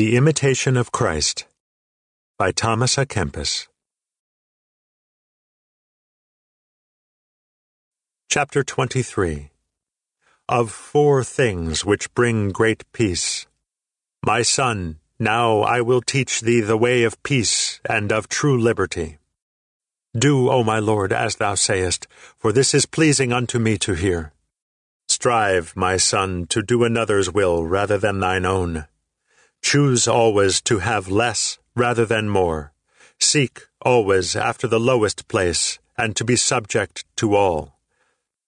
The Imitation of Christ by Thomas à Kempis. Chapter 23 Of Four Things Which Bring Great Peace. My son, now I will teach thee the way of peace and of true liberty. Do, O my Lord, as thou sayest, for this is pleasing unto me to hear. Strive, my son, to do another's will rather than thine own. Choose always to have less rather than more. Seek always after the lowest place, and to be subject to all.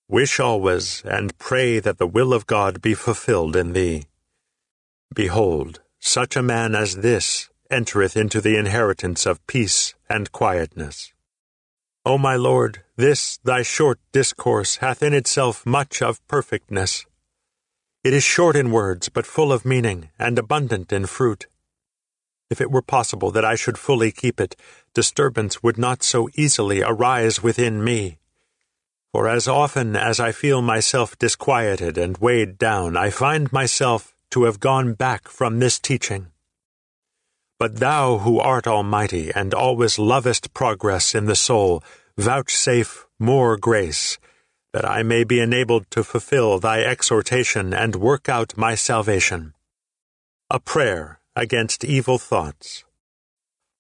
Wish always, and pray that the will of God be fulfilled in thee. Behold, such a man as this entereth into the inheritance of peace and quietness. O my Lord, this thy short discourse hath in itself much of perfectness. It is short in words, but full of meaning, and abundant in fruit. If it were possible that I should fully keep it, disturbance would not so easily arise within me. For as often as I feel myself disquieted and weighed down, I find myself to have gone back from this teaching. But thou who art almighty and always lovest progress in the soul, vouchsafe more grace, that I may be enabled to fulfill thy exhortation and work out my salvation. A prayer against evil thoughts.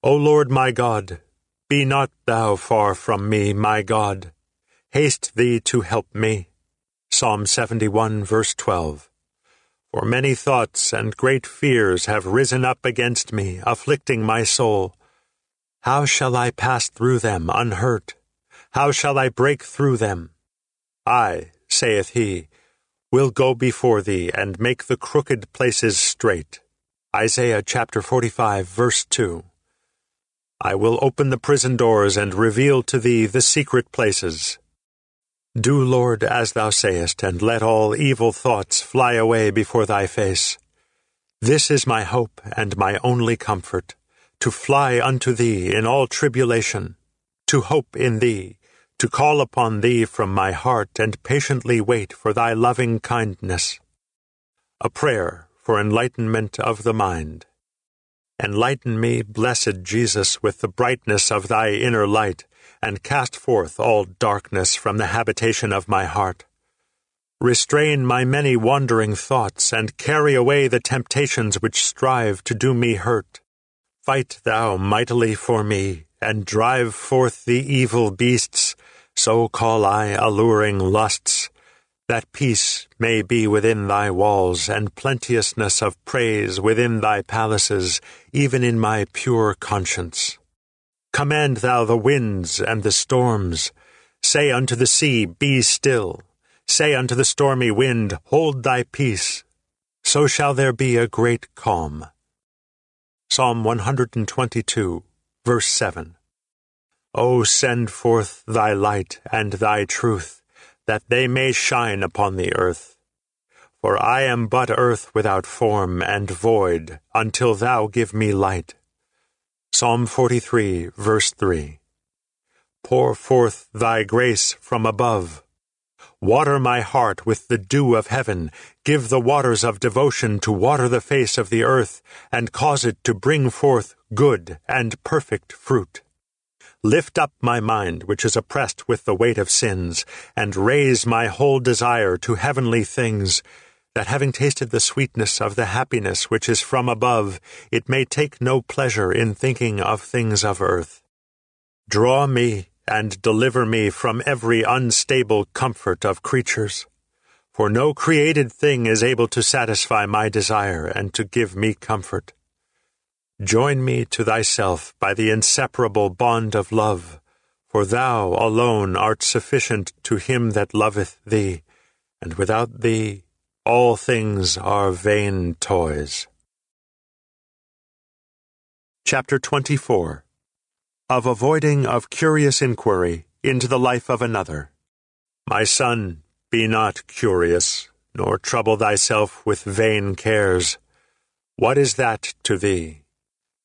O Lord my God, be not thou far from me, my God. Haste thee to help me. Psalm 71, verse 12. For many thoughts and great fears have risen up against me, afflicting my soul. How shall I pass through them unhurt? How shall I break through them? I, saith he, will go before thee and make the crooked places straight. Isaiah chapter 45, verse 2. I will open the prison doors and reveal to thee the secret places. Do, Lord, as thou sayest, and let all evil thoughts fly away before thy face. This is my hope and my only comfort, to fly unto thee in all tribulation, to hope in thee, to call upon thee from my heart and patiently wait for thy loving kindness. A prayer for enlightenment of the mind. Enlighten me, blessed Jesus, with the brightness of thy inner light, and cast forth all darkness from the habitation of my heart. Restrain my many wandering thoughts, and carry away the temptations which strive to do me hurt. Fight thou mightily for me, and drive forth the evil beasts, so call I alluring lusts, that peace may be within thy walls, and plenteousness of praise within thy palaces, even in my pure conscience. Command thou the winds and the storms. Say unto the sea, Be still. Say unto the stormy wind, Hold thy peace. So shall there be a great calm. Psalm 122, verse 7. O send forth thy light and thy truth, that they may shine upon the earth. For I am but earth without form and void, until thou give me light. Psalm 43, verse 3. Pour forth thy grace from above. Water my heart with the dew of heaven. Give the waters of devotion to water the face of the earth, and cause it to bring forth good and perfect fruit. Lift up my mind, which is oppressed with the weight of sins, and raise my whole desire to heavenly things, that having tasted the sweetness of the happiness which is from above, it may take no pleasure in thinking of things of earth. Draw me and deliver me from every unstable comfort of creatures. For no created thing is able to satisfy my desire and to give me comfort. Join me to thyself by the inseparable bond of love, for thou alone art sufficient to him that loveth thee, and without thee all things are vain toys. Chapter 24 Of Avoiding of Curious Inquiry into the Life of Another. My son, be not curious, nor trouble thyself with vain cares. What is that to thee?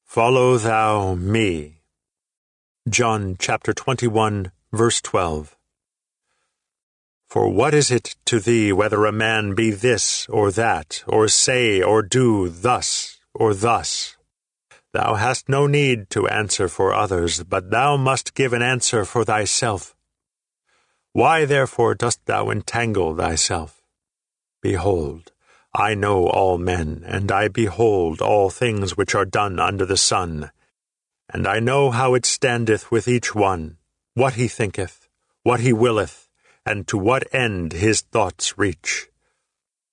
Follow thou me. John chapter 21, verse 12. For what is it to thee whether a man be this or that, or say or do thus or thus. Thou hast no need to answer for others, but thou must give an answer for thyself. Why therefore dost thou entangle thyself? Behold, I know all men, and I behold all things which are done under the sun. And I know how it standeth with each one, what he thinketh, what he willeth, and to what end his thoughts reach.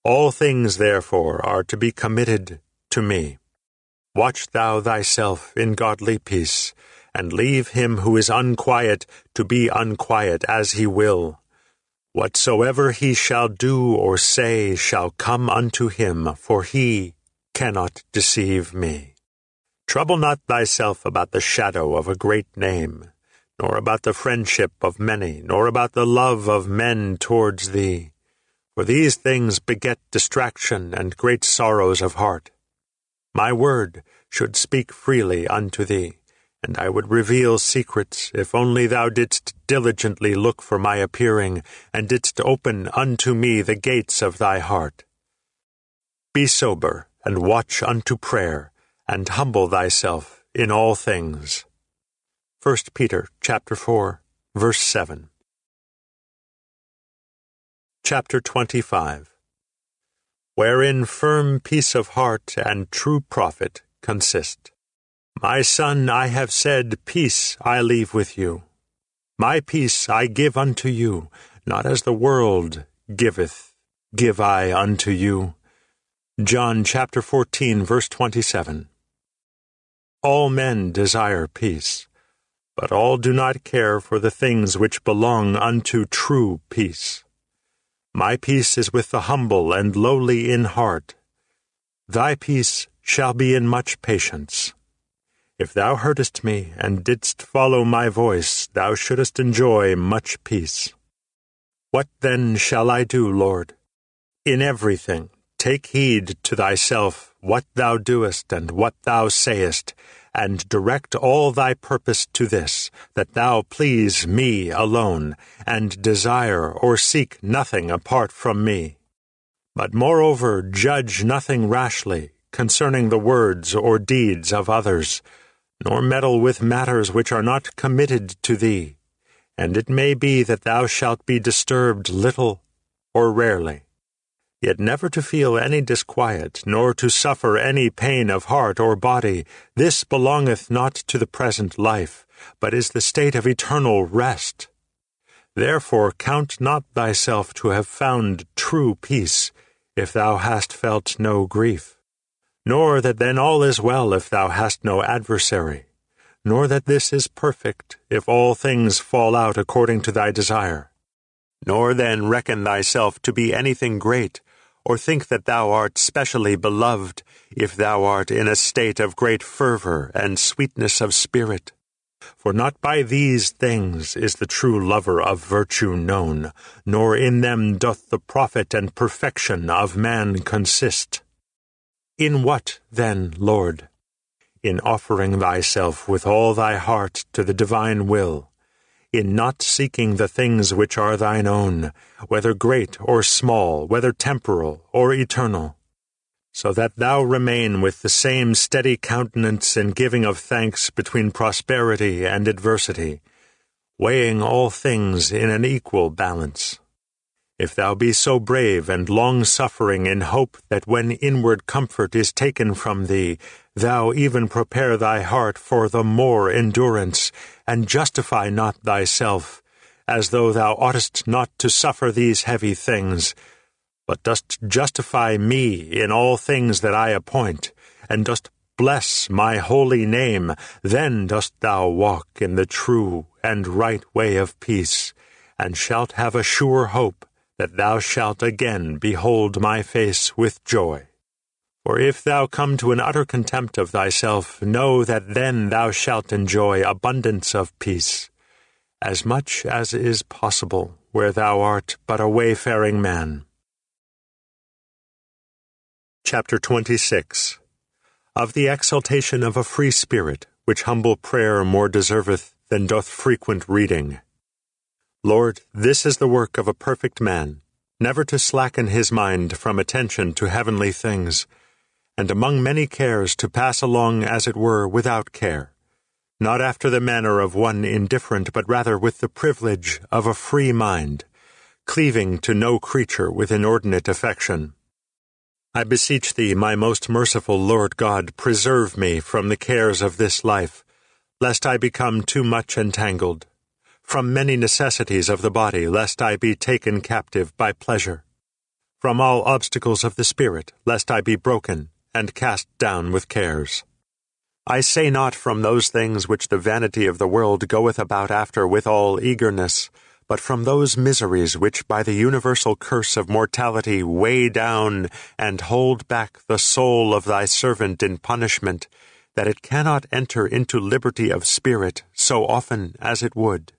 All things, therefore, are to be committed to me. Watch thou thyself in godly peace, and leave him who is unquiet to be unquiet as he will. Whatsoever he shall do or say shall come unto him, for he cannot deceive me. Trouble not thyself about the shadow of a great name, nor about the friendship of many, nor about the love of men towards thee. For these things beget distraction and great sorrows of heart. My word should speak freely unto thee and I would reveal secrets, if only thou didst diligently look for my appearing, and didst open unto me the gates of thy heart. Be sober, and watch unto prayer, and humble thyself in all things. 1 Peter chapter 4, verse 7. Chapter 25 Wherein firm peace of heart and true profit consist. My son, I have said, Peace I leave with you. My peace I give unto you, not as the world giveth, give I unto you. John chapter 14, verse 27. All men desire peace, but all do not care for the things which belong unto true peace. My peace is with the humble and lowly in heart. Thy peace shall be in much patience. If thou heardest me, and didst follow my voice, thou shouldest enjoy much peace. What then shall I do, Lord? In everything take heed to thyself what thou doest and what thou sayest, and direct all thy purpose to this, that thou please me alone, and desire or seek nothing apart from me. But moreover judge nothing rashly concerning the words or deeds of others, nor meddle with matters which are not committed to thee, and it may be that thou shalt be disturbed little or rarely. Yet never to feel any disquiet, nor to suffer any pain of heart or body, this belongeth not to the present life, but is the state of eternal rest. Therefore count not thyself to have found true peace, if thou hast felt no grief nor that then all is well if thou hast no adversary, nor that this is perfect if all things fall out according to thy desire. Nor then reckon thyself to be anything great, or think that thou art specially beloved, if thou art in a state of great fervor and sweetness of spirit. For not by these things is the true lover of virtue known, nor in them doth the profit and perfection of man consist. In what, then, Lord? In offering thyself with all thy heart to the divine will, in not seeking the things which are thine own, whether great or small, whether temporal or eternal, so that thou remain with the same steady countenance in giving of thanks between prosperity and adversity, weighing all things in an equal balance. If thou be so brave and long suffering in hope that when inward comfort is taken from thee, thou even prepare thy heart for the more endurance, and justify not thyself, as though thou oughtest not to suffer these heavy things, but dost justify me in all things that I appoint, and dost bless my holy name, then dost thou walk in the true and right way of peace, and shalt have a sure hope that thou shalt again behold my face with joy. For if thou come to an utter contempt of thyself, know that then thou shalt enjoy abundance of peace, as much as is possible where thou art but a wayfaring man. Chapter 26 Of the exaltation of a free spirit, which humble prayer more deserveth than doth frequent reading. Lord, this is the work of a perfect man, never to slacken his mind from attention to heavenly things, and among many cares to pass along as it were without care, not after the manner of one indifferent, but rather with the privilege of a free mind, cleaving to no creature with inordinate affection. I beseech thee, my most merciful Lord God, preserve me from the cares of this life, lest I become too much entangled, from many necessities of the body, lest I be taken captive by pleasure, from all obstacles of the spirit, lest I be broken and cast down with cares. I say not from those things which the vanity of the world goeth about after with all eagerness, but from those miseries which by the universal curse of mortality weigh down and hold back the soul of thy servant in punishment, that it cannot enter into liberty of spirit so often as it would.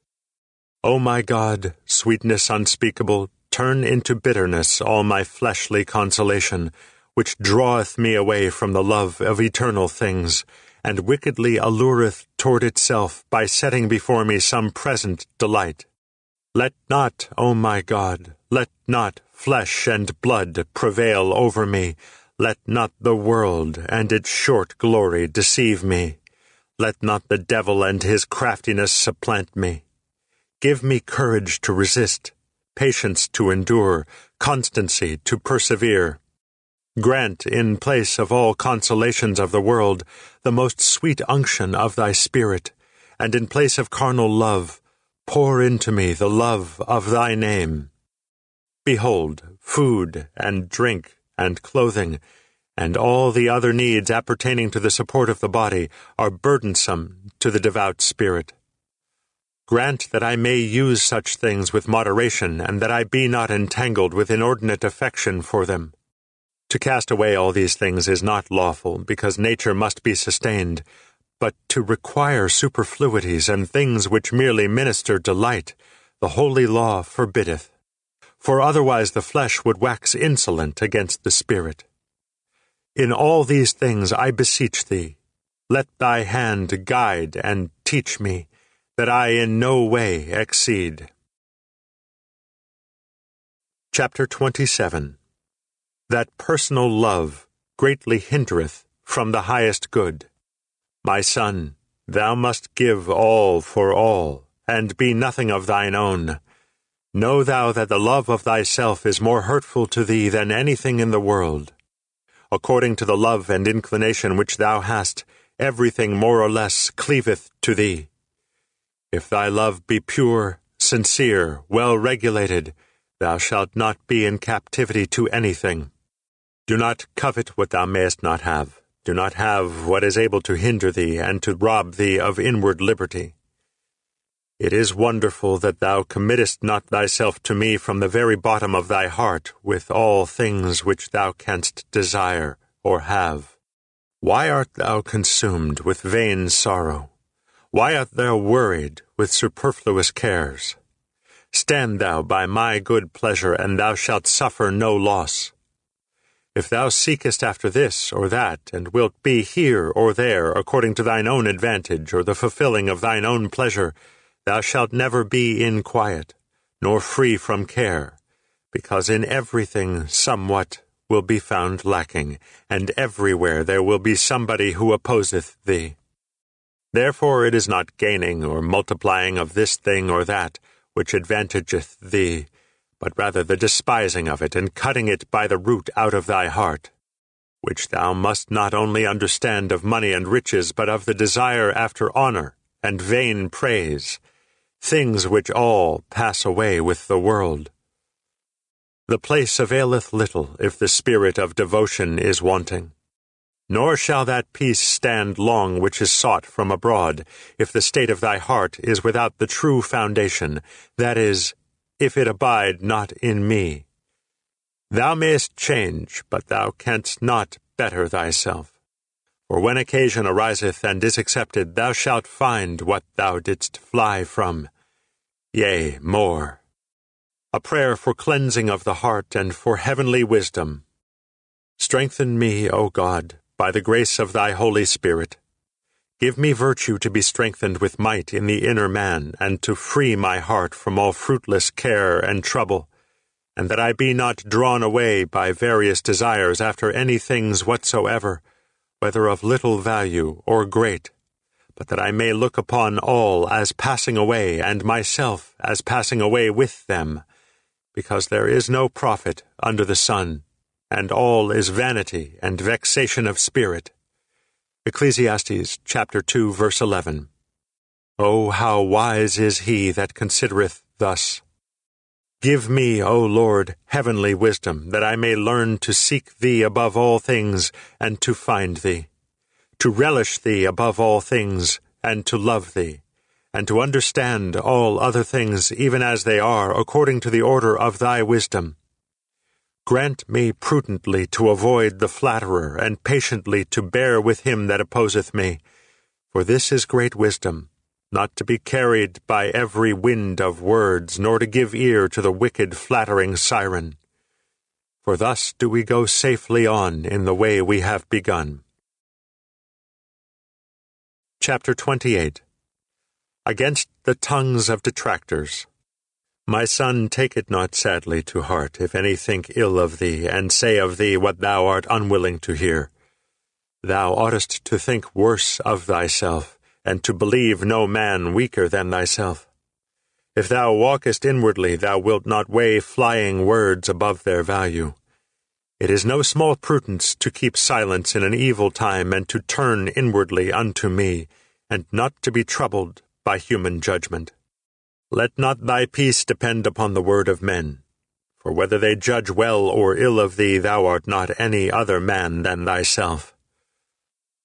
O my God, sweetness unspeakable, turn into bitterness all my fleshly consolation, which draweth me away from the love of eternal things, and wickedly allureth toward itself by setting before me some present delight. Let not, O my God, let not flesh and blood prevail over me, let not the world and its short glory deceive me, let not the devil and his craftiness supplant me. Give me courage to resist, patience to endure, constancy to persevere. Grant, in place of all consolations of the world, the most sweet unction of thy Spirit, and in place of carnal love, pour into me the love of thy name. Behold, food and drink and clothing, and all the other needs appertaining to the support of the body, are burdensome to the devout spirit. Grant that I may use such things with moderation, and that I be not entangled with inordinate affection for them. To cast away all these things is not lawful, because nature must be sustained, but to require superfluities and things which merely minister delight, the holy law forbiddeth. For otherwise the flesh would wax insolent against the spirit. In all these things I beseech thee, let thy hand guide and teach me, that I in no way exceed. Chapter 27 That personal love greatly hindereth from the highest good. My son, thou must give all for all, and be nothing of thine own. Know thou that the love of thyself is more hurtful to thee than anything in the world. According to the love and inclination which thou hast, everything more or less cleaveth to thee. If thy love be pure, sincere, well regulated, thou shalt not be in captivity to anything. Do not covet what thou mayest not have. Do not have what is able to hinder thee and to rob thee of inward liberty. It is wonderful that thou committest not thyself to me from the very bottom of thy heart with all things which thou canst desire or have. Why art thou consumed with vain sorrow? Why art thou worried with superfluous cares? Stand thou by my good pleasure, and thou shalt suffer no loss. If thou seekest after this or that, and wilt be here or there according to thine own advantage or the fulfilling of thine own pleasure, thou shalt never be in quiet, nor free from care, because in everything somewhat will be found lacking, and everywhere there will be somebody who opposeth thee. Therefore it is not gaining or multiplying of this thing or that which advantageth thee, but rather the despising of it and cutting it by the root out of thy heart, which thou must not only understand of money and riches, but of the desire after honor and vain praise, things which all pass away with the world. The place availeth little if the spirit of devotion is wanting. Nor shall that peace stand long which is sought from abroad, if the state of thy heart is without the true foundation, that is, if it abide not in me. Thou mayest change, but thou canst not better thyself. For when occasion ariseth and is accepted, thou shalt find what thou didst fly from. Yea, more. A prayer for cleansing of the heart and for heavenly wisdom. Strengthen me, O God, by the grace of thy Holy Spirit. Give me virtue to be strengthened with might in the inner man, and to free my heart from all fruitless care and trouble, and that I be not drawn away by various desires after any things whatsoever, whether of little value or great, but that I may look upon all as passing away, and myself as passing away with them, because there is no profit under the sun, and all is vanity and vexation of spirit. Ecclesiastes chapter 2 verse 11. O how wise is he that considereth thus. Give me, O Lord, heavenly wisdom, that I may learn to seek Thee above all things, and to find Thee, to relish Thee above all things, and to love Thee, and to understand all other things even as they are, according to the order of Thy wisdom. Grant me prudently to avoid the flatterer, and patiently to bear with him that opposeth me, for this is great wisdom not to be carried by every wind of words, nor to give ear to the wicked flattering siren. For thus do we go safely on in the way we have begun. Chapter 28 Against the tongues of detractors. My son, take it not sadly to heart, if any think ill of thee, and say of thee what thou art unwilling to hear. Thou oughtest to think worse of thyself and to believe no man weaker than thyself. If thou walkest inwardly, thou wilt not weigh flying words above their value. It is no small prudence to keep silence in an evil time, and to turn inwardly unto me, and not to be troubled by human judgment. Let not thy peace depend upon the word of men, for whether they judge well or ill of thee, thou art not any other man than thyself.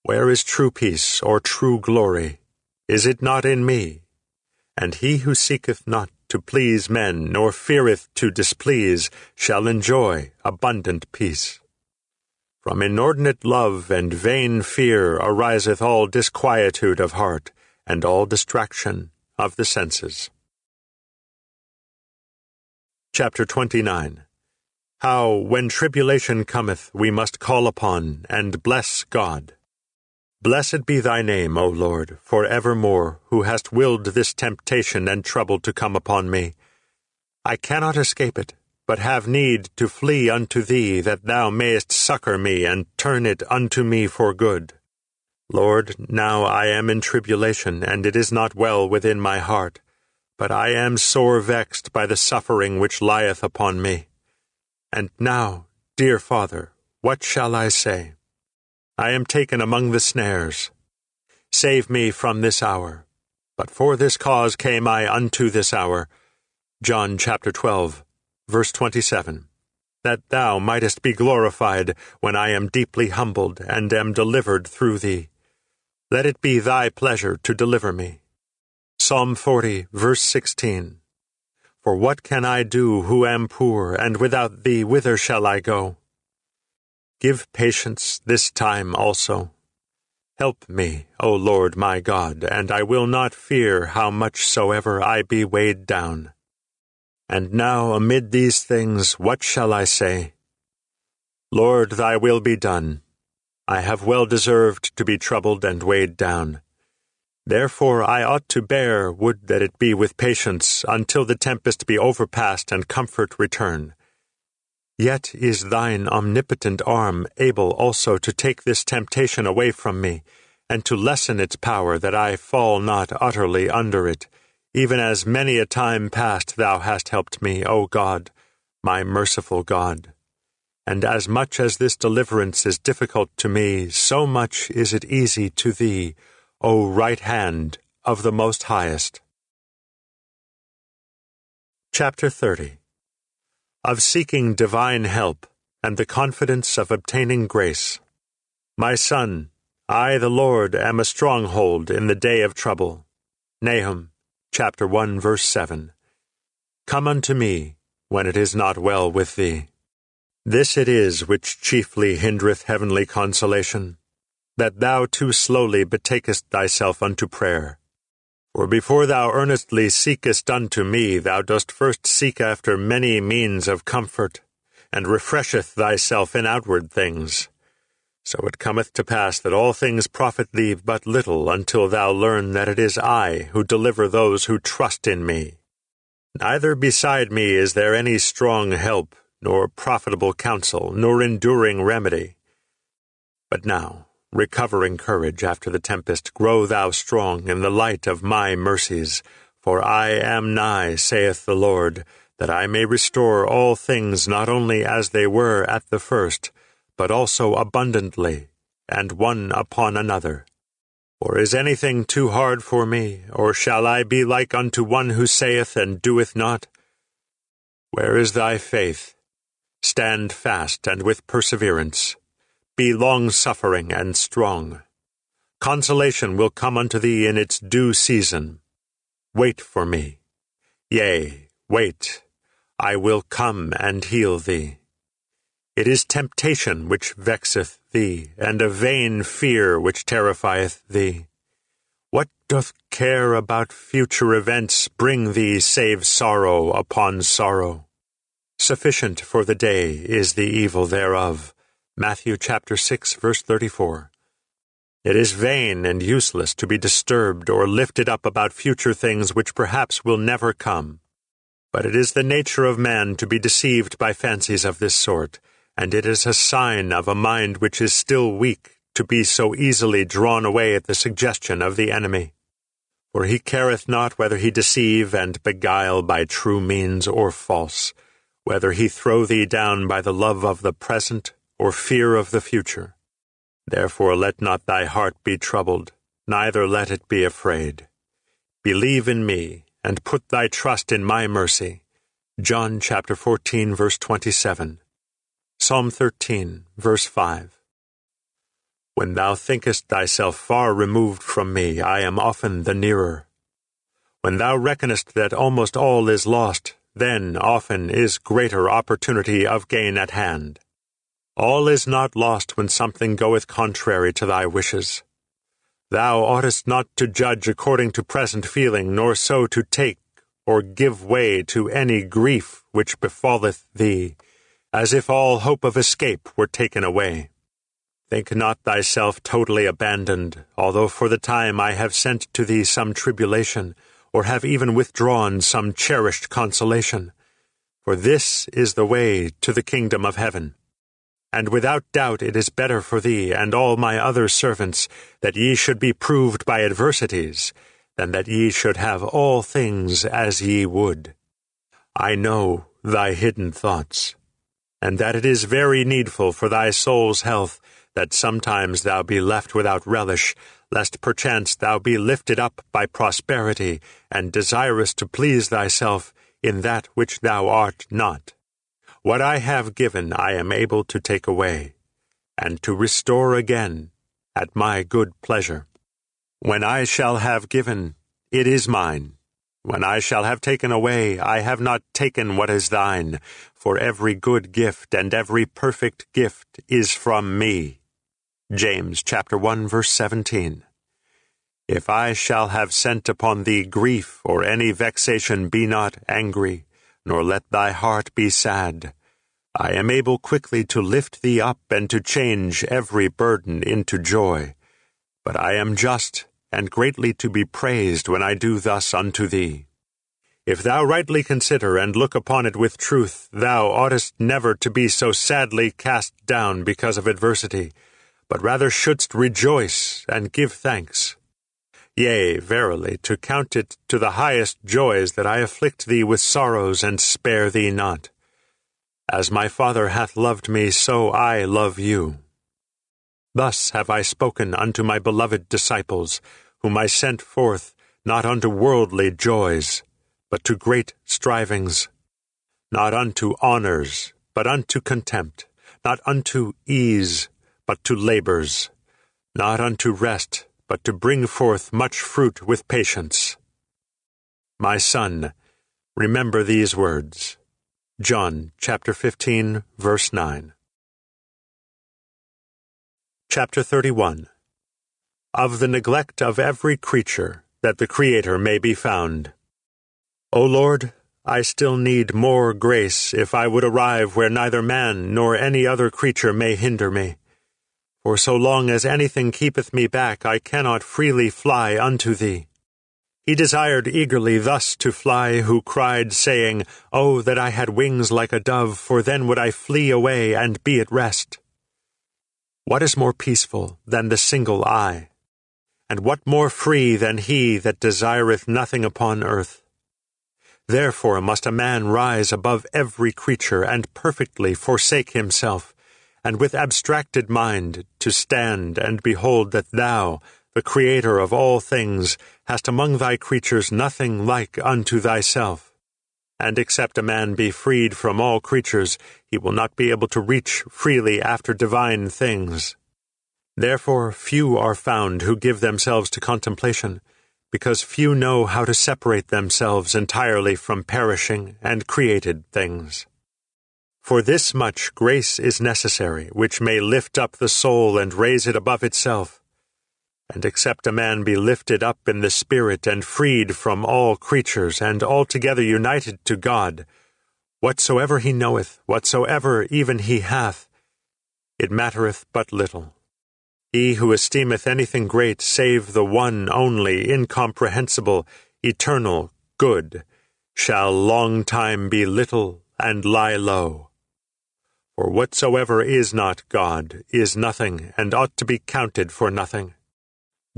Where is true peace or true glory? Is it not in me? And he who seeketh not to please men, nor feareth to displease, shall enjoy abundant peace. From inordinate love and vain fear ariseth all disquietude of heart, and all distraction of the senses. Chapter 29 How, when tribulation cometh, we must call upon and bless God. Blessed be thy name, O Lord, for evermore, who hast willed this temptation and trouble to come upon me. I cannot escape it, but have need to flee unto thee, that thou mayest succor me and turn it unto me for good. Lord, now I am in tribulation, and it is not well within my heart, but I am sore vexed by the suffering which lieth upon me. And now, dear Father, what shall I say? I am taken among the snares. Save me from this hour. But for this cause came I unto this hour. John chapter 12, verse 27. That thou mightest be glorified when I am deeply humbled and am delivered through thee. Let it be thy pleasure to deliver me. Psalm 40, verse 16. For what can I do who am poor, and without thee whither shall I go? Give patience this time also. Help me, O Lord my God, and I will not fear how much soever I be weighed down. And now, amid these things, what shall I say? Lord, thy will be done. I have well deserved to be troubled and weighed down. Therefore I ought to bear, would that it be with patience, until the tempest be overpast and comfort return. Yet is thine omnipotent arm able also to take this temptation away from me, and to lessen its power, that I fall not utterly under it, even as many a time past thou hast helped me, O God, my merciful God. And as much as this deliverance is difficult to me, so much is it easy to thee, O right hand of the Most Highest. Chapter 30 of seeking divine help, and the confidence of obtaining grace. My son, I, the Lord, am a stronghold in the day of trouble. Nahum, chapter 1, verse 7. Come unto me when it is not well with thee. This it is which chiefly hindereth heavenly consolation, that thou too slowly betakest thyself unto prayer. For before thou earnestly seekest unto me, thou dost first seek after many means of comfort, and refresheth thyself in outward things. So it cometh to pass that all things profit thee but little until thou learn that it is I who deliver those who trust in me. Neither beside me is there any strong help, nor profitable counsel, nor enduring remedy. But now, recovering courage after the tempest, grow thou strong in the light of my mercies. For I am nigh, saith the Lord, that I may restore all things not only as they were at the first, but also abundantly, and one upon another. Or is anything too hard for me, or shall I be like unto one who saith and doeth not? Where is thy faith? Stand fast and with perseverance. Be long-suffering and strong. Consolation will come unto thee in its due season. Wait for me. Yea, wait. I will come and heal thee. It is temptation which vexeth thee, and a vain fear which terrifieth thee. What doth care about future events bring thee save sorrow upon sorrow? Sufficient for the day is the evil thereof. Matthew chapter 6 verse 34. It is vain and useless to be disturbed or lifted up about future things which perhaps will never come. But it is the nature of man to be deceived by fancies of this sort, and it is a sign of a mind which is still weak to be so easily drawn away at the suggestion of the enemy. For he careth not whether he deceive and beguile by true means or false, whether he throw thee down by the love of the present or fear of the future. Therefore let not thy heart be troubled, neither let it be afraid. Believe in me, and put thy trust in my mercy. John chapter 14, verse 27. Psalm 13, verse 5. When thou thinkest thyself far removed from me, I am often the nearer. When thou reckonest that almost all is lost, then often is greater opportunity of gain at hand. All is not lost when something goeth contrary to thy wishes. Thou oughtest not to judge according to present feeling, nor so to take or give way to any grief which befalleth thee as if all hope of escape were taken away. Think not thyself totally abandoned, although for the time I have sent to thee some tribulation, or have even withdrawn some cherished consolation. For this is the way to the kingdom of heaven. And without doubt it is better for thee and all my other servants that ye should be proved by adversities, than that ye should have all things as ye would. I know thy hidden thoughts and that it is very needful for thy soul's health that sometimes thou be left without relish, lest perchance thou be lifted up by prosperity, and desirous to please thyself in that which thou art not. What I have given I am able to take away, and to restore again at my good pleasure. When I shall have given, it is mine. When I shall have taken away, I have not taken what is thine, for every good gift and every perfect gift is from me. James chapter 1 verse 17. If I shall have sent upon thee grief or any vexation, be not angry, nor let thy heart be sad. I am able quickly to lift thee up and to change every burden into joy. But I am just and greatly to be praised when I do thus unto thee. If thou rightly consider and look upon it with truth, thou oughtest never to be so sadly cast down because of adversity, but rather shouldst rejoice and give thanks. Yea, verily, to count it to the highest joys that I afflict thee with sorrows and spare thee not. As my Father hath loved me, so I love you. Thus have I spoken unto my beloved disciples, whom I sent forth not unto worldly joys, but to great strivings, not unto honors, but unto contempt, not unto ease, but to labors, not unto rest, but to bring forth much fruit with patience. My son, remember these words. John chapter 15, verse 9. Chapter 31 Of the neglect of every creature, that the Creator may be found. O Lord, I still need more grace if I would arrive where neither man nor any other creature may hinder me. For so long as anything keepeth me back, I cannot freely fly unto thee. He desired eagerly thus to fly, who cried, saying, Oh, that I had wings like a dove, for then would I flee away and be at rest. What is more peaceful than the single eye? And what more free than he that desireth nothing upon earth? Therefore must a man rise above every creature, and perfectly forsake himself, and with abstracted mind to stand and behold that thou, the Creator of all things, hast among thy creatures nothing like unto thyself. And except a man be freed from all creatures, he will not be able to reach freely after divine things. Therefore few are found who give themselves to contemplation, because few know how to separate themselves entirely from perishing and created things. For this much grace is necessary, which may lift up the soul and raise it above itself and except a man be lifted up in the Spirit and freed from all creatures, and altogether united to God, whatsoever he knoweth, whatsoever even he hath, it mattereth but little. He who esteemeth anything great save the one only, incomprehensible, eternal, good, shall long time be little and lie low. For whatsoever is not God is nothing, and ought to be counted for nothing.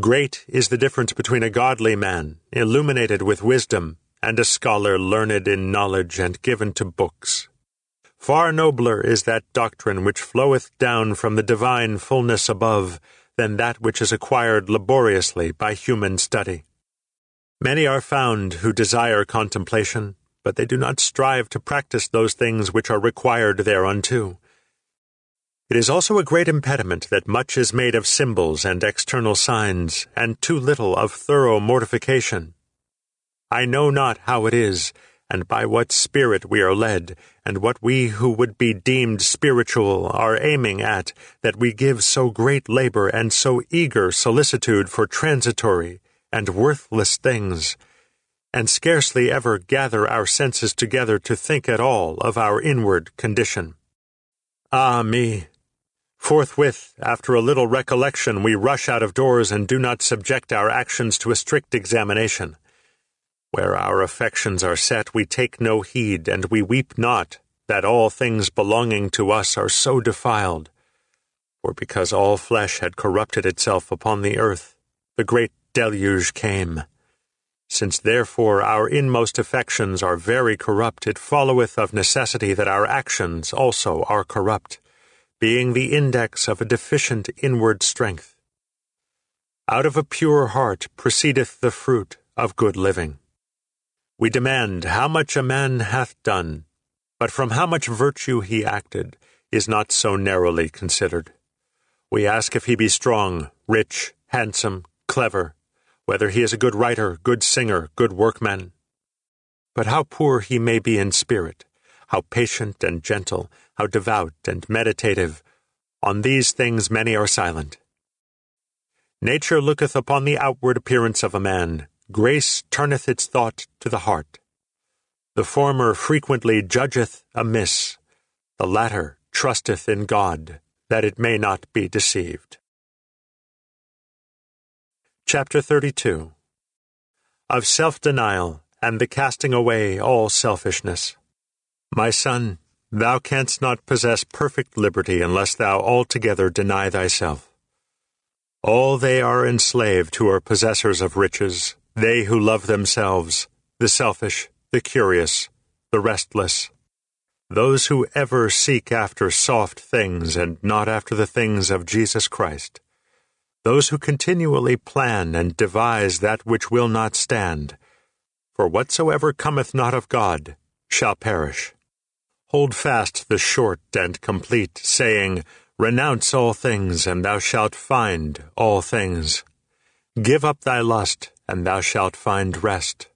Great is the difference between a godly man, illuminated with wisdom, and a scholar learned in knowledge and given to books. Far nobler is that doctrine which floweth down from the divine fullness above than that which is acquired laboriously by human study. Many are found who desire contemplation, but they do not strive to practice those things which are required thereunto. It is also a great impediment that much is made of symbols and external signs, and too little of thorough mortification. I know not how it is, and by what spirit we are led, and what we who would be deemed spiritual are aiming at, that we give so great labor and so eager solicitude for transitory and worthless things, and scarcely ever gather our senses together to think at all of our inward condition. Ah me! Forthwith, after a little recollection, we rush out of doors and do not subject our actions to a strict examination. Where our affections are set, we take no heed, and we weep not that all things belonging to us are so defiled. For because all flesh had corrupted itself upon the earth, the great deluge came. Since therefore our inmost affections are very corrupt, it followeth of necessity that our actions also are corrupt being the index of a deficient inward strength. Out of a pure heart proceedeth the fruit of good living. We demand how much a man hath done, but from how much virtue he acted is not so narrowly considered. We ask if he be strong, rich, handsome, clever, whether he is a good writer, good singer, good workman. But how poor he may be in spirit, how patient and gentle, how devout and meditative. On these things many are silent. Nature looketh upon the outward appearance of a man, grace turneth its thought to the heart. The former frequently judgeth amiss, the latter trusteth in God, that it may not be deceived. Chapter 32 Of Self Denial and the Casting Away All Selfishness. My son, thou canst not possess perfect liberty unless thou altogether deny thyself. All they are enslaved who are possessors of riches, they who love themselves, the selfish, the curious, the restless. Those who ever seek after soft things and not after the things of Jesus Christ. Those who continually plan and devise that which will not stand. For whatsoever cometh not of God shall perish. Hold fast the short and complete, saying, Renounce all things, and thou shalt find all things. Give up thy lust, and thou shalt find rest.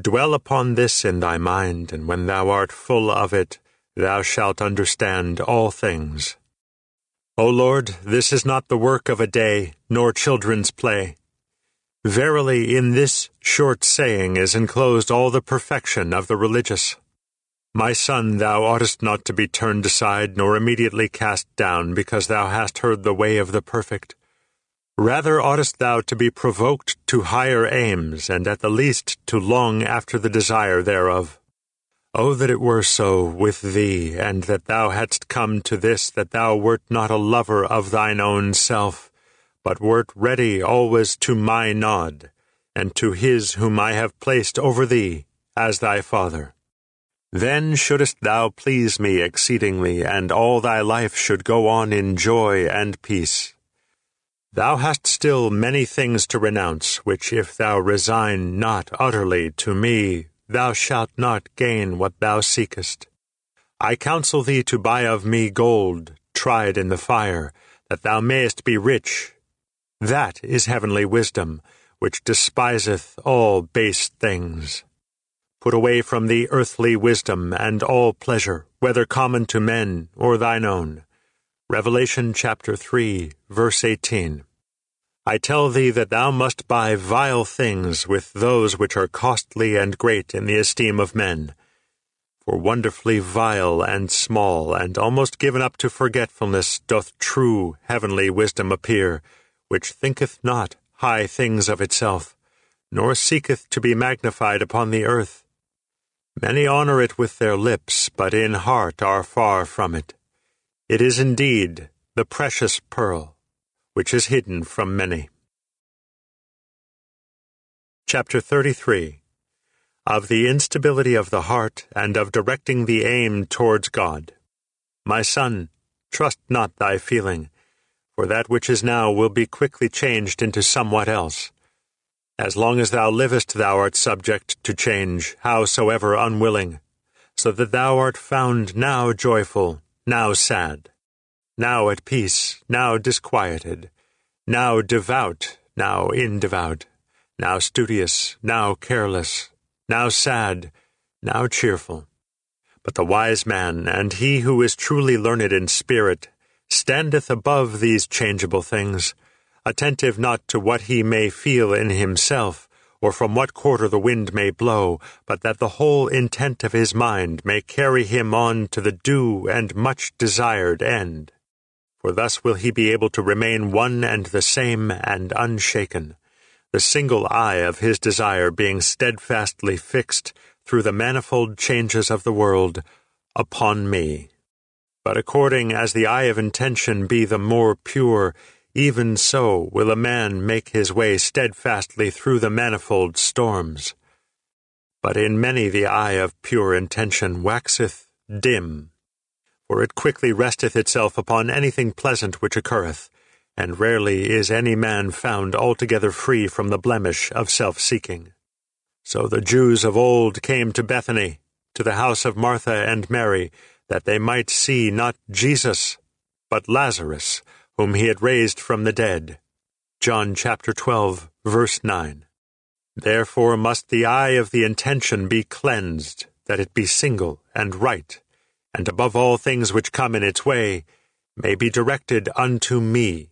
Dwell upon this in thy mind, and when thou art full of it, thou shalt understand all things. O Lord, this is not the work of a day, nor children's play. Verily, in this short saying is enclosed all the perfection of the religious. My son, thou oughtest not to be turned aside, nor immediately cast down, because thou hast heard the way of the perfect. Rather oughtest thou to be provoked to higher aims, and at the least to long after the desire thereof. Oh, that it were so with thee, and that thou hadst come to this, that thou wert not a lover of thine own self, but wert ready always to my nod, and to his whom I have placed over thee, as thy father. Then shouldest thou please me exceedingly, and all thy life should go on in joy and peace. Thou hast still many things to renounce, which if thou resign not utterly to me, thou shalt not gain what thou seekest. I counsel thee to buy of me gold, tried in the fire, that thou mayest be rich. That is heavenly wisdom, which despiseth all base things. Put away from thee earthly wisdom and all pleasure, whether common to men or thine own. Revelation chapter 3, verse 18. I tell thee that thou must buy vile things with those which are costly and great in the esteem of men. For wonderfully vile and small, and almost given up to forgetfulness, doth true heavenly wisdom appear, which thinketh not high things of itself, nor seeketh to be magnified upon the earth. Many honor it with their lips, but in heart are far from it. It is indeed the precious pearl which is hidden from many. Chapter 33 Of the instability of the heart and of directing the aim towards God. My son, trust not thy feeling, for that which is now will be quickly changed into somewhat else. As long as thou livest, thou art subject to change, howsoever unwilling, so that thou art found now joyful, now sad now at peace, now disquieted, now devout, now indevout, now studious, now careless, now sad, now cheerful. But the wise man, and he who is truly learned in spirit, standeth above these changeable things, attentive not to what he may feel in himself, or from what quarter the wind may blow, but that the whole intent of his mind may carry him on to the due and much desired end for thus will he be able to remain one and the same and unshaken, the single eye of his desire being steadfastly fixed through the manifold changes of the world upon me. But according as the eye of intention be the more pure, even so will a man make his way steadfastly through the manifold storms. But in many the eye of pure intention waxeth dim for it quickly resteth itself upon anything pleasant which occurreth, and rarely is any man found altogether free from the blemish of self-seeking. So the Jews of old came to Bethany, to the house of Martha and Mary, that they might see not Jesus, but Lazarus, whom he had raised from the dead. John chapter 12, verse 9. Therefore must the eye of the intention be cleansed, that it be single and right and above all things which come in its way, may be directed unto me.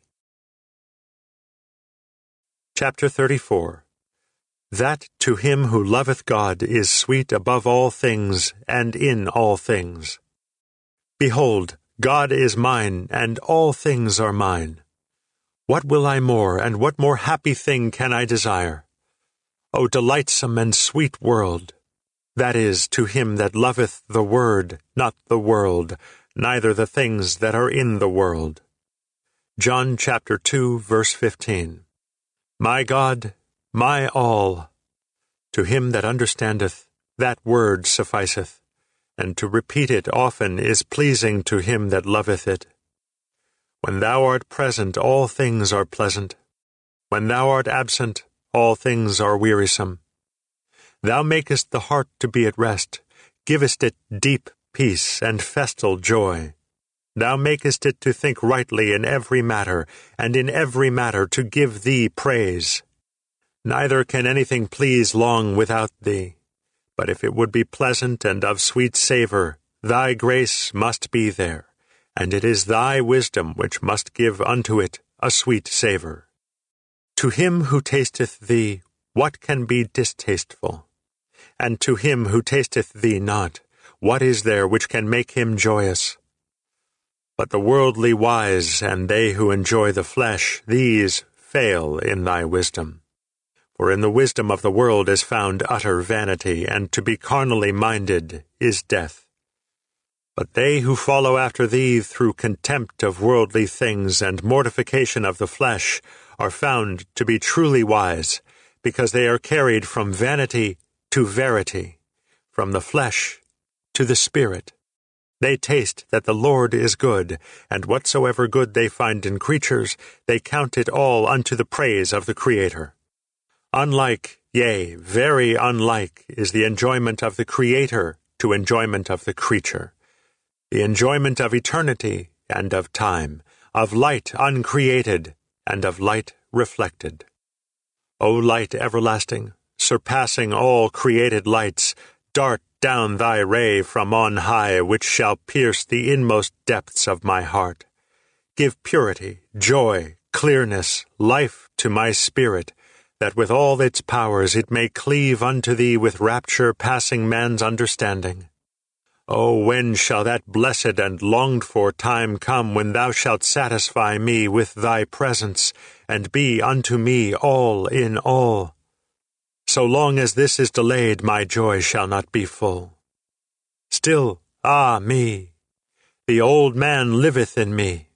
Chapter 34 That to him who loveth God is sweet above all things and in all things. Behold, God is mine, and all things are mine. What will I more, and what more happy thing can I desire? O delightsome and sweet world! That is, to him that loveth the Word, not the world, neither the things that are in the world. John chapter 2, verse 15. My God, my all, to him that understandeth, that word sufficeth, and to repeat it often is pleasing to him that loveth it. When thou art present, all things are pleasant. When thou art absent, all things are wearisome. Thou makest the heart to be at rest, givest it deep peace and festal joy. Thou makest it to think rightly in every matter, and in every matter to give thee praise. Neither can anything please long without thee. But if it would be pleasant and of sweet savour, thy grace must be there, and it is thy wisdom which must give unto it a sweet savour. To him who tasteth thee, what can be distasteful? And to him who tasteth thee not, what is there which can make him joyous? But the worldly wise and they who enjoy the flesh, these fail in thy wisdom. For in the wisdom of the world is found utter vanity, and to be carnally minded is death. But they who follow after thee through contempt of worldly things and mortification of the flesh are found to be truly wise, because they are carried from vanity to verity, from the flesh to the spirit. They taste that the Lord is good, and whatsoever good they find in creatures, they count it all unto the praise of the Creator. Unlike, yea, very unlike, is the enjoyment of the Creator to enjoyment of the creature, the enjoyment of eternity and of time, of light uncreated and of light reflected. O light everlasting, surpassing all created lights, dart down thy ray from on high, which shall pierce the inmost depths of my heart. Give purity, joy, clearness, life to my spirit, that with all its powers it may cleave unto thee with rapture passing man's understanding. O oh, when shall that blessed and longed for time come when thou shalt satisfy me with thy presence, and be unto me all in all. So long as this is delayed, my joy shall not be full. Still, ah me, the old man liveth in me.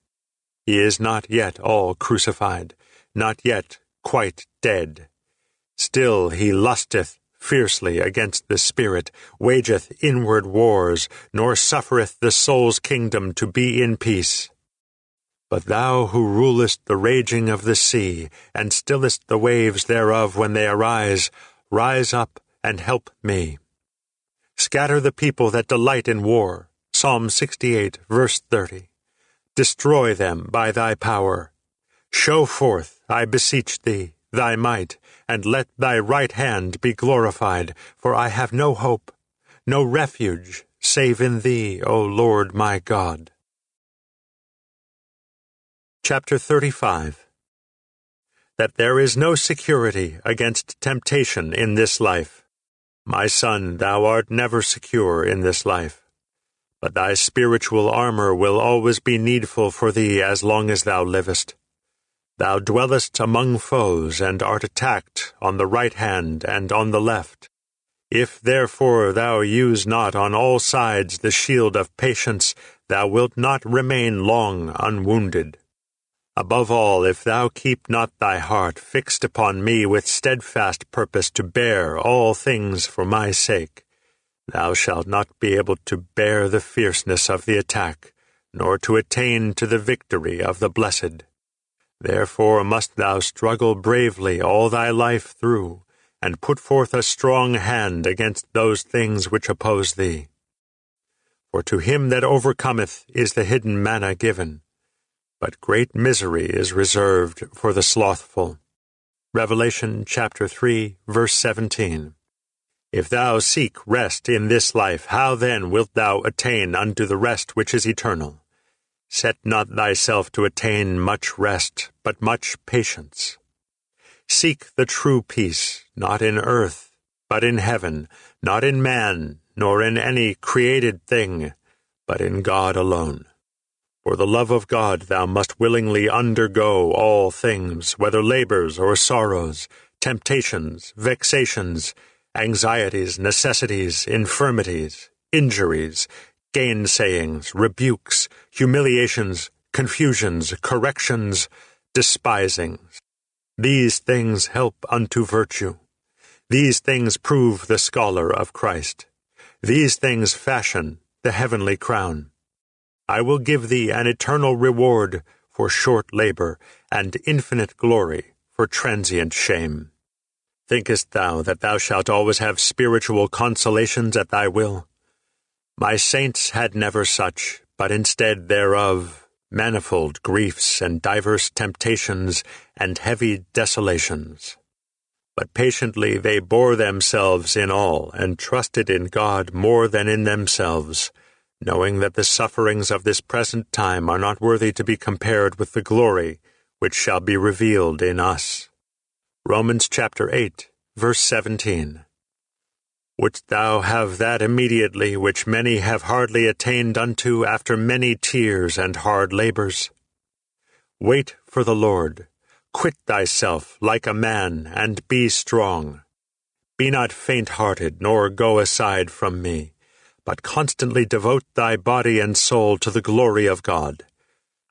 He is not yet all crucified, not yet quite dead. Still he lusteth fiercely against the spirit, wageth inward wars, nor suffereth the soul's kingdom to be in peace. But thou who rulest the raging of the sea, and stillest the waves thereof when they arise, rise up and help me. Scatter the people that delight in war. Psalm 68, verse 30. Destroy them by thy power. Show forth, I beseech thee, thy might, and let thy right hand be glorified, for I have no hope, no refuge, save in thee, O Lord my God. Chapter 35 That there is no security against temptation in this life. My son, thou art never secure in this life. But thy spiritual armor will always be needful for thee as long as thou livest. Thou dwellest among foes, and art attacked on the right hand and on the left. If therefore thou use not on all sides the shield of patience, thou wilt not remain long unwounded. Above all, if thou keep not thy heart fixed upon me with steadfast purpose to bear all things for my sake, thou shalt not be able to bear the fierceness of the attack, nor to attain to the victory of the blessed. Therefore must thou struggle bravely all thy life through, and put forth a strong hand against those things which oppose thee. For to him that overcometh is the hidden manna given but great misery is reserved for the slothful. Revelation chapter 3, verse 17. If thou seek rest in this life, how then wilt thou attain unto the rest which is eternal? Set not thyself to attain much rest, but much patience. Seek the true peace, not in earth, but in heaven, not in man, nor in any created thing, but in God alone. For the love of God thou must willingly undergo all things, whether labors or sorrows, temptations, vexations, anxieties, necessities, infirmities, injuries, gainsayings, rebukes, humiliations, confusions, corrections, despisings. These things help unto virtue. These things prove the scholar of Christ. These things fashion the heavenly crown. I will give thee an eternal reward for short labor, and infinite glory for transient shame. Thinkest thou that thou shalt always have spiritual consolations at thy will? My saints had never such, but instead thereof manifold griefs and divers temptations and heavy desolations. But patiently they bore themselves in all, and trusted in God more than in themselves knowing that the sufferings of this present time are not worthy to be compared with the glory which shall be revealed in us. Romans chapter 8, verse 17. Wouldst thou have that immediately which many have hardly attained unto after many tears and hard labors? Wait for the Lord. Quit thyself like a man, and be strong. Be not faint hearted, nor go aside from me, but constantly devote thy body and soul to the glory of God.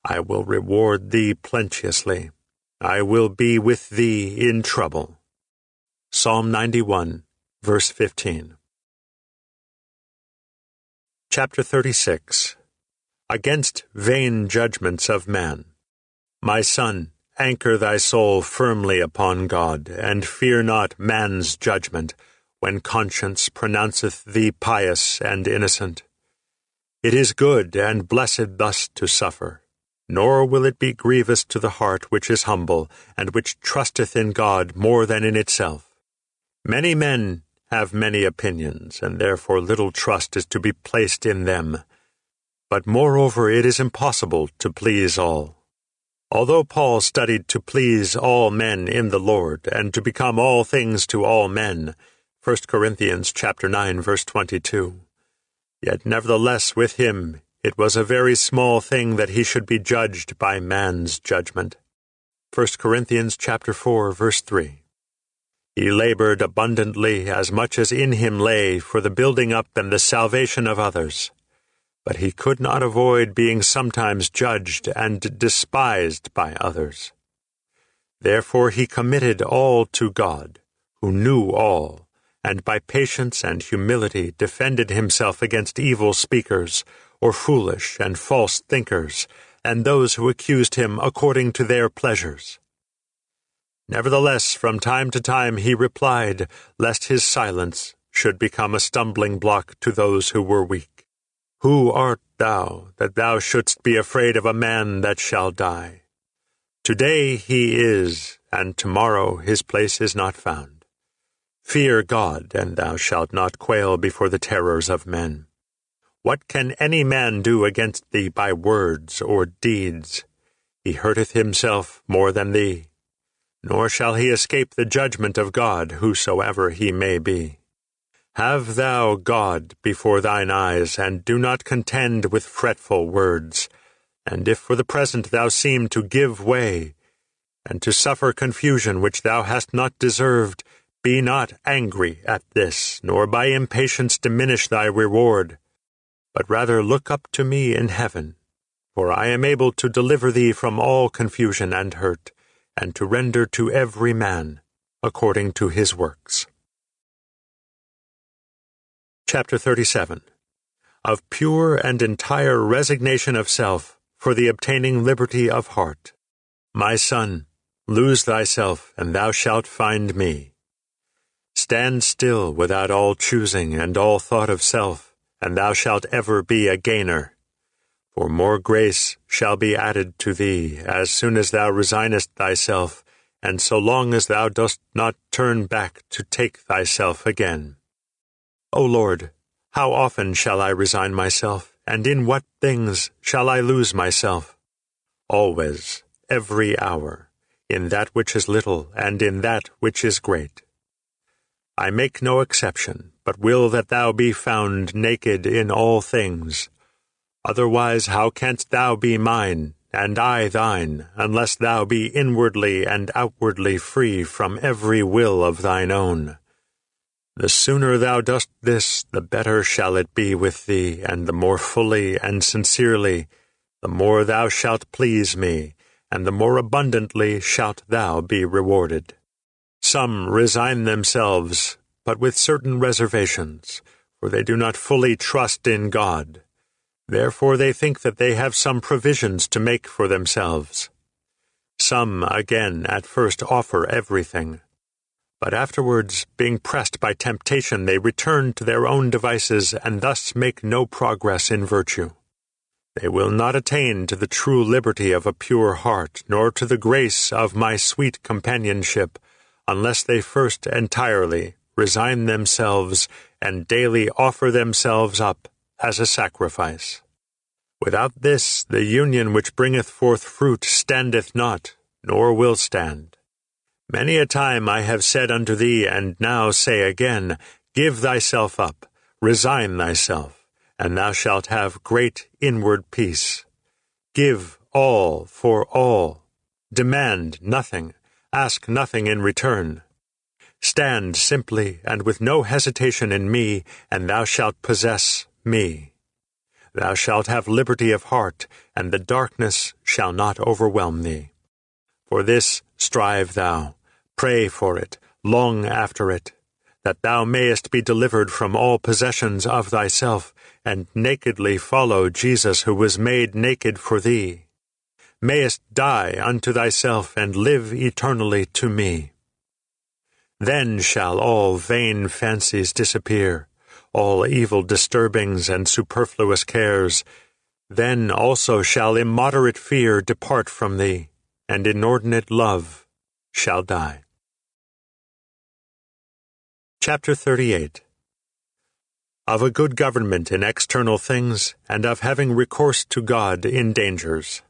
I will reward thee plenteously. I will be with thee in trouble. Psalm 91, verse 15. Chapter 36 Against Vain Judgments of Man. My son, Anchor thy soul firmly upon God, and fear not man's judgment, when conscience pronounceth thee pious and innocent. It is good and blessed thus to suffer, nor will it be grievous to the heart which is humble, and which trusteth in God more than in itself. Many men have many opinions, and therefore little trust is to be placed in them. But moreover it is impossible to please all. Although Paul studied to please all men in the Lord and to become all things to all men, 1 Corinthians chapter 9 verse 22, yet nevertheless with him it was a very small thing that he should be judged by man's judgment. 1 Corinthians chapter 4 verse 3. He labored abundantly as much as in him lay for the building up and the salvation of others but he could not avoid being sometimes judged and despised by others. Therefore he committed all to God, who knew all, and by patience and humility defended himself against evil speakers, or foolish and false thinkers, and those who accused him according to their pleasures. Nevertheless, from time to time he replied, lest his silence should become a stumbling block to those who were weak. Who art thou, that thou shouldst be afraid of a man that shall die? Today he is, and tomorrow his place is not found. Fear God, and thou shalt not quail before the terrors of men. What can any man do against thee by words or deeds? He hurteth himself more than thee. Nor shall he escape the judgment of God, whosoever he may be. Have thou God before thine eyes, and do not contend with fretful words. And if for the present thou seem to give way, and to suffer confusion which thou hast not deserved, be not angry at this, nor by impatience diminish thy reward, but rather look up to me in heaven, for I am able to deliver thee from all confusion and hurt, and to render to every man according to his works. Chapter 37 Of pure and entire resignation of self for the obtaining liberty of heart. My son, lose thyself, and thou shalt find me. Stand still without all choosing and all thought of self, and thou shalt ever be a gainer. For more grace shall be added to thee as soon as thou resignest thyself, and so long as thou dost not turn back to take thyself again. O Lord, how often shall I resign myself, and in what things shall I lose myself? Always, every hour, in that which is little, and in that which is great. I make no exception, but will that thou be found naked in all things. Otherwise, how canst thou be mine, and I thine, unless thou be inwardly and outwardly free from every will of thine own? The sooner thou dost this, the better shall it be with thee, and the more fully and sincerely, the more thou shalt please me, and the more abundantly shalt thou be rewarded. Some resign themselves, but with certain reservations, for they do not fully trust in God. Therefore they think that they have some provisions to make for themselves. Some, again, at first offer everything but afterwards, being pressed by temptation, they return to their own devices and thus make no progress in virtue. They will not attain to the true liberty of a pure heart, nor to the grace of my sweet companionship, unless they first entirely resign themselves and daily offer themselves up as a sacrifice. Without this, the union which bringeth forth fruit standeth not, nor will stand. Many a time I have said unto thee, and now say again, Give thyself up, resign thyself, and thou shalt have great inward peace. Give all for all. Demand nothing, ask nothing in return. Stand simply and with no hesitation in me, and thou shalt possess me. Thou shalt have liberty of heart, and the darkness shall not overwhelm thee. For this strive thou, pray for it, long after it, that thou mayest be delivered from all possessions of thyself, and nakedly follow Jesus who was made naked for thee. Mayest die unto thyself, and live eternally to me. Then shall all vain fancies disappear, all evil disturbings and superfluous cares. Then also shall immoderate fear depart from thee, and inordinate love shall die. Chapter 38 Of a good government in external things, and of having recourse to God in dangers.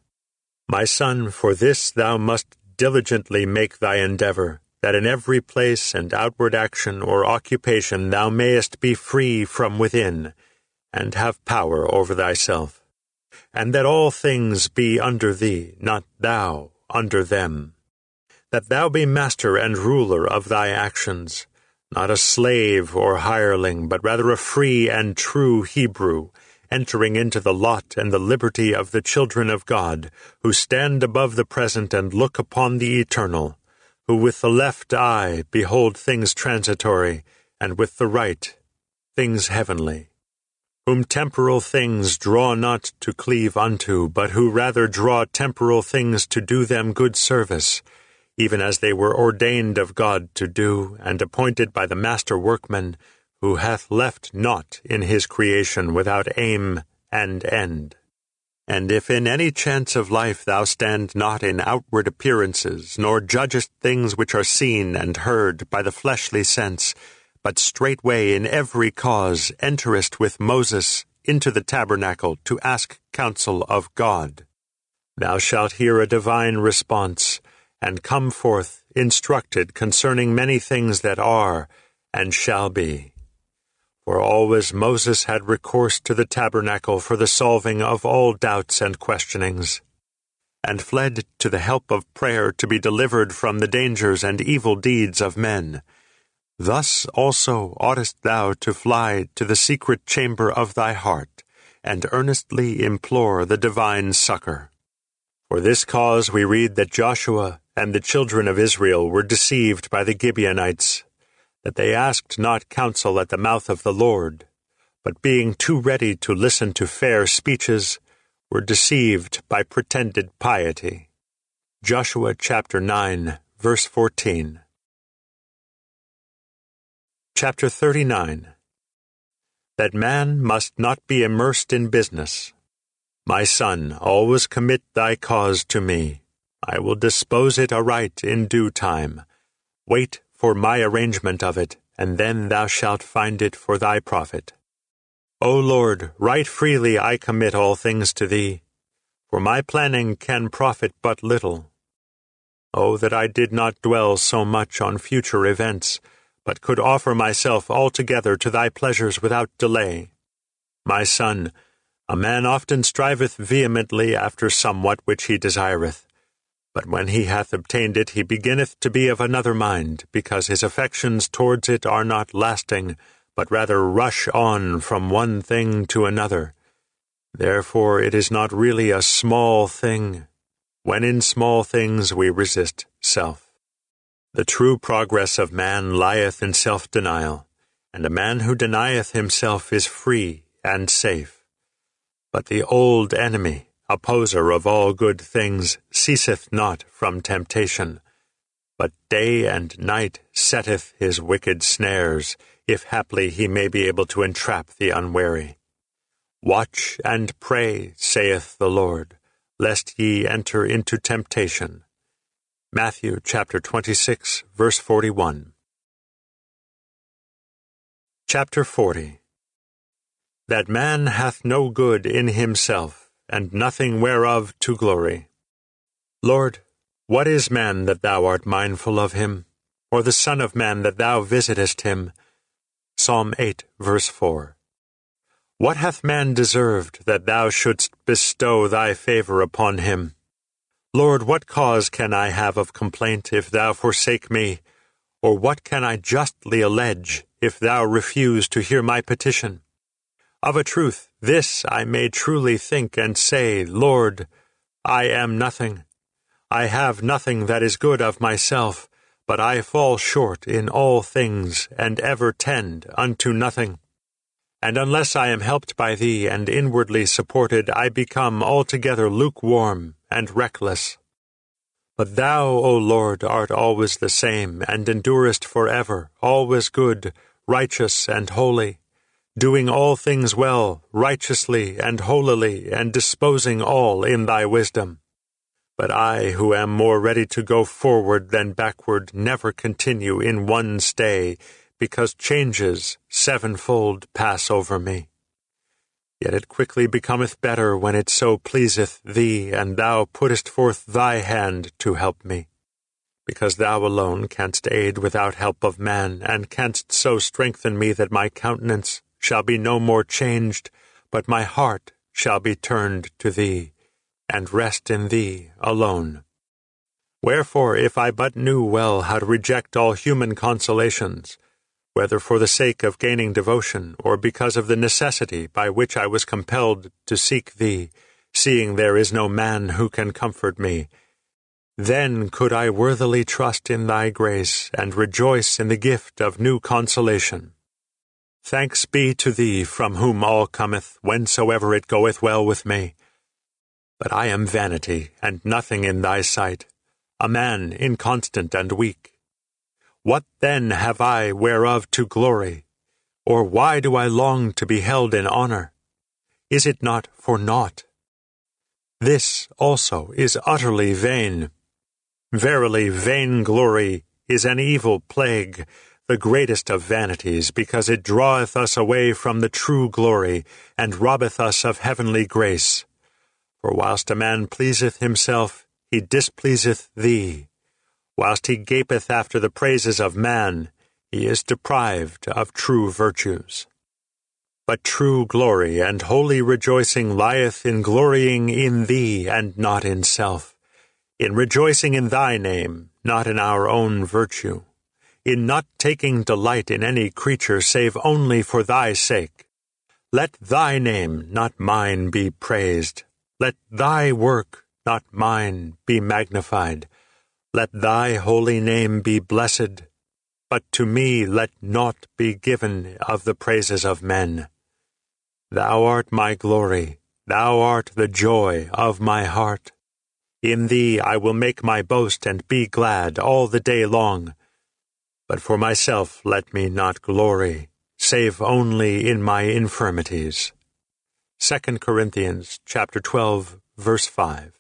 My son, for this thou must diligently make thy endeavor, that in every place and outward action or occupation thou mayest be free from within, and have power over thyself, and that all things be under thee, not thou under them, that thou be master and ruler of thy actions, not a slave or hireling, but rather a free and true Hebrew, entering into the lot and the liberty of the children of God, who stand above the present and look upon the eternal, who with the left eye behold things transitory, and with the right things heavenly, whom temporal things draw not to cleave unto, but who rather draw temporal things to do them good service, even as they were ordained of God to do, and appointed by the master workman, who hath left naught in his creation without aim and end. And if in any chance of life thou stand not in outward appearances, nor judgest things which are seen and heard by the fleshly sense, but straightway in every cause enterest with Moses into the tabernacle to ask counsel of God, thou shalt hear a divine response, and come forth instructed concerning many things that are and shall be. For always Moses had recourse to the tabernacle for the solving of all doubts and questionings, and fled to the help of prayer to be delivered from the dangers and evil deeds of men. Thus also oughtest thou to fly to the secret chamber of thy heart, and earnestly implore the divine succor. For this cause we read that Joshua and the children of Israel were deceived by the Gibeonites, that they asked not counsel at the mouth of the Lord, but being too ready to listen to fair speeches, were deceived by pretended piety. Joshua chapter 9, verse 14. Chapter 39 That man must not be immersed in business. My son, always commit thy cause to me I will dispose it aright in due time. Wait for my arrangement of it, and then thou shalt find it for thy profit. O Lord, right freely I commit all things to thee, for my planning can profit but little. Oh, that I did not dwell so much on future events, but could offer myself altogether to thy pleasures without delay. My son, a man often striveth vehemently after somewhat which he desireth, but when he hath obtained it, he beginneth to be of another mind, because his affections towards it are not lasting, but rather rush on from one thing to another. Therefore it is not really a small thing, when in small things we resist self. The true progress of man lieth in self-denial, and a man who denieth himself is free and safe. But the old enemy, opposer of all good things, ceaseth not from temptation, but day and night setteth his wicked snares, if haply he may be able to entrap the unwary. Watch and pray, saith the Lord, lest ye enter into temptation. Matthew chapter 26, verse 41. Chapter 40 That man hath no good in himself, and nothing whereof to glory. Lord, what is man that thou art mindful of him, or the Son of Man that thou visitest him? Psalm 8, verse 4. What hath man deserved that thou shouldst bestow thy favor upon him? Lord, what cause can I have of complaint if thou forsake me? Or what can I justly allege if thou refuse to hear my petition? Of a truth, this I may truly think and say, Lord, I am nothing. I have nothing that is good of myself, but I fall short in all things, and ever tend unto nothing. And unless I am helped by thee and inwardly supported, I become altogether lukewarm and reckless. But thou, O Lord, art always the same, and endurest for ever, always good, righteous, and holy, doing all things well, righteously, and holily, and disposing all in thy wisdom. But I, who am more ready to go forward than backward, never continue in one stay, because changes sevenfold pass over me. Yet it quickly becometh better when it so pleaseth thee, and thou puttest forth thy hand to help me. Because thou alone canst aid without help of man, and canst so strengthen me that my countenance shall be no more changed, but my heart shall be turned to thee, and rest in thee alone. Wherefore, if I but knew well how to reject all human consolations, whether for the sake of gaining devotion, or because of the necessity by which I was compelled to seek thee, seeing there is no man who can comfort me, then could I worthily trust in thy grace, and rejoice in the gift of new consolation. Thanks be to thee, from whom all cometh, whensoever it goeth well with me. But I am vanity, and nothing in thy sight, a man inconstant and weak. What then have I whereof to glory? Or why do I long to be held in honor? Is it not for naught? This also is utterly vain. Verily, vainglory is an evil plague, the greatest of vanities, because it draweth us away from the true glory, and robbeth us of heavenly grace. For whilst a man pleaseth himself, he displeaseth thee. Whilst he gapeth after the praises of man, he is deprived of true virtues. But true glory and holy rejoicing lieth in glorying in thee and not in self, in rejoicing in thy name, not in our own virtue, in not taking delight in any creature save only for thy sake. Let thy name, not mine, be praised. Let thy work, not mine, be magnified. Let thy holy name be blessed, but to me let naught be given of the praises of men. Thou art my glory, thou art the joy of my heart. In thee I will make my boast and be glad all the day long. But for myself let me not glory, save only in my infirmities. 2 Corinthians chapter 12, verse 5.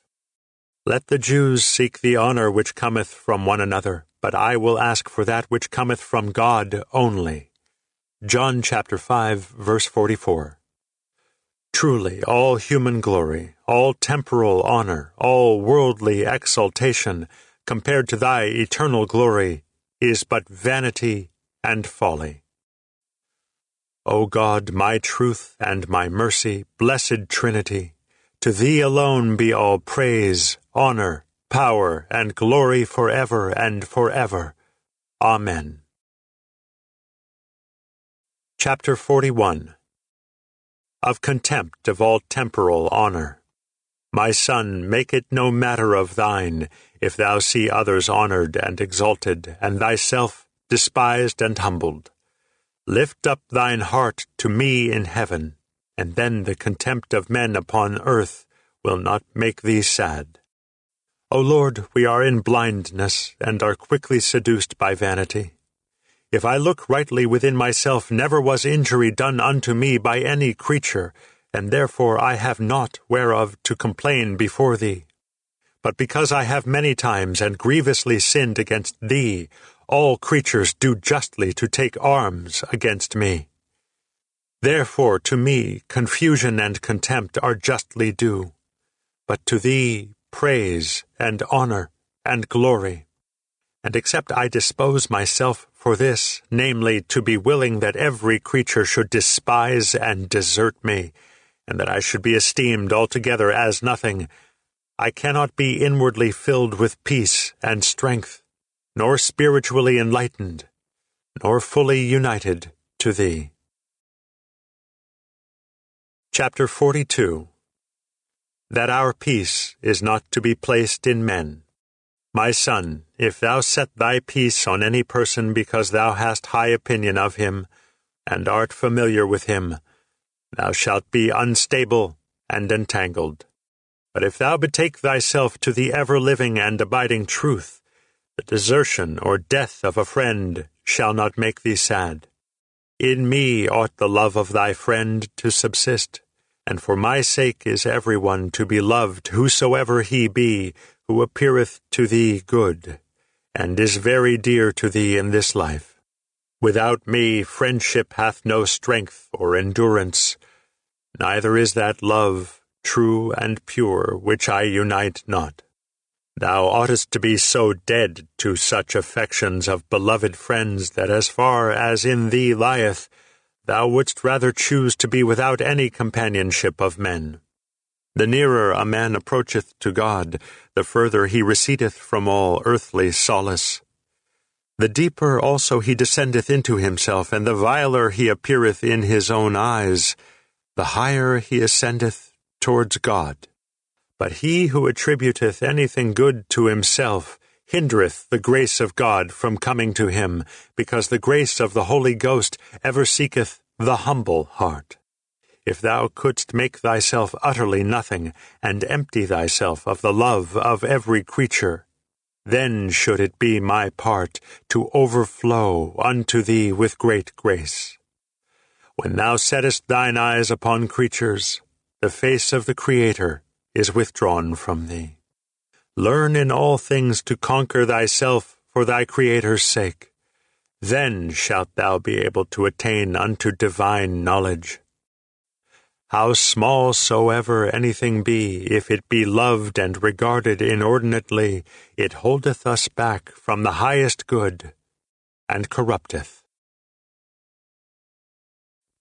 Let the Jews seek the honor which cometh from one another, but I will ask for that which cometh from God only. John chapter 5, verse 44. Truly, all human glory, all temporal honor, all worldly exaltation, compared to thy eternal glory, is but vanity and folly. O God, my truth and my mercy, blessed Trinity, to thee alone be all praise, honor, power, and glory for ever and for ever. Amen. Chapter 41 Of contempt of all temporal honor. My son, make it no matter of thine, if thou see others honored and exalted, and thyself despised and humbled. Lift up thine heart to me in heaven, and then the contempt of men upon earth will not make thee sad. O Lord, we are in blindness, and are quickly seduced by vanity. If I look rightly within myself, never was injury done unto me by any creature, and therefore I have naught whereof to complain before thee. But because I have many times and grievously sinned against thee, all creatures do justly to take arms against me. Therefore to me confusion and contempt are justly due, but to thee praise, and honor, and glory. And except I dispose myself for this, namely, to be willing that every creature should despise and desert me, and that I should be esteemed altogether as nothing, I cannot be inwardly filled with peace and strength, nor spiritually enlightened, nor fully united to Thee. Chapter 42 That our peace is not to be placed in men. My son, if thou set thy peace on any person because thou hast high opinion of him, and art familiar with him, thou shalt be unstable and entangled. But if thou betake thyself to the ever living and abiding truth, the desertion or death of a friend shall not make thee sad. In me ought the love of thy friend to subsist, and for my sake is every one to be loved, whosoever he be, who appeareth to thee good, and is very dear to thee in this life. Without me friendship hath no strength or endurance, neither is that love true and pure which I unite not. Thou oughtest to be so dead to such affections of beloved friends that as far as in thee lieth, thou wouldst rather choose to be without any companionship of men. The nearer a man approacheth to God, the further he recedeth from all earthly solace. The deeper also he descendeth into himself, and the viler he appeareth in his own eyes, the higher he ascendeth towards God. But he who attributeth anything good to himself hindereth the grace of God from coming to him, because the grace of the Holy Ghost ever seeketh the humble heart if thou couldst make thyself utterly nothing, and empty thyself of the love of every creature, then should it be my part to overflow unto thee with great grace. When thou settest thine eyes upon creatures, the face of the Creator is withdrawn from thee. Learn in all things to conquer thyself for thy Creator's sake. Then shalt thou be able to attain unto divine knowledge. How small soever anything be, if it be loved and regarded inordinately, it holdeth us back from the highest good, and corrupteth.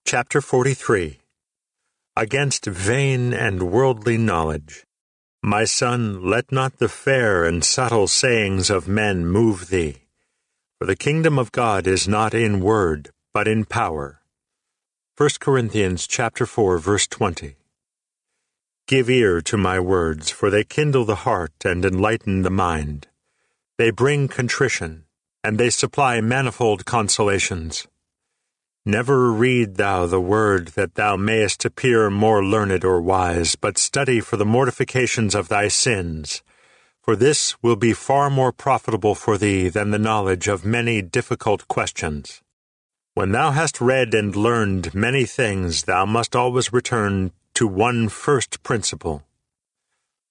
Chapter 43 Against vain and worldly knowledge. My son, let not the fair and subtle sayings of men move thee. For the kingdom of God is not in word, but in power. 1 Corinthians chapter 4 verse 20. Give ear to my words, for they kindle the heart and enlighten the mind. They bring contrition, and they supply manifold consolations. Never read thou the word that thou mayest appear more learned or wise, but study for the mortifications of thy sins. For this will be far more profitable for thee than the knowledge of many difficult questions. When thou hast read and learned many things, thou must always return to one first principle.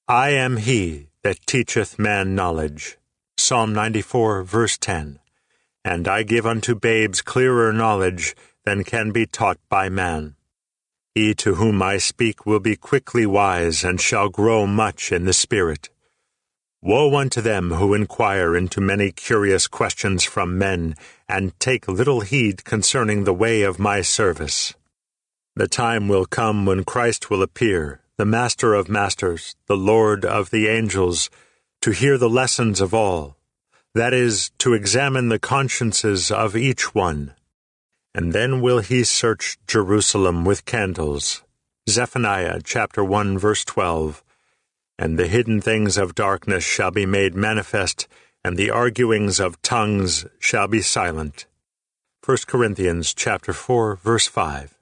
I am he that teacheth man knowledge. Psalm 94, verse 10. And I give unto babes clearer knowledge than can be taught by man. He to whom I speak will be quickly wise, and shall grow much in the Spirit. Woe unto them who inquire into many curious questions from men, and take little heed concerning the way of my service. The time will come when Christ will appear, the Master of masters, the Lord of the angels, to hear the lessons of all, that is, to examine the consciences of each one. And then will he search Jerusalem with candles. Zephaniah chapter 1 verse 12 and the hidden things of darkness shall be made manifest, and the arguings of tongues shall be silent. 1 Corinthians chapter 4 verse 5.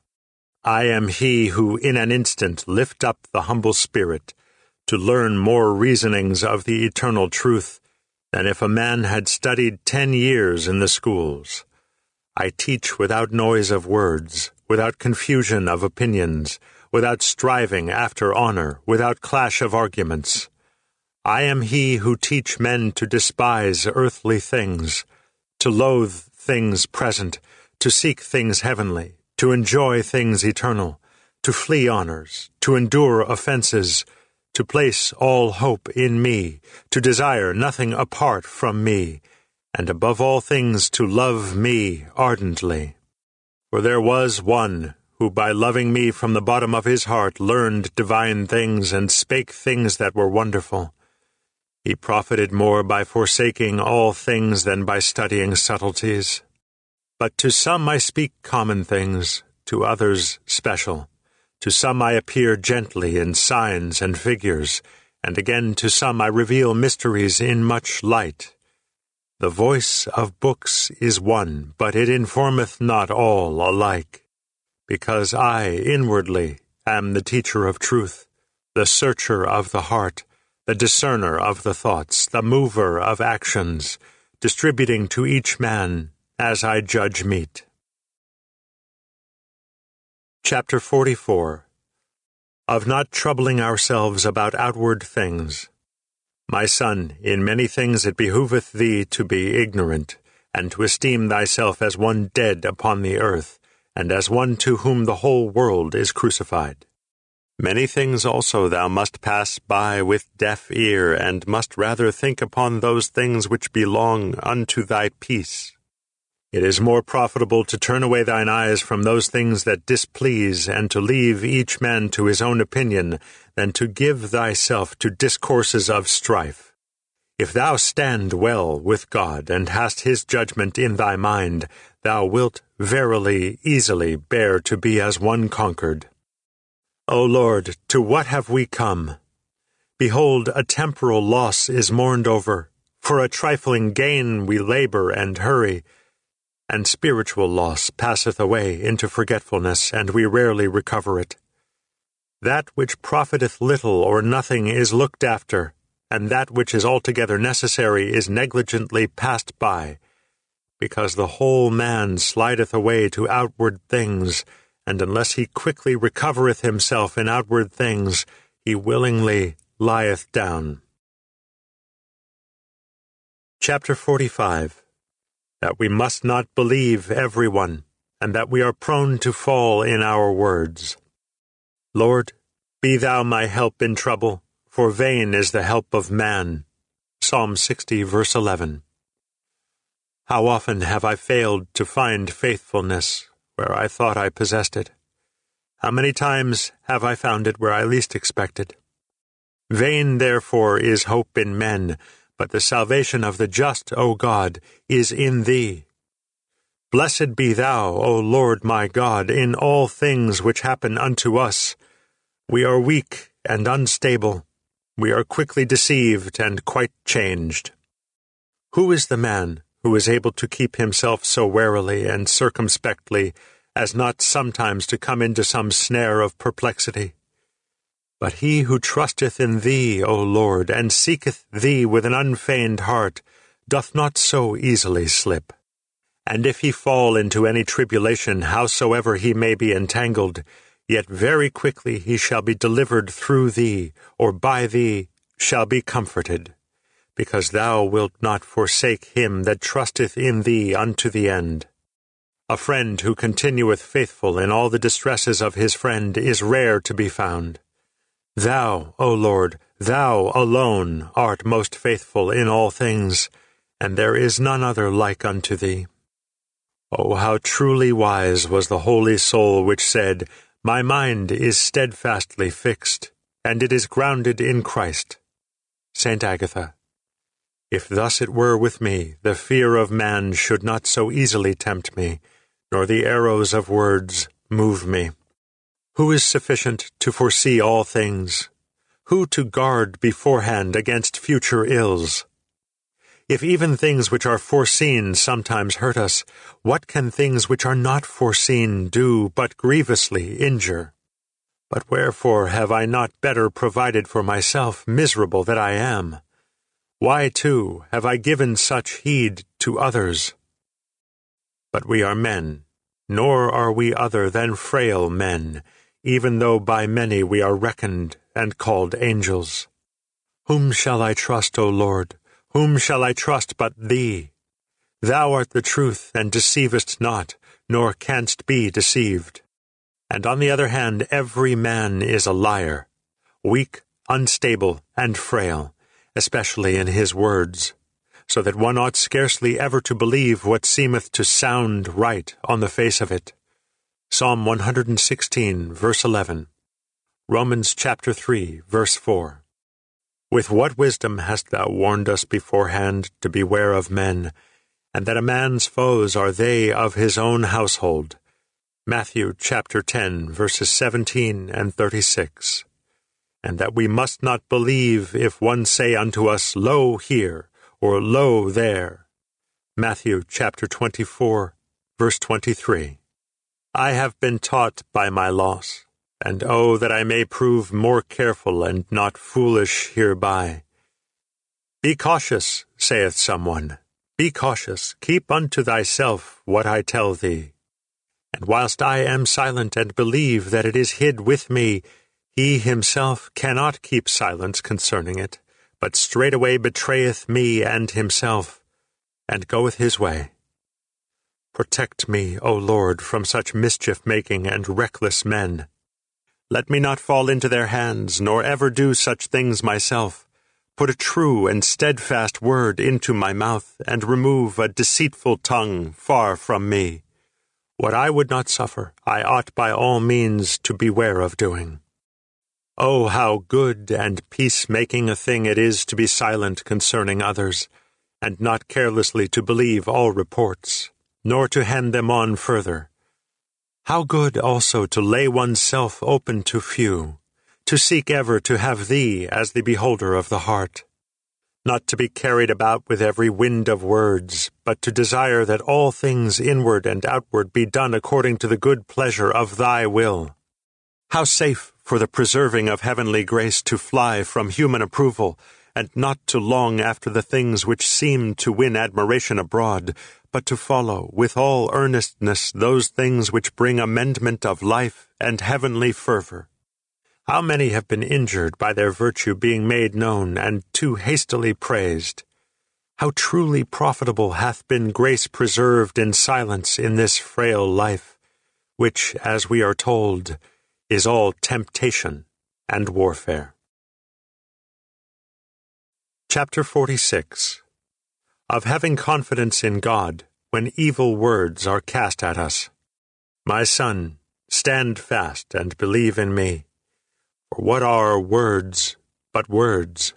I am he who in an instant lift up the humble spirit to learn more reasonings of the eternal truth than if a man had studied ten years in the schools. I teach without noise of words, without confusion of opinions, without striving after honor, without clash of arguments. I am he who teach men to despise earthly things, to loathe things present, to seek things heavenly, to enjoy things eternal, to flee honors, to endure offenses, to place all hope in me, to desire nothing apart from me, and above all things to love me ardently. For there was one who by loving me from the bottom of his heart learned divine things and spake things that were wonderful. He profited more by forsaking all things than by studying subtleties. But to some I speak common things, to others special. To some I appear gently in signs and figures, and again to some I reveal mysteries in much light. The voice of books is one, but it informeth not all alike. Because I inwardly am the teacher of truth, the searcher of the heart, the discerner of the thoughts, the mover of actions, distributing to each man as I judge meet. Chapter 44 Of not troubling ourselves about outward things. My son, in many things it behoveth thee to be ignorant, and to esteem thyself as one dead upon the earth, and as one to whom the whole world is crucified. Many things also thou must pass by with deaf ear, and must rather think upon those things which belong unto thy peace. It is more profitable to turn away thine eyes from those things that displease, and to leave each man to his own opinion, than to give thyself to discourses of strife. If thou stand well with God, and hast his judgment in thy mind, thou wilt verily easily bear to be as one conquered. O Lord, to what have we come? Behold, a temporal loss is mourned over, for a trifling gain we labor and hurry, and spiritual loss passeth away into forgetfulness, and we rarely recover it. That which profiteth little or nothing is looked after, and that which is altogether necessary is negligently passed by, because the whole man slideth away to outward things, and unless he quickly recovereth himself in outward things, he willingly lieth down. Chapter 45 That we must not believe every one, and that we are prone to fall in our words. Lord, be thou my help in trouble, for vain is the help of man. Psalm 60, verse 11. How often have I failed to find faithfulness where I thought I possessed it? How many times have I found it where I least expected? Vain, therefore, is hope in men, but the salvation of the just, O God, is in thee. Blessed be thou, O Lord my God, in all things which happen unto us. We are weak and unstable. We are quickly deceived and quite changed. Who is the man who is able to keep himself so warily and circumspectly as not sometimes to come into some snare of perplexity. But he who trusteth in thee, O Lord, and seeketh thee with an unfeigned heart, doth not so easily slip. And if he fall into any tribulation, howsoever he may be entangled, yet very quickly he shall be delivered through thee, or by thee shall be comforted because thou wilt not forsake him that trusteth in thee unto the end. A friend who continueth faithful in all the distresses of his friend is rare to be found. Thou, O Lord, thou alone art most faithful in all things, and there is none other like unto thee. O how truly wise was the holy soul which said, My mind is steadfastly fixed, and it is grounded in Christ. Saint Agatha. If thus it were with me, the fear of man should not so easily tempt me, nor the arrows of words move me. Who is sufficient to foresee all things? Who to guard beforehand against future ills? If even things which are foreseen sometimes hurt us, what can things which are not foreseen do but grievously injure? But wherefore have I not better provided for myself, miserable that I am? Why, too, have I given such heed to others? But we are men, nor are we other than frail men, even though by many we are reckoned and called angels. Whom shall I trust, O Lord? Whom shall I trust but Thee? Thou art the truth, and deceivest not, nor canst be deceived. And on the other hand, every man is a liar, weak, unstable, and frail especially in his words, so that one ought scarcely ever to believe what seemeth to sound right on the face of it. Psalm 116, verse 11. Romans chapter 3, verse 4. With what wisdom hast thou warned us beforehand to beware of men, and that a man's foes are they of his own household? Matthew chapter 10, verses 17 and 36. And that we must not believe if one say unto us, Lo here, or Lo there. Matthew chapter 24, verse 23. I have been taught by my loss, and oh, that I may prove more careful and not foolish hereby. Be cautious, saith someone. Be cautious, keep unto thyself what I tell thee. And whilst I am silent and believe that it is hid with me, he himself cannot keep silence concerning it, but straightway betrayeth me and himself, and goeth his way. Protect me, O Lord, from such mischief making and reckless men. Let me not fall into their hands, nor ever do such things myself. Put a true and steadfast word into my mouth, and remove a deceitful tongue far from me. What I would not suffer, I ought by all means to beware of doing. Oh, how good and peace-making a thing it is to be silent concerning others, and not carelessly to believe all reports nor to hand them on further. How good also to lay oneself open to few, to seek ever to have thee as the beholder of the heart, not to be carried about with every wind of words, but to desire that all things inward and outward be done according to the good pleasure of thy will. How safe for the preserving of heavenly grace to fly from human approval, and not to long after the things which seem to win admiration abroad, but to follow with all earnestness those things which bring amendment of life and heavenly fervor. How many have been injured by their virtue being made known and too hastily praised? How truly profitable hath been grace preserved in silence in this frail life, which, as we are told, is all temptation and warfare. Chapter 46 of having confidence in God when evil words are cast at us. My son, stand fast and believe in me. For what are words but words?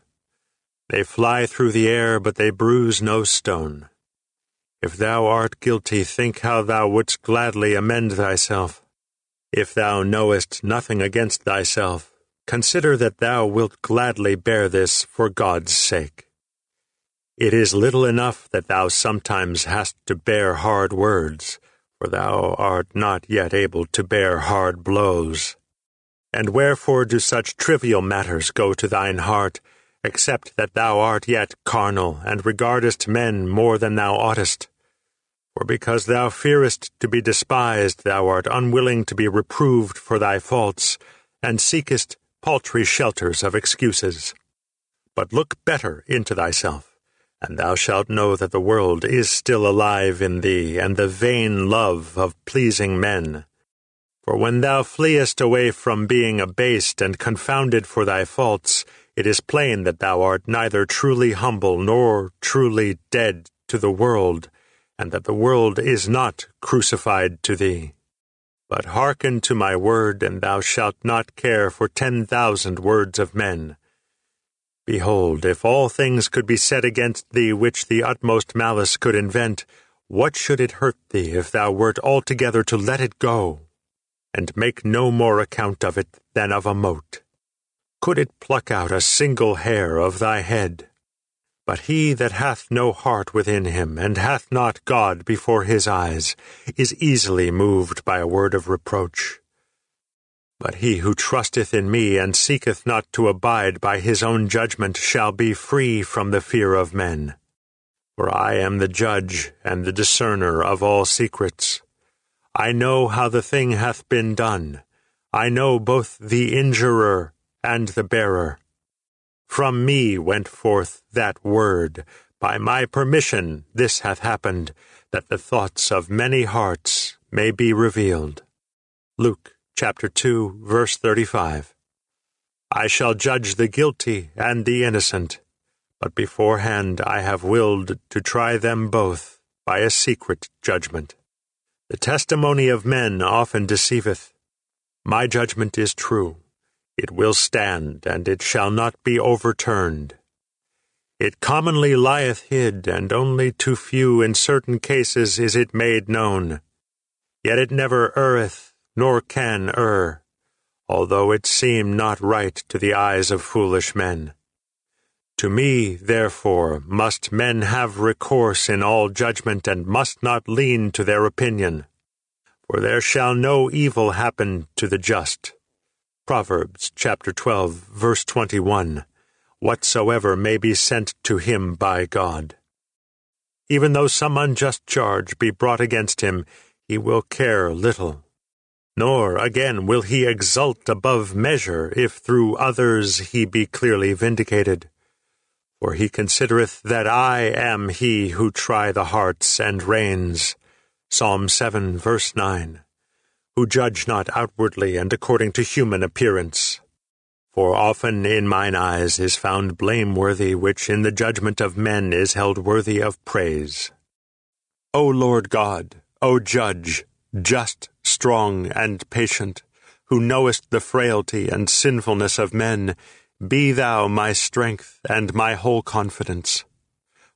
They fly through the air, but they bruise no stone. If thou art guilty, think how thou wouldst gladly amend thyself. If thou knowest nothing against thyself, consider that thou wilt gladly bear this for God's sake. It is little enough that thou sometimes hast to bear hard words, for thou art not yet able to bear hard blows. And wherefore do such trivial matters go to thine heart, except that thou art yet carnal, and regardest men more than thou oughtest? For because thou fearest to be despised, thou art unwilling to be reproved for thy faults, and seekest paltry shelters of excuses. But look better into thyself and thou shalt know that the world is still alive in thee, and the vain love of pleasing men. For when thou fleest away from being abased and confounded for thy faults, it is plain that thou art neither truly humble nor truly dead to the world, and that the world is not crucified to thee. But hearken to my word, and thou shalt not care for ten thousand words of men Behold, if all things could be said against thee which the utmost malice could invent, what should it hurt thee if thou wert altogether to let it go, and make no more account of it than of a mote? Could it pluck out a single hair of thy head? But he that hath no heart within him, and hath not God before his eyes, is easily moved by a word of reproach. But he who trusteth in me and seeketh not to abide by his own judgment shall be free from the fear of men. For I am the judge and the discerner of all secrets. I know how the thing hath been done. I know both the injurer and the bearer. From me went forth that word. By my permission this hath happened, that the thoughts of many hearts may be revealed. Luke chapter 2, verse 35. I shall judge the guilty and the innocent, but beforehand I have willed to try them both by a secret judgment. The testimony of men often deceiveth. My judgment is true. It will stand, and it shall not be overturned. It commonly lieth hid, and only to few in certain cases is it made known. Yet it never erreth, nor can err, although it seem not right to the eyes of foolish men. To me, therefore, must men have recourse in all judgment, and must not lean to their opinion. For there shall no evil happen to the just. Proverbs chapter 12, verse 21. Whatsoever may be sent to him by God. Even though some unjust charge be brought against him, he will care little. Nor, again, will he exult above measure if through others he be clearly vindicated. For he considereth that I am he who try the hearts and reins. Psalm 7, verse 9. Who judge not outwardly and according to human appearance. For often in mine eyes is found blameworthy which in the judgment of men is held worthy of praise. O Lord God, O Judge, just, strong, and patient, who knowest the frailty and sinfulness of men, be thou my strength and my whole confidence.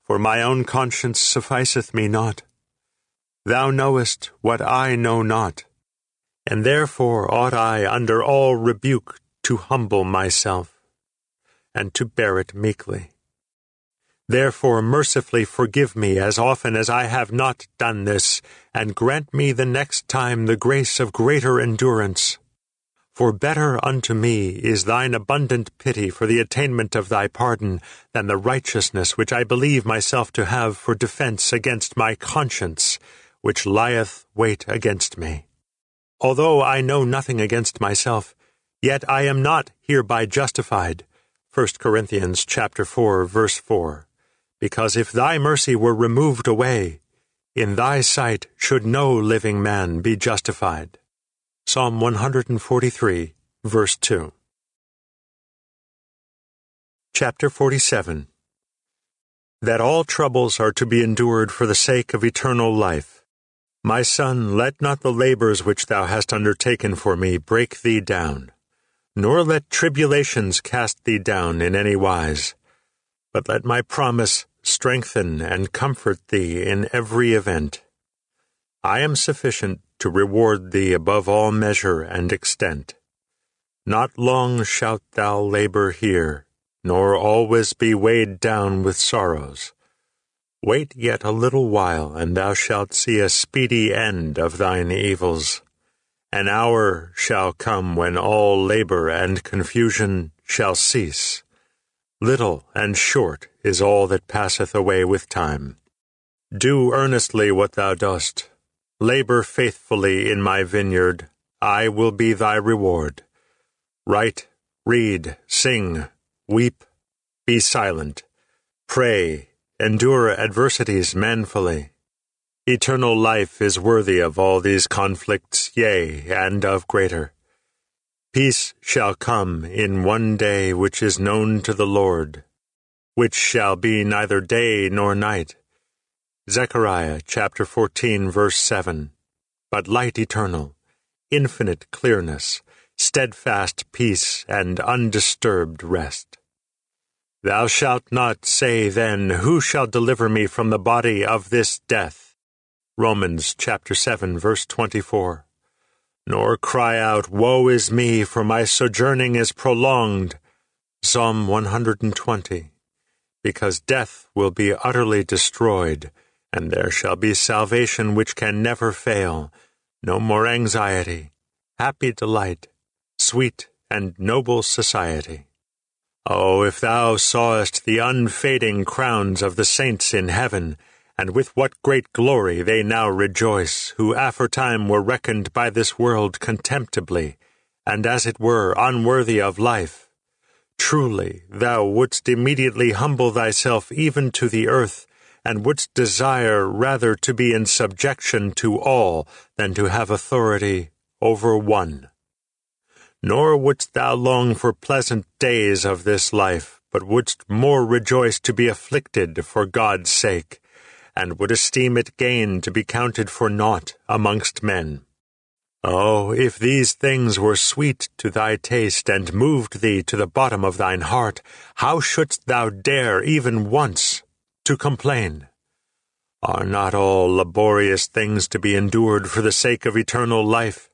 For my own conscience sufficeth me not. Thou knowest what I know not, and therefore ought I under all rebuke to humble myself, and to bear it meekly. Therefore mercifully forgive me as often as I have not done this, and grant me the next time the grace of greater endurance. For better unto me is thine abundant pity for the attainment of thy pardon than the righteousness which I believe myself to have for defence against my conscience, which lieth wait against me. Although I know nothing against myself, yet I am not hereby justified. 1 Corinthians chapter 4 verse 4 because if thy mercy were removed away, in thy sight should no living man be justified. Psalm 143, verse 2. Chapter 47 That all troubles are to be endured for the sake of eternal life. My son, let not the labors which thou hast undertaken for me break thee down, nor let tribulations cast thee down in any wise, but let my promise strengthen and comfort thee in every event. I am sufficient to reward thee above all measure and extent. Not long shalt thou labor here, nor always be weighed down with sorrows. Wait yet a little while, and thou shalt see a speedy end of thine evils. An hour shall come when all labor and confusion shall cease Little and short is all that passeth away with time. Do earnestly what thou dost. Labor faithfully in my vineyard. I will be thy reward. Write, read, sing, weep, be silent. Pray, endure adversities manfully. Eternal life is worthy of all these conflicts, yea, and of greater. Peace shall come in one day which is known to the Lord, which shall be neither day nor night. Zechariah chapter 14, verse 7. But light eternal, infinite clearness, steadfast peace, and undisturbed rest. Thou shalt not say then, Who shall deliver me from the body of this death? Romans chapter 7, verse 24 nor cry out, Woe is me, for my sojourning is prolonged. Psalm 120. Because death will be utterly destroyed, and there shall be salvation which can never fail, no more anxiety, happy delight, sweet and noble society. Oh, if thou sawest the unfading crowns of the saints in heaven, and with what great glory they now rejoice, who aforetime were reckoned by this world contemptibly, and as it were unworthy of life. Truly, thou wouldst immediately humble thyself even to the earth, and wouldst desire rather to be in subjection to all than to have authority over one. Nor wouldst thou long for pleasant days of this life, but wouldst more rejoice to be afflicted for God's sake and would esteem it gain to be counted for naught amongst men. Oh, if these things were sweet to thy taste, and moved thee to the bottom of thine heart, how shouldst thou dare even once to complain? Are not all laborious things to be endured for the sake of eternal life?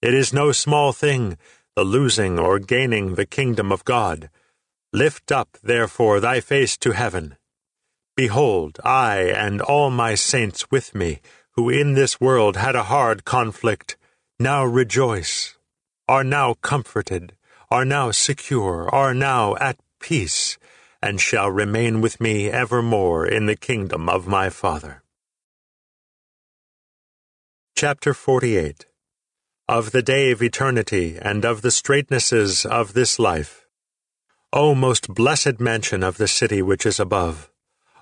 It is no small thing, the losing or gaining the kingdom of God. Lift up, therefore, thy face to heaven. Behold, I and all my saints with me, who in this world had a hard conflict, now rejoice, are now comforted, are now secure, are now at peace, and shall remain with me evermore in the kingdom of my Father. Chapter 48 Of the day of eternity and of the straitnesses of this life. O most blessed mansion of the city which is above!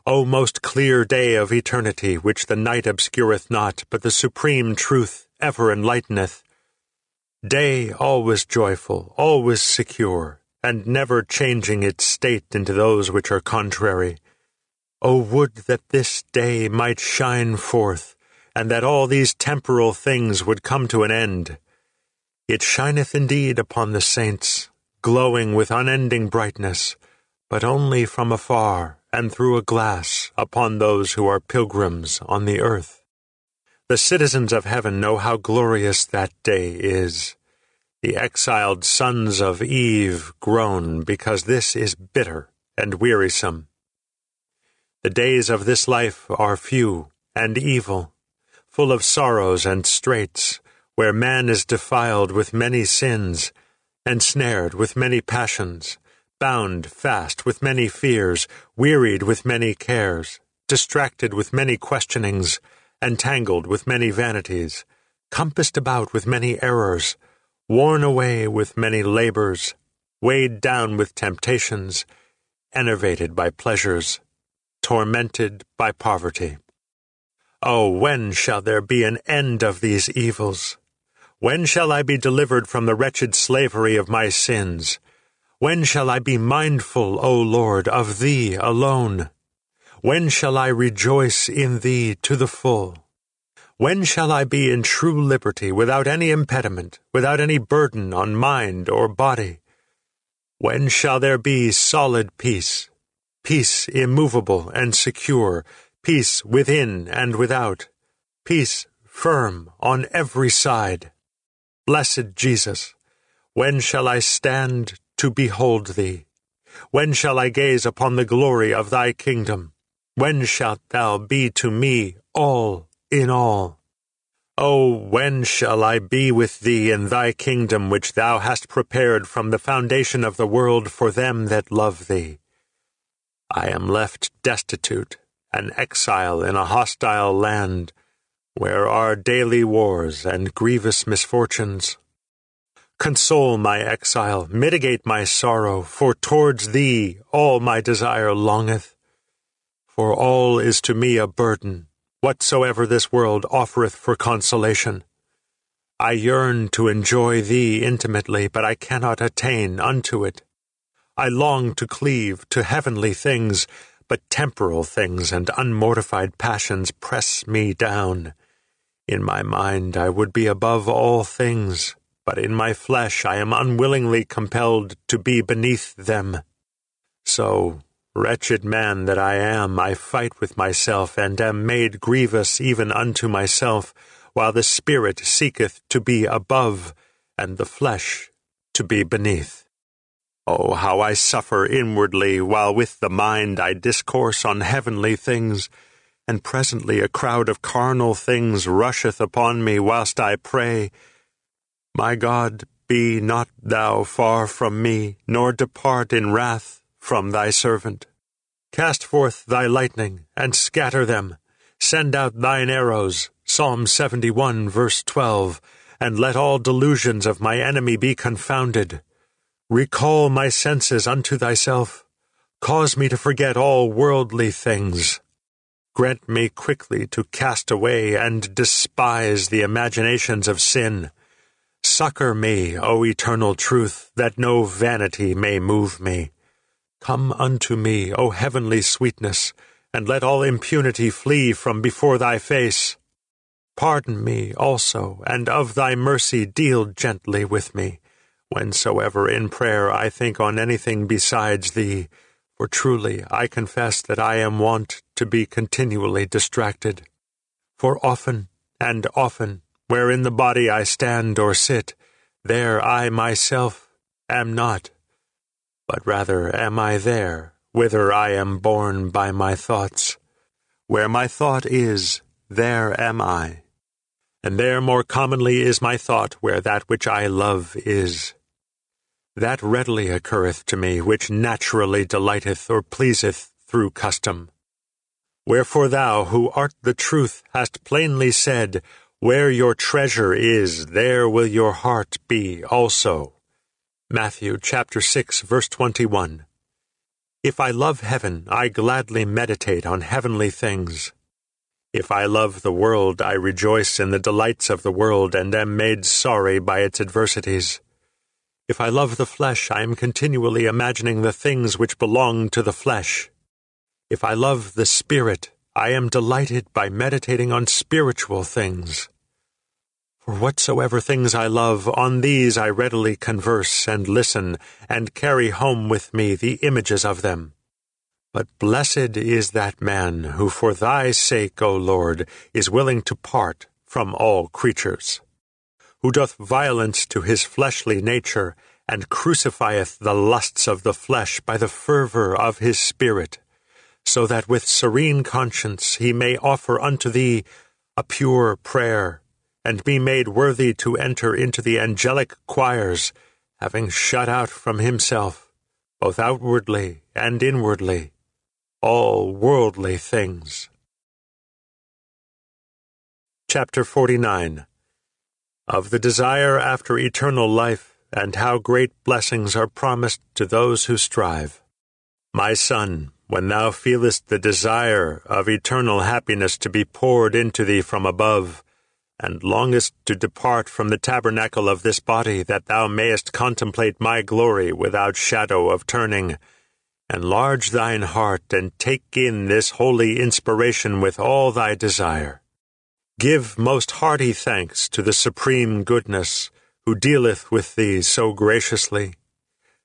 O most clear day of eternity, which the night obscureth not, but the supreme truth ever enlighteneth! Day always joyful, always secure, and never changing its state into those which are contrary. O would that this day might shine forth, and that all these temporal things would come to an end. It shineth indeed upon the saints, glowing with unending brightness, but only from afar and through a glass upon those who are pilgrims on the earth. The citizens of heaven know how glorious that day is. The exiled sons of Eve groan because this is bitter and wearisome. The days of this life are few and evil, full of sorrows and straits, where man is defiled with many sins, ensnared with many passions, bound fast with many fears, wearied with many cares, distracted with many questionings, entangled with many vanities, compassed about with many errors, worn away with many labors, weighed down with temptations, enervated by pleasures, tormented by poverty. Oh, when shall there be an end of these evils? When shall I be delivered from the wretched slavery of my sins? When shall I be mindful, O Lord, of Thee alone? When shall I rejoice in Thee to the full? When shall I be in true liberty, without any impediment, without any burden on mind or body? When shall there be solid peace, peace immovable and secure, peace within and without, peace firm on every side? Blessed Jesus, when shall I stand to behold thee? When shall I gaze upon the glory of thy kingdom? When shalt thou be to me all in all. Oh, when shall I be with thee in thy kingdom which thou hast prepared from the foundation of the world for them that love thee? I am left destitute, an exile in a hostile land, where are daily wars and grievous misfortunes. Console my exile, mitigate my sorrow, for towards thee all my desire longeth. For all is to me a burden, whatsoever this world offereth for consolation. I yearn to enjoy thee intimately, but I cannot attain unto it. I long to cleave to heavenly things, but temporal things and unmortified passions press me down. In my mind I would be above all things, but in my flesh I am unwillingly compelled to be beneath them. So Wretched man that I am, I fight with myself, and am made grievous even unto myself, while the spirit seeketh to be above, and the flesh to be beneath. Oh, how I suffer inwardly, while with the mind I discourse on heavenly things, and presently a crowd of carnal things rusheth upon me whilst I pray. My God, be not thou far from me, nor depart in wrath from thy servant. Cast forth thy lightning, and scatter them. Send out thine arrows, Psalm 71, verse 12, and let all delusions of my enemy be confounded. Recall my senses unto thyself. Cause me to forget all worldly things. Grant me quickly to cast away and despise the imaginations of sin. Succor me, O eternal truth, that no vanity may move me. Come unto me, O heavenly sweetness, and let all impunity flee from before thy face. Pardon me also, and of thy mercy deal gently with me, whensoever in prayer I think on anything besides thee, for truly I confess that I am wont to be continually distracted. For often and often, where in the body I stand or sit, there I myself am not, but rather am I there, whither I am borne by my thoughts. Where my thought is, there am I and there more commonly is my thought where that which I love is. That readily occurreth to me which naturally delighteth or pleaseth through custom. Wherefore thou, who art the truth, hast plainly said, Where your treasure is, there will your heart be also. Matthew chapter 6, verse 21. If I love heaven, I gladly meditate on heavenly things. If I love the world, I rejoice in the delights of the world and am made sorry by its adversities. If I love the flesh, I am continually imagining the things which belong to the flesh. If I love the Spirit, I am delighted by meditating on spiritual things. For whatsoever things I love, on these I readily converse and listen, and carry home with me the images of them. But blessed is that man who for thy sake, O Lord, is willing to part from all creatures, who doth violence to his fleshly nature, and crucifieth the lusts of the flesh by the fervour of his spirit, so that with serene conscience he may offer unto thee a pure prayer, and be made worthy to enter into the angelic choirs, having shut out from himself, both outwardly and inwardly, all worldly things. Chapter 49 Of the desire after eternal life, and how great blessings are promised to those who strive. My son, when thou feelest the desire of eternal happiness to be poured into thee from above, and longest to depart from the tabernacle of this body, that thou mayest contemplate my glory without shadow of turning, Enlarge thine heart, and take in this holy inspiration with all thy desire. Give most hearty thanks to the supreme goodness, who dealeth with thee so graciously,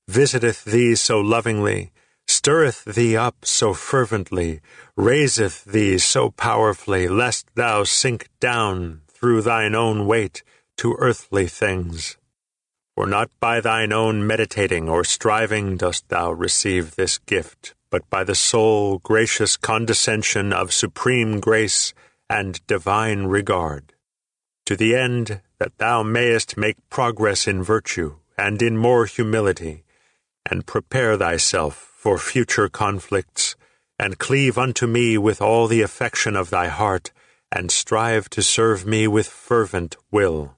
visiteth thee so lovingly, stirreth thee up so fervently, raiseth thee so powerfully, lest thou sink down through thine own weight to earthly things. For not by thine own meditating or striving dost thou receive this gift, but by the sole gracious condescension of supreme grace and divine regard, to the end that thou mayest make progress in virtue and in more humility, and prepare thyself for future conflicts, and cleave unto me with all the affection of thy heart, and strive to serve me with fervent will.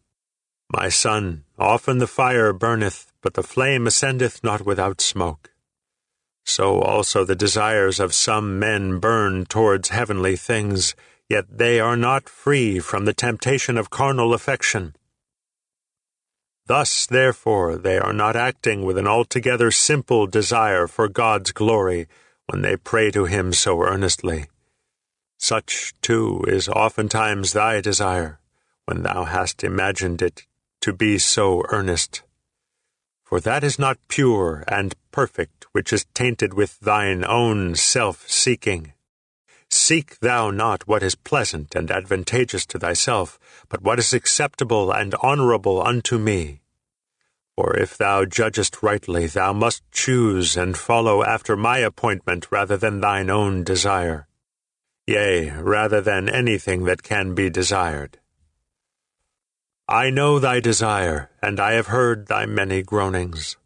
My son, often the fire burneth, but the flame ascendeth not without smoke. So also the desires of some men burn towards heavenly things, yet they are not free from the temptation of carnal affection. Thus, therefore, they are not acting with an altogether simple desire for God's glory when they pray to Him so earnestly. Such, too, is oftentimes thy desire, when thou hast imagined it to be so earnest. For that is not pure and perfect which is tainted with thine own self seeking. Seek thou not what is pleasant and advantageous to thyself, but what is acceptable and honorable unto me. For if thou judgest rightly, thou must choose and follow after my appointment rather than thine own desire. Yea, rather than anything that can be desired. I know thy desire, and I have heard thy many groanings.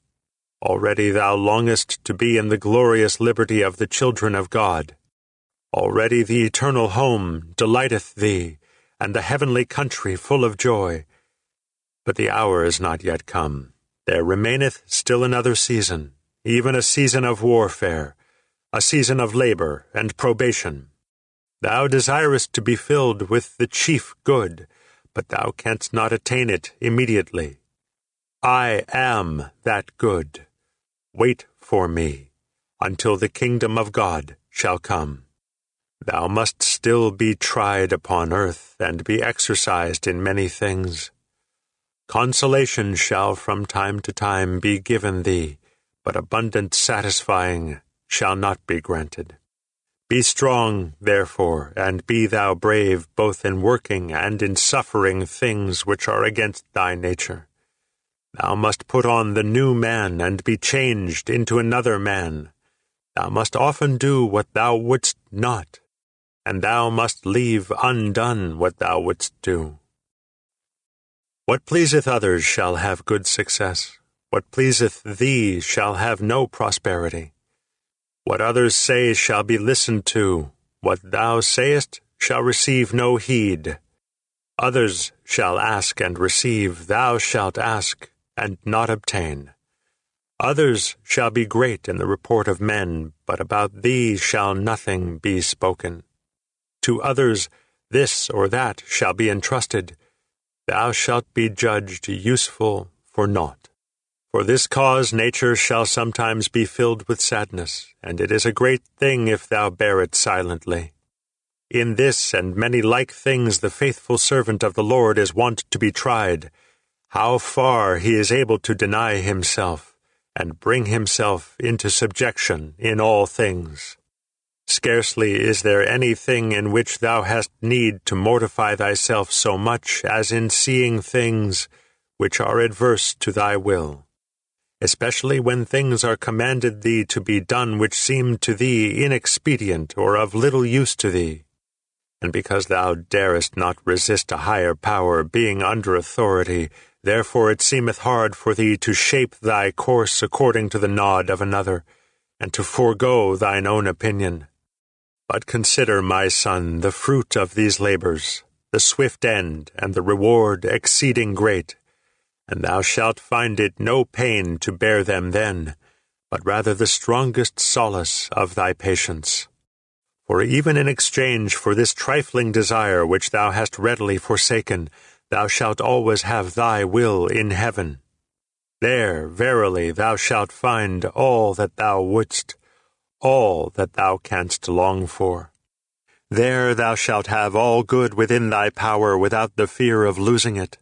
Already thou longest to be in the glorious liberty of the children of God. Already the eternal home delighteth thee, and the heavenly country full of joy. But the hour is not yet come. There remaineth still another season, even a season of warfare, a season of labor and probation. Thou desirest to be filled with the chief good, but thou canst not attain it immediately. I am that good. Wait for me until the kingdom of God shall come. Thou must still be tried upon earth, and be exercised in many things. Consolation shall from time to time be given thee, but abundant satisfying shall not be granted. Be strong, therefore, and be thou brave both in working and in suffering things which are against thy nature. Thou must put on the new man and be changed into another man. Thou must often do what thou wouldst not, and thou must leave undone what thou wouldst do. What pleaseth others shall have good success. What pleaseth thee shall have no prosperity. What others say shall be listened to. What thou sayest shall receive no heed. Others shall ask and receive. Thou shalt ask and not obtain. Others shall be great in the report of men, but about thee shall nothing be spoken. To others this or that shall be entrusted Thou shalt be judged useful for naught. For this cause nature shall sometimes be filled with sadness, and it is a great thing if thou bear it silently. In this and many like things the faithful servant of the Lord is wont to be tried, how far he is able to deny himself, and bring himself into subjection in all things. Scarcely is there anything in which thou hast need to mortify thyself so much as in seeing things which are adverse to thy will, especially when things are commanded thee to be done which seem to thee inexpedient or of little use to thee. And because thou darest not resist a higher power, being under authority, therefore it seemeth hard for thee to shape thy course according to the nod of another, and to forego thine own opinion. But consider, my son, the fruit of these labors, the swift end, and the reward exceeding great. And thou shalt find it no pain to bear them then, but rather the strongest solace of thy patience. For even in exchange for this trifling desire which thou hast readily forsaken, thou shalt always have thy will in heaven. There, verily, thou shalt find all that thou wouldst all that thou canst long for. There thou shalt have all good within thy power without the fear of losing it.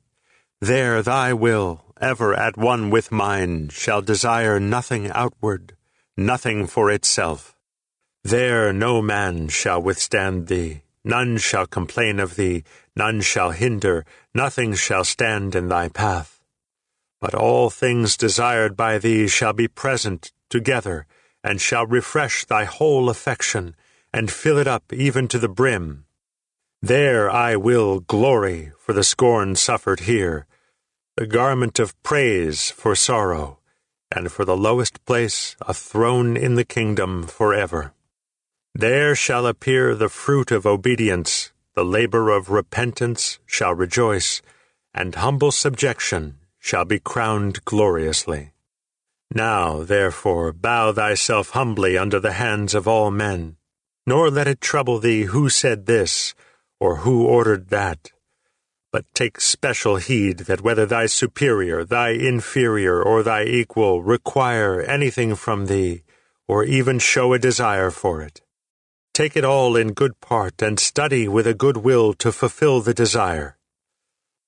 There thy will, ever at one with mine, shall desire nothing outward, nothing for itself. There no man shall withstand thee, none shall complain of thee, none shall hinder, nothing shall stand in thy path. But all things desired by thee shall be present together, and shall refresh thy whole affection, and fill it up even to the brim. There I will glory for the scorn suffered here, the garment of praise for sorrow, and for the lowest place a throne in the kingdom for ever. There shall appear the fruit of obedience, the labor of repentance shall rejoice, and humble subjection shall be crowned gloriously. Now, therefore, bow thyself humbly under the hands of all men, nor let it trouble thee who said this, or who ordered that. But take special heed that whether thy superior, thy inferior, or thy equal require anything from thee, or even show a desire for it. Take it all in good part, and study with a good will to fulfill the desire.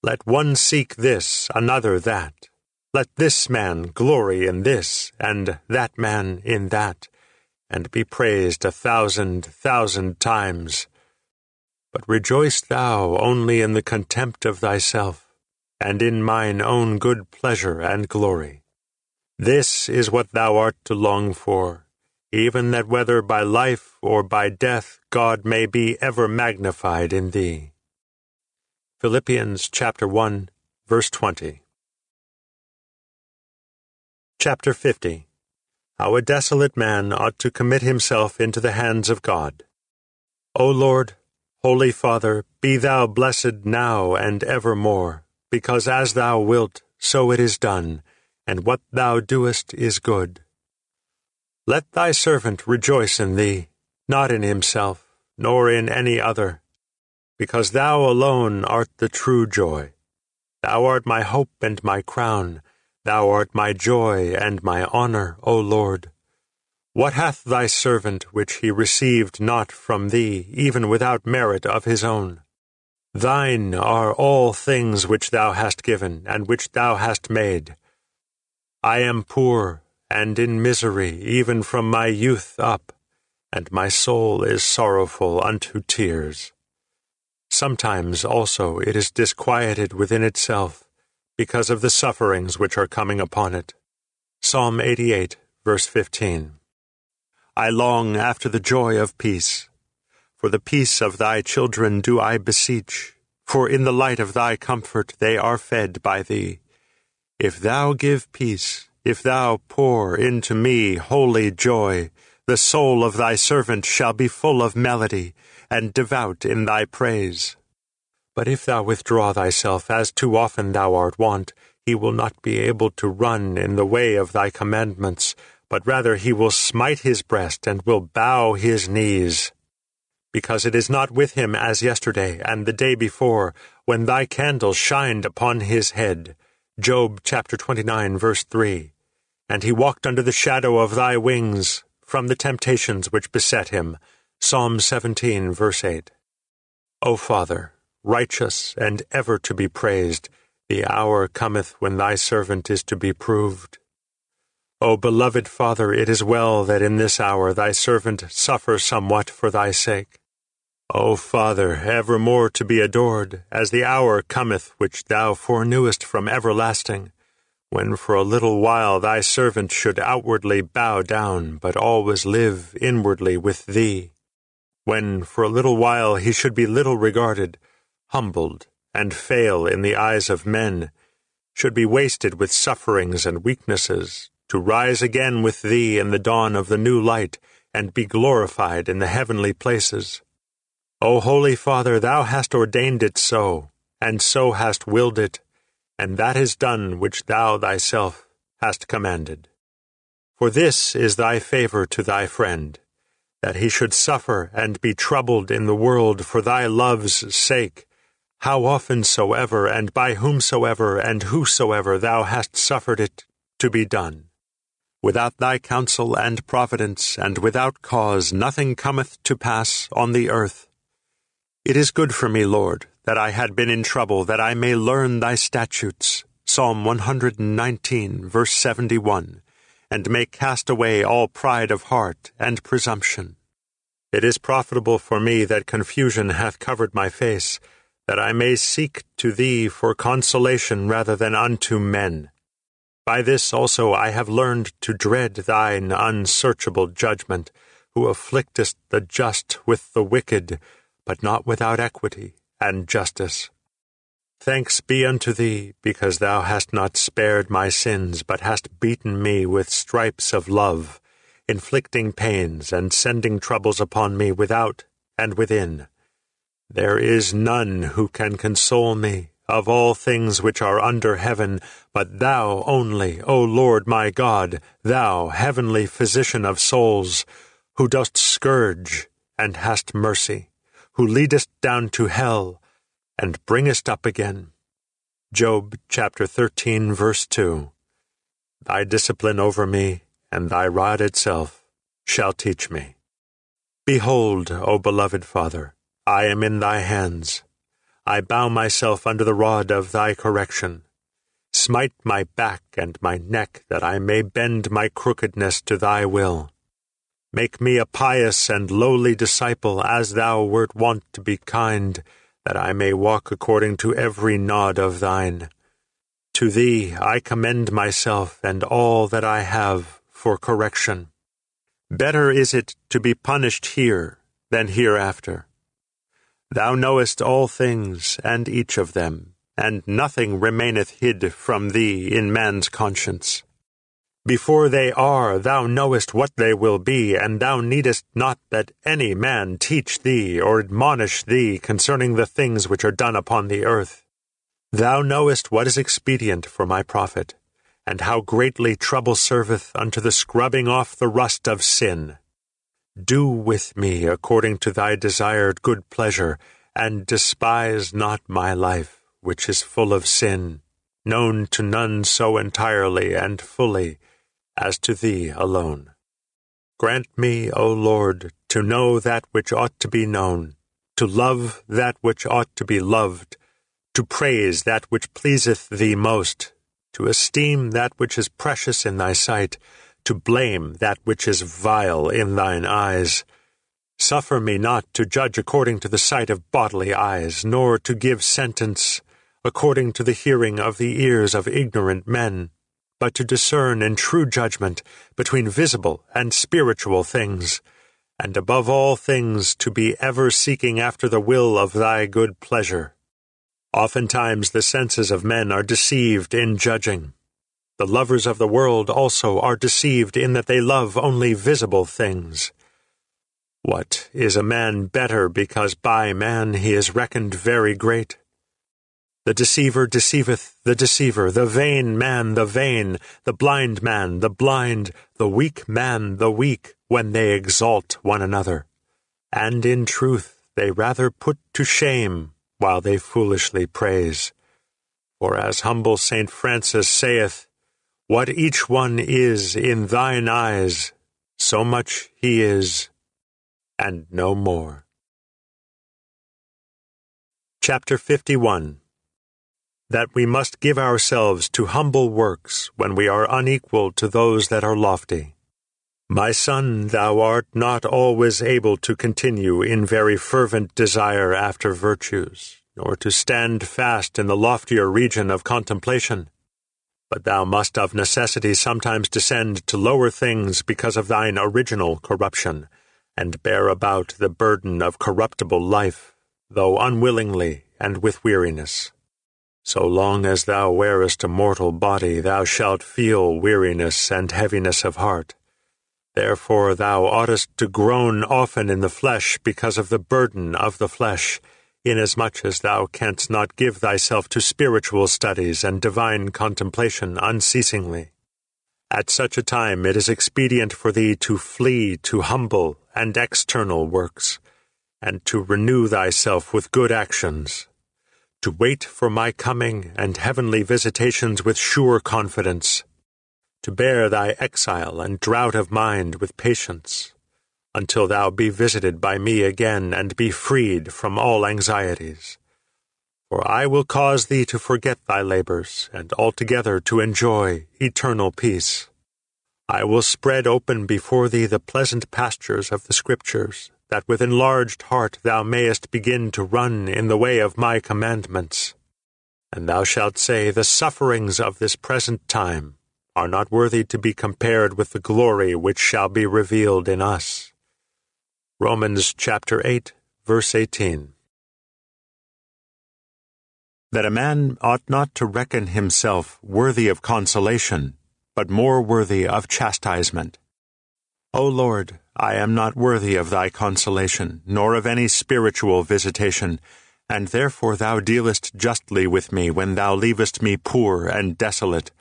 Let one seek this, another that let this man glory in this, and that man in that, and be praised a thousand thousand times. But rejoice thou only in the contempt of thyself, and in mine own good pleasure and glory. This is what thou art to long for, even that whether by life or by death God may be ever magnified in thee. Philippians chapter 1, verse 20. Chapter 50 How a desolate man ought to commit himself into the hands of God. O Lord, Holy Father, be thou blessed now and evermore, because as thou wilt, so it is done, and what thou doest is good. Let thy servant rejoice in thee, not in himself, nor in any other, because thou alone art the true joy. Thou art my hope and my crown Thou art my joy and my honor, O Lord. What hath thy servant which he received not from thee, even without merit of his own? Thine are all things which thou hast given, and which thou hast made. I am poor and in misery, even from my youth up, and my soul is sorrowful unto tears. Sometimes also it is disquieted within itself, because of the sufferings which are coming upon it. Psalm 88, verse 15. I long after the joy of peace. For the peace of thy children do I beseech, for in the light of thy comfort they are fed by thee. If thou give peace, if thou pour into me holy joy, the soul of thy servant shall be full of melody, and devout in thy praise. But if thou withdraw thyself, as too often thou art wont, he will not be able to run in the way of thy commandments, but rather he will smite his breast and will bow his knees. Because it is not with him as yesterday and the day before, when thy candle shined upon his head. Job chapter 29, verse 3. And he walked under the shadow of thy wings, from the temptations which beset him. Psalm 17, verse 8. O Father, righteous and ever to be praised, the hour cometh when thy servant is to be proved. O beloved Father, it is well that in this hour thy servant suffer somewhat for thy sake. O Father, evermore to be adored, as the hour cometh which thou foreknewest from everlasting, when for a little while thy servant should outwardly bow down, but always live inwardly with thee, when for a little while he should be little regarded, humbled, and fail in the eyes of men, should be wasted with sufferings and weaknesses, to rise again with thee in the dawn of the new light, and be glorified in the heavenly places. O Holy Father, thou hast ordained it so, and so hast willed it, and that is done which thou thyself hast commanded. For this is thy favor to thy friend, that he should suffer and be troubled in the world for thy love's sake, how often soever and by whomsoever and whosoever thou hast suffered it to be done. Without thy counsel and providence, and without cause, nothing cometh to pass on the earth. It is good for me, Lord, that I had been in trouble, that I may learn thy statutes. Psalm 119, verse 71, and may cast away all pride of heart and presumption. It is profitable for me that confusion hath covered my face, that I may seek to thee for consolation rather than unto men. By this also I have learned to dread thine unsearchable judgment, who afflictest the just with the wicked, but not without equity and justice. Thanks be unto thee, because thou hast not spared my sins, but hast beaten me with stripes of love, inflicting pains and sending troubles upon me without and within. There is none who can console me, of all things which are under heaven, but thou only, O Lord my God, thou heavenly physician of souls, who dost scourge and hast mercy, who leadest down to hell and bringest up again. Job chapter 13, verse 2. Thy discipline over me and thy rod itself shall teach me. Behold, O beloved Father, I am in thy hands. I bow myself under the rod of thy correction. Smite my back and my neck, that I may bend my crookedness to thy will. Make me a pious and lowly disciple, as thou wert wont to be kind, that I may walk according to every nod of thine. To thee I commend myself and all that I have for correction. Better is it to be punished here than hereafter. Thou knowest all things, and each of them, and nothing remaineth hid from thee in man's conscience. Before they are, thou knowest what they will be, and thou needest not that any man teach thee or admonish thee concerning the things which are done upon the earth. Thou knowest what is expedient for my profit, and how greatly trouble serveth unto the scrubbing off the rust of sin. Do with me according to thy desired good pleasure, and despise not my life, which is full of sin, known to none so entirely and fully as to thee alone. Grant me, O Lord, to know that which ought to be known, to love that which ought to be loved, to praise that which pleaseth thee most, to esteem that which is precious in thy sight, to blame that which is vile in thine eyes. Suffer me not to judge according to the sight of bodily eyes, nor to give sentence according to the hearing of the ears of ignorant men but to discern in true judgment between visible and spiritual things, and above all things to be ever seeking after the will of thy good pleasure. Oftentimes the senses of men are deceived in judging. The lovers of the world also are deceived in that they love only visible things. What is a man better because by man he is reckoned very great? The deceiver deceiveth the deceiver, the vain man the vain, the blind man the blind, the weak man the weak, when they exalt one another. And in truth they rather put to shame while they foolishly praise. For as humble Saint Francis saith, What each one is in thine eyes, so much he is, and no more. Chapter 51 that we must give ourselves to humble works when we are unequal to those that are lofty. My son, thou art not always able to continue in very fervent desire after virtues, nor to stand fast in the loftier region of contemplation. But thou must of necessity sometimes descend to lower things because of thine original corruption, and bear about the burden of corruptible life, though unwillingly and with weariness. So long as thou wearest a mortal body, thou shalt feel weariness and heaviness of heart. Therefore thou oughtest to groan often in the flesh because of the burden of the flesh, inasmuch as thou canst not give thyself to spiritual studies and divine contemplation unceasingly. At such a time it is expedient for thee to flee to humble and external works, and to renew thyself with good actions, to wait for my coming and heavenly visitations with sure confidence, to bear thy exile and drought of mind with patience, until thou be visited by me again and be freed from all anxieties. For I will cause thee to forget thy labors, and altogether to enjoy eternal peace. I will spread open before thee the pleasant pastures of the Scriptures, that with enlarged heart thou mayest begin to run in the way of my commandments. And thou shalt say, The sufferings of this present time are not worthy to be compared with the glory which shall be revealed in us. Romans chapter 8, verse 18. That a man ought not to reckon himself worthy of consolation, but more worthy of chastisement. O Lord, I am not worthy of thy consolation, nor of any spiritual visitation, and therefore thou dealest justly with me when thou leavest me poor and desolate.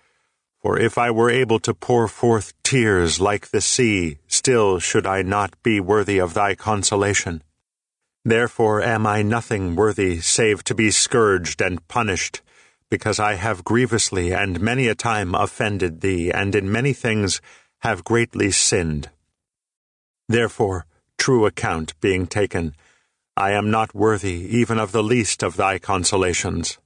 For if I were able to pour forth tears like the sea, still should I not be worthy of thy consolation. Therefore am I nothing worthy save to be scourged and punished, because I have grievously and many a time offended thee, and in many things have greatly sinned. Therefore, true account being taken, I am not worthy even of the least of thy consolations.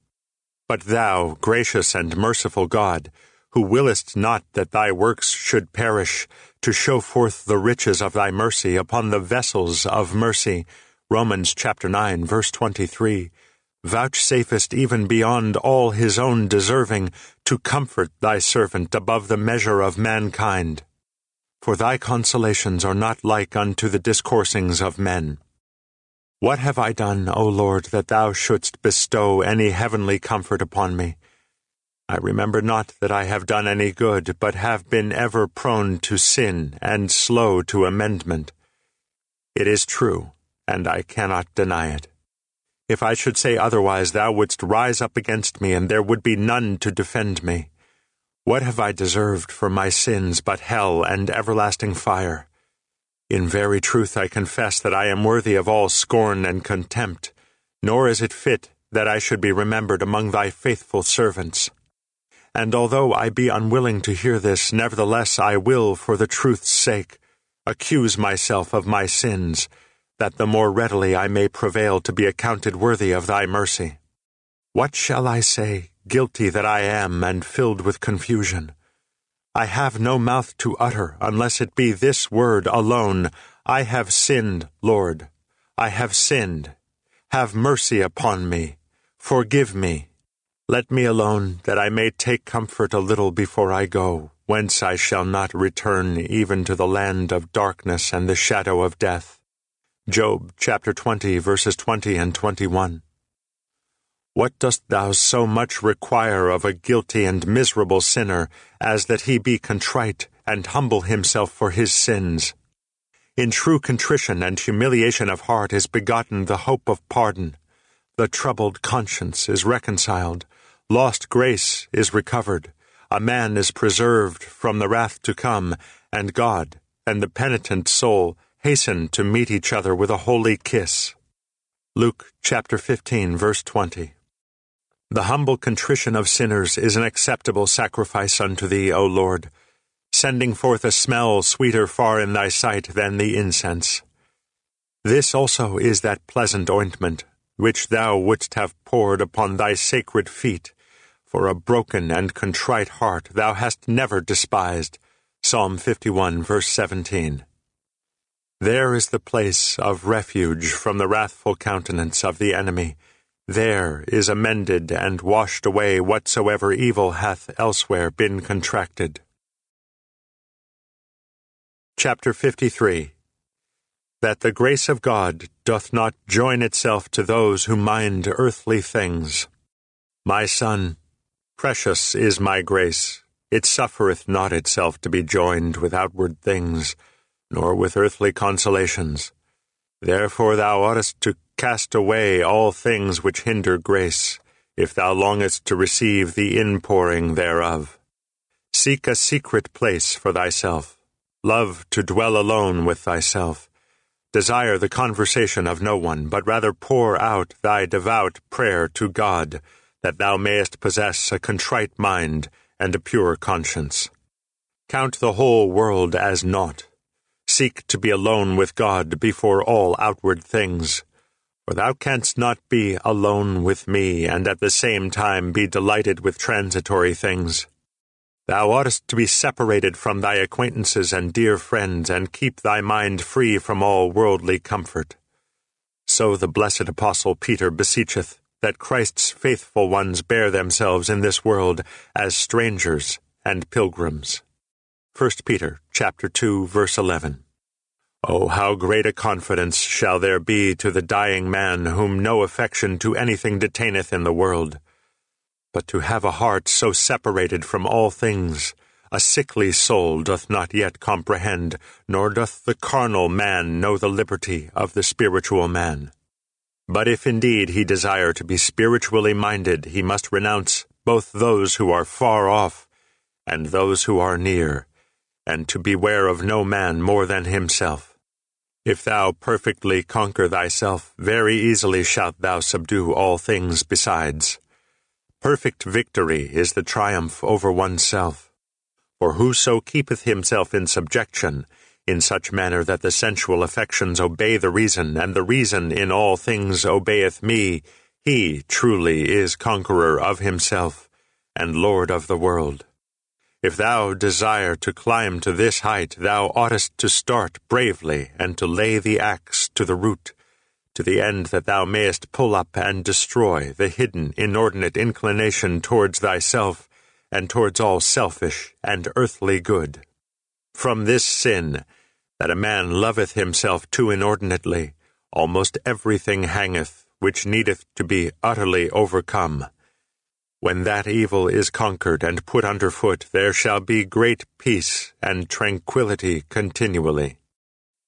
But thou, gracious and merciful God, who willest not that thy works should perish, to show forth the riches of thy mercy upon the vessels of mercy, Romans chapter 9, verse 23, vouchsafest even beyond all his own deserving to comfort thy servant above the measure of mankind for thy consolations are not like unto the discoursings of men. What have I done, O Lord, that thou shouldst bestow any heavenly comfort upon me? I remember not that I have done any good, but have been ever prone to sin and slow to amendment. It is true, and I cannot deny it. If I should say otherwise, thou wouldst rise up against me, and there would be none to defend me. What have I deserved for my sins but hell and everlasting fire? In very truth I confess that I am worthy of all scorn and contempt, nor is it fit that I should be remembered among thy faithful servants. And although I be unwilling to hear this, nevertheless I will, for the truth's sake, accuse myself of my sins, that the more readily I may prevail to be accounted worthy of thy mercy. What shall I say, guilty that I am, and filled with confusion? I have no mouth to utter, unless it be this word alone I have sinned, Lord. I have sinned. Have mercy upon me. Forgive me. Let me alone, that I may take comfort a little before I go whence I shall not return even to the land of darkness and the shadow of death. Job chapter 20, verses 20 and 21. What dost thou so much require of a guilty and miserable sinner as that he be contrite and humble himself for his sins? In true contrition and humiliation of heart is begotten the hope of pardon. The troubled conscience is reconciled, lost grace is recovered, a man is preserved from the wrath to come, and God and the penitent soul hasten to meet each other with a holy kiss. Luke chapter 15, verse 20. The humble contrition of sinners is an acceptable sacrifice unto thee, O Lord, sending forth a smell sweeter far in thy sight than the incense. This also is that pleasant ointment which thou wouldst have poured upon thy sacred feet for a broken and contrite heart thou hast never despised. Psalm 51, verse 17. There is the place of refuge from the wrathful countenance of the enemy. There is amended and washed away whatsoever evil hath elsewhere been contracted. Chapter 53 That the grace of God doth not join itself to those who mind earthly things. My son, Precious is my grace. It suffereth not itself to be joined with outward things, nor with earthly consolations. Therefore thou oughtest to cast away all things which hinder grace, if thou longest to receive the inpouring thereof. Seek a secret place for thyself. Love to dwell alone with thyself. Desire the conversation of no one, but rather pour out thy devout prayer to God that thou mayest possess a contrite mind and a pure conscience. Count the whole world as naught. Seek to be alone with God before all outward things. For thou canst not be alone with me and at the same time be delighted with transitory things. Thou oughtest to be separated from thy acquaintances and dear friends, and keep thy mind free from all worldly comfort. So the blessed Apostle Peter beseecheth, that Christ's faithful ones bear themselves in this world as strangers and pilgrims. 1 Peter chapter 2 verse 11. Oh, how great a confidence shall there be to the dying man whom no affection to anything detaineth in the world, but to have a heart so separated from all things, a sickly soul doth not yet comprehend, nor doth the carnal man know the liberty of the spiritual man. But if indeed he desire to be spiritually minded, he must renounce both those who are far off and those who are near, and to beware of no man more than himself. If thou perfectly conquer thyself, very easily shalt thou subdue all things besides. Perfect victory is the triumph over oneself. For whoso keepeth himself in subjection, in such manner that the sensual affections obey the reason, and the reason in all things obeyeth me, he truly is conqueror of himself, and Lord of the world. If thou desire to climb to this height, thou oughtest to start bravely, and to lay the axe to the root, to the end that thou mayest pull up and destroy the hidden, inordinate inclination towards thyself, and towards all selfish and earthly good. From this sin, that a man loveth himself too inordinately, almost everything hangeth, which needeth to be utterly overcome. When that evil is conquered and put under foot, there shall be great peace and tranquillity continually.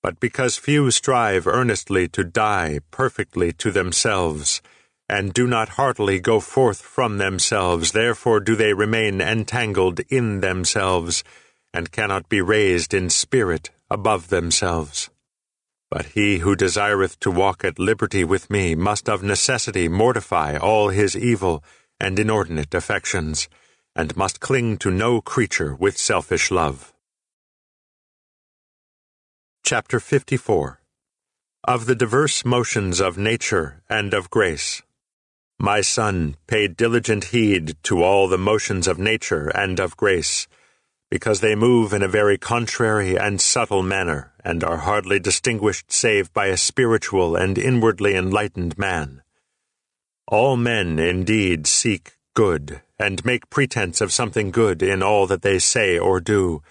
But because few strive earnestly to die perfectly to themselves, and do not heartily go forth from themselves, therefore do they remain entangled in themselves, and cannot be raised in spirit above themselves. But he who desireth to walk at liberty with me must of necessity mortify all his evil and inordinate affections, and must cling to no creature with selfish love. Chapter 54 Of the diverse motions of nature and of grace. My son, pay diligent heed to all the motions of nature and of grace, because they move in a very contrary and subtle manner, and are hardly distinguished save by a spiritual and inwardly enlightened man. All men indeed seek good, and make pretense of something good in all that they say or do,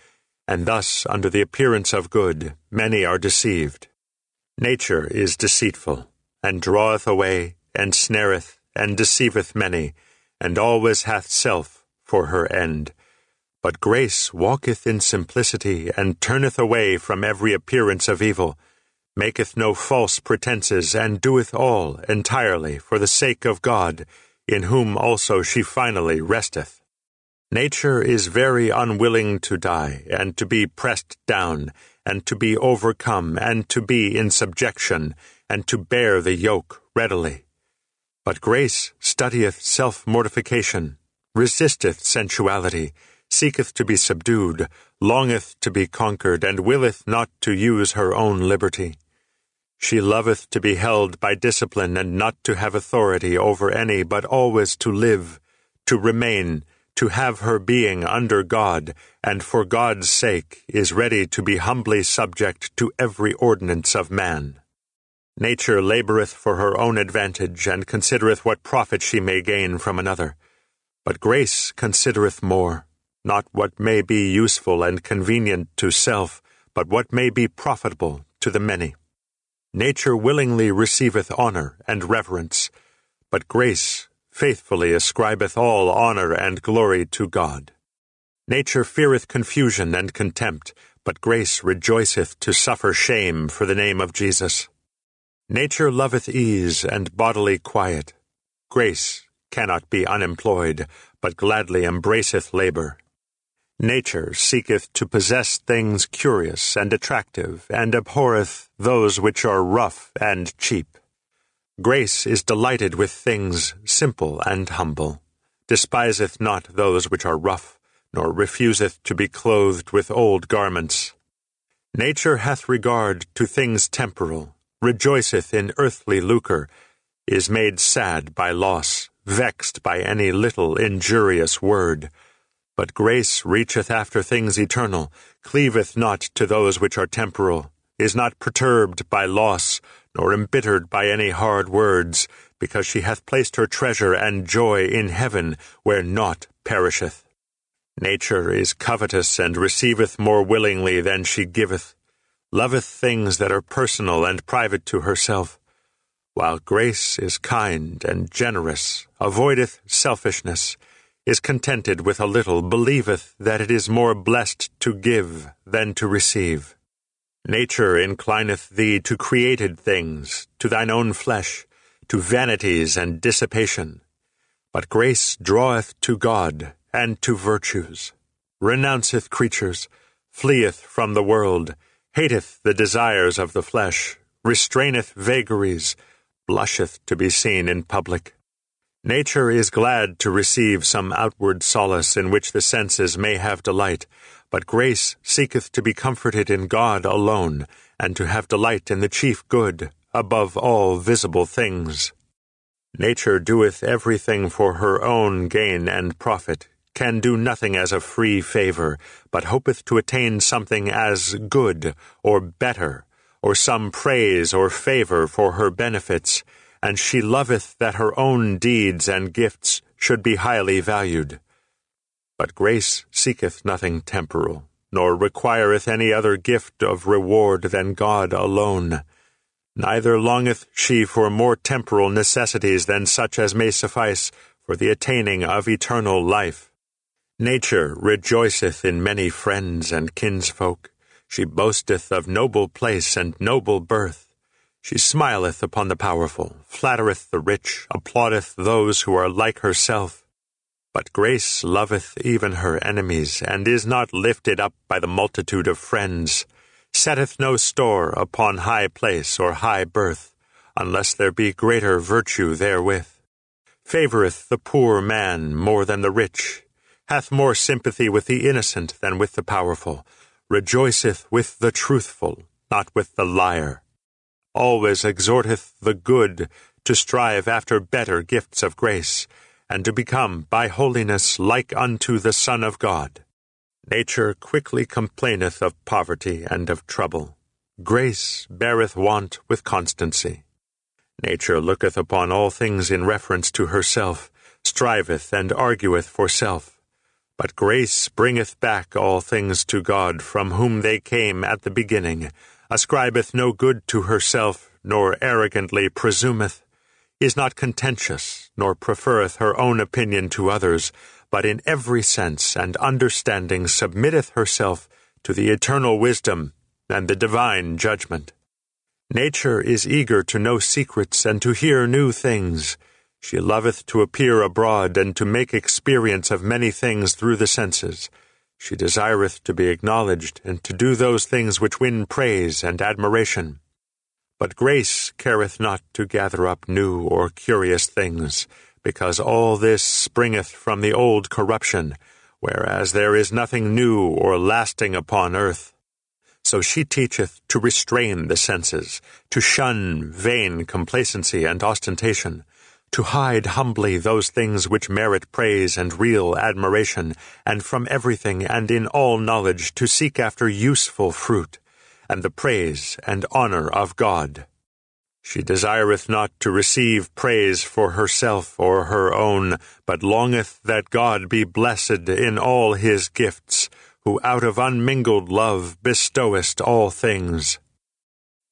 and thus, under the appearance of good, many are deceived. Nature is deceitful, and draweth away, and snareth, and deceiveth many, and always hath self for her end. But grace walketh in simplicity, and turneth away from every appearance of evil, maketh no false pretences, and doeth all entirely for the sake of God, in whom also she finally resteth. Nature is very unwilling to die, and to be pressed down, and to be overcome, and to be in subjection, and to bear the yoke readily. But grace studieth self mortification, resisteth sensuality, seeketh to be subdued, longeth to be conquered, and willeth not to use her own liberty. She loveth to be held by discipline, and not to have authority over any, but always to live, to remain, to have her being under God, and for God's sake is ready to be humbly subject to every ordinance of man. Nature laboureth for her own advantage, and considereth what profit she may gain from another. But grace considereth more not what may be useful and convenient to self, but what may be profitable to the many. Nature willingly receiveth honour and reverence, but grace faithfully ascribeth all honour and glory to God. Nature feareth confusion and contempt, but grace rejoiceth to suffer shame for the name of Jesus. Nature loveth ease and bodily quiet. Grace cannot be unemployed, but gladly embraceth labour. Nature seeketh to possess things curious and attractive, and abhorreth those which are rough and cheap. Grace is delighted with things simple and humble, despiseth not those which are rough, nor refuseth to be clothed with old garments. Nature hath regard to things temporal, rejoiceth in earthly lucre, is made sad by loss, vexed by any little injurious word, but grace reacheth after things eternal, cleaveth not to those which are temporal, is not perturbed by loss, nor embittered by any hard words, because she hath placed her treasure and joy in heaven, where naught perisheth. Nature is covetous, and receiveth more willingly than she giveth, loveth things that are personal and private to herself, while grace is kind and generous, avoideth selfishness, is contented with a little, believeth that it is more blessed to give than to receive. Nature inclineth thee to created things, to thine own flesh, to vanities and dissipation. But grace draweth to God and to virtues, renounceth creatures, fleeth from the world, hateth the desires of the flesh, restraineth vagaries, blusheth to be seen in public. Nature is glad to receive some outward solace in which the senses may have delight, but grace seeketh to be comforted in God alone, and to have delight in the chief good, above all visible things. Nature doeth everything for her own gain and profit, can do nothing as a free favour, but hopeth to attain something as good, or better, or some praise or favour for her benefits, and she loveth that her own deeds and gifts should be highly valued. But grace seeketh nothing temporal, nor requireth any other gift of reward than God alone. Neither longeth she for more temporal necessities than such as may suffice for the attaining of eternal life. Nature rejoiceth in many friends and kinsfolk. She boasteth of noble place and noble birth. She smileth upon the powerful, flattereth the rich, applaudeth those who are like herself. But grace loveth even her enemies, and is not lifted up by the multitude of friends, setteth no store upon high place or high birth, unless there be greater virtue therewith, favoureth the poor man more than the rich, hath more sympathy with the innocent than with the powerful, rejoiceth with the truthful, not with the liar. Always exhorteth the good to strive after better gifts of grace, and to become by holiness like unto the Son of God. Nature quickly complaineth of poverty and of trouble. Grace beareth want with constancy. Nature looketh upon all things in reference to herself, striveth and argueth for self. But grace bringeth back all things to God, from whom they came at the beginning, ascribeth no good to herself, nor arrogantly presumeth, is not contentious, nor preferreth her own opinion to others, but in every sense and understanding submitteth herself to the eternal wisdom and the divine judgment. Nature is eager to know secrets and to hear new things. She loveth to appear abroad and to make experience of many things through the senses. She desireth to be acknowledged and to do those things which win praise and admiration. But grace careth not to gather up new or curious things because all this springeth from the old corruption, whereas there is nothing new or lasting upon earth. So she teacheth to restrain the senses, to shun vain complacency and ostentation, to hide humbly those things which merit praise and real admiration, and from everything and in all knowledge to seek after useful fruit, and the praise and honour of God. She desireth not to receive praise for herself or her own, but longeth that God be blessed in all his gifts, who out of unmingled love bestowest all things.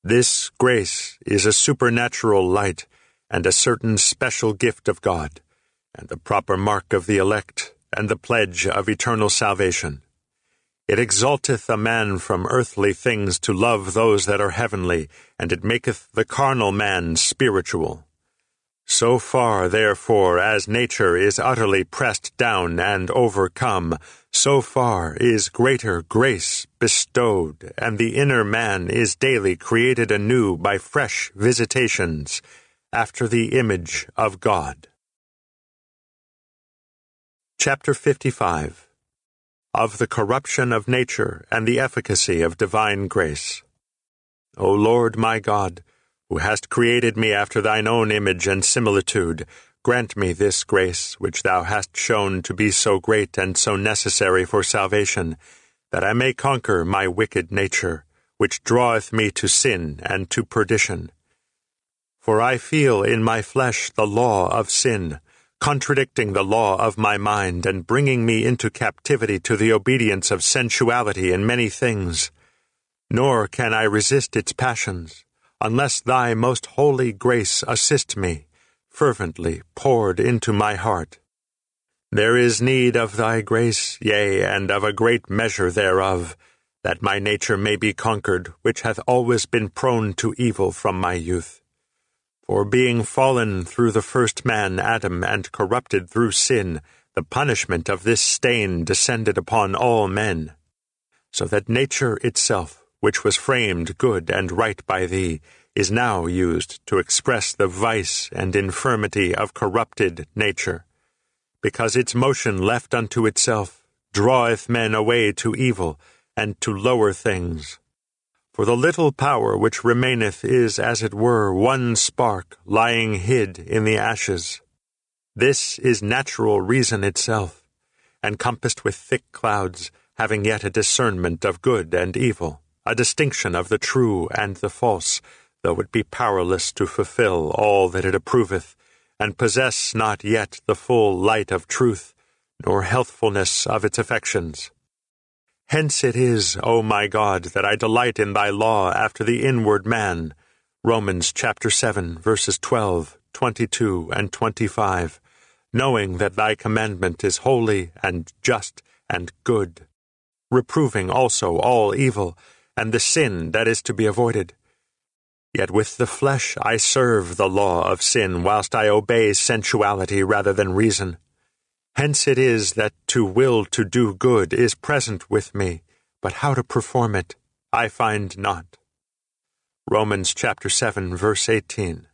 This grace is a supernatural light, and a certain special gift of God, and the proper mark of the elect, and the pledge of eternal salvation. It exalteth a man from earthly things to love those that are heavenly, and it maketh the carnal man spiritual. So far, therefore, as nature is utterly pressed down and overcome, so far is greater grace bestowed, and the inner man is daily created anew by fresh visitations, after the image of God. Chapter 55 of the corruption of nature and the efficacy of divine grace. O Lord my God, who hast created me after thine own image and similitude, grant me this grace which thou hast shown to be so great and so necessary for salvation, that I may conquer my wicked nature, which draweth me to sin and to perdition. For I feel in my flesh the law of sin, contradicting the law of my mind and bringing me into captivity to the obedience of sensuality in many things. Nor can I resist its passions, unless thy most holy grace assist me, fervently poured into my heart. There is need of thy grace, yea, and of a great measure thereof, that my nature may be conquered, which hath always been prone to evil from my youth. For being fallen through the first man Adam and corrupted through sin, the punishment of this stain descended upon all men. So that nature itself, which was framed good and right by thee, is now used to express the vice and infirmity of corrupted nature, because its motion left unto itself draweth men away to evil and to lower things. For the little power which remaineth is, as it were, one spark lying hid in the ashes. This is natural reason itself, encompassed with thick clouds, having yet a discernment of good and evil, a distinction of the true and the false, though it be powerless to fulfill all that it approveth, and possess not yet the full light of truth, nor healthfulness of its affections. Hence it is, O my God, that I delight in thy law after the inward man. Romans chapter 7, verses 12, 22, and 25, knowing that thy commandment is holy and just and good, reproving also all evil and the sin that is to be avoided. Yet with the flesh I serve the law of sin, whilst I obey sensuality rather than reason. Hence it is that to will to do good is present with me, but how to perform it I find not. Romans chapter 7, verse 18.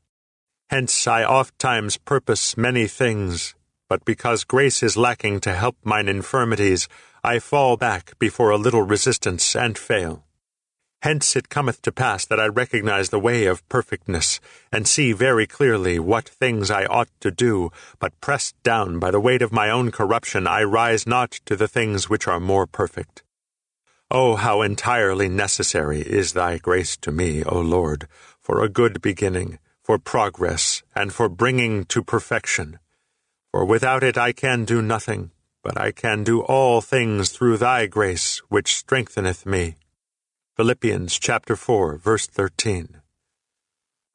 Hence I oft times purpose many things, but because grace is lacking to help mine infirmities, I fall back before a little resistance and fail. Hence it cometh to pass that I recognize the way of perfectness, and see very clearly what things I ought to do, but pressed down by the weight of my own corruption, I rise not to the things which are more perfect. Oh, how entirely necessary is thy grace to me, O Lord, for a good beginning, for progress, and for bringing to perfection. For without it I can do nothing, but I can do all things through thy grace, which strengtheneth me. Philippians chapter 4, verse 13.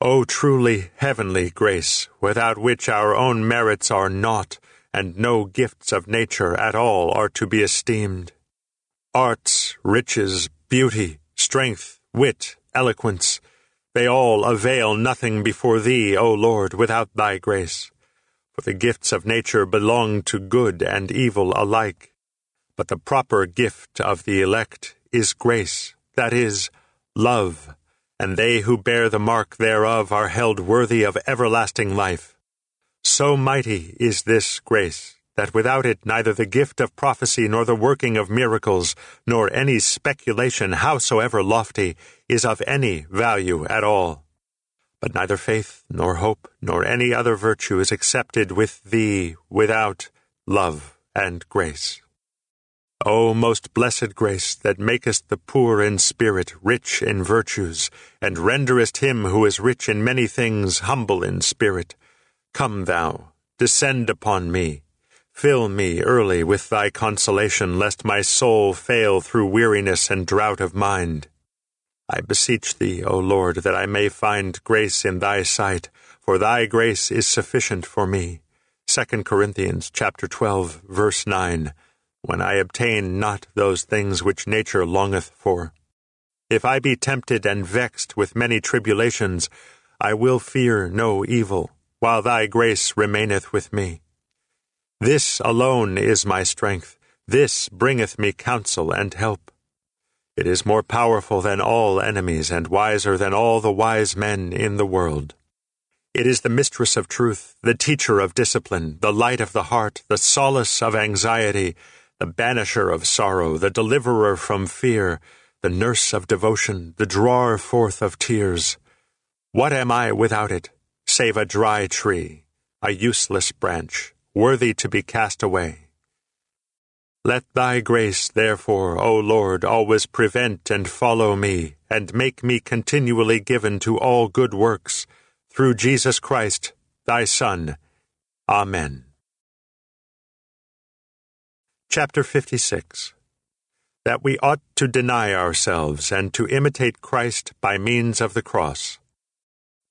O truly heavenly grace, without which our own merits are naught, and no gifts of nature at all are to be esteemed arts, riches, beauty, strength, wit, eloquence, they all avail nothing before thee, O Lord, without thy grace. For the gifts of nature belong to good and evil alike. But the proper gift of the elect is grace, that is, love, and they who bear the mark thereof are held worthy of everlasting life. So mighty is this grace that without it neither the gift of prophecy nor the working of miracles, nor any speculation, howsoever lofty, is of any value at all. But neither faith, nor hope, nor any other virtue is accepted with thee without love and grace. O most blessed grace, that makest the poor in spirit rich in virtues, and renderest him who is rich in many things humble in spirit, come thou, descend upon me, Fill me early with thy consolation, lest my soul fail through weariness and drought of mind. I beseech thee, O Lord, that I may find grace in thy sight, for thy grace is sufficient for me. 2 Corinthians chapter 12, verse 9, when I obtain not those things which nature longeth for. If I be tempted and vexed with many tribulations, I will fear no evil, while thy grace remaineth with me. This alone is my strength. This bringeth me counsel and help. It is more powerful than all enemies and wiser than all the wise men in the world. It is the mistress of truth, the teacher of discipline, the light of the heart, the solace of anxiety, the banisher of sorrow, the deliverer from fear, the nurse of devotion, the drawer forth of tears. What am I without it, save a dry tree, a useless branch, worthy to be cast away. Let thy grace, therefore, O Lord, always prevent and follow me, and make me continually given to all good works, through Jesus Christ, thy Son. Amen. Chapter 56 That we ought to deny ourselves and to imitate Christ by means of the cross.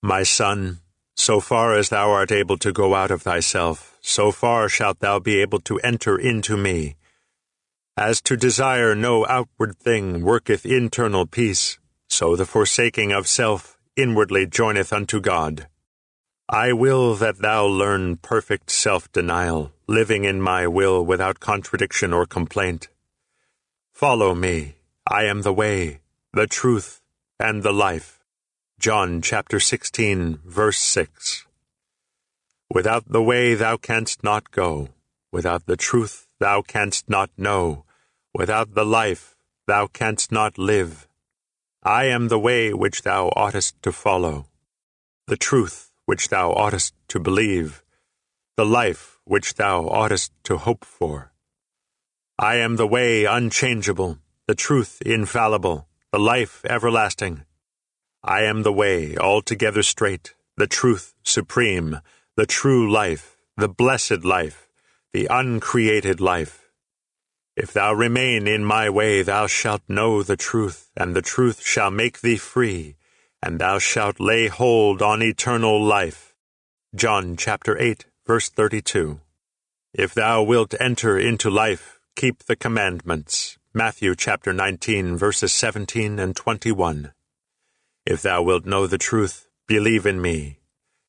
My son, so far as thou art able to go out of thyself, so far shalt thou be able to enter into me. As to desire no outward thing worketh internal peace, so the forsaking of self inwardly joineth unto God. I will that thou learn perfect self denial, living in my will without contradiction or complaint. Follow me, I am the way, the truth, and the life. John chapter 16, verse 6. Without the way thou canst not go, without the truth thou canst not know, without the life thou canst not live. I am the way which thou oughtest to follow, the truth which thou oughtest to believe, the life which thou oughtest to hope for. I am the way unchangeable, the truth infallible, the life everlasting. I am the way altogether straight, the truth supreme, the true life, the blessed life, the uncreated life. If thou remain in my way, thou shalt know the truth, and the truth shall make thee free, and thou shalt lay hold on eternal life. John chapter 8, verse 32. If thou wilt enter into life, keep the commandments. Matthew chapter 19, verses 17 and 21. If thou wilt know the truth, believe in me.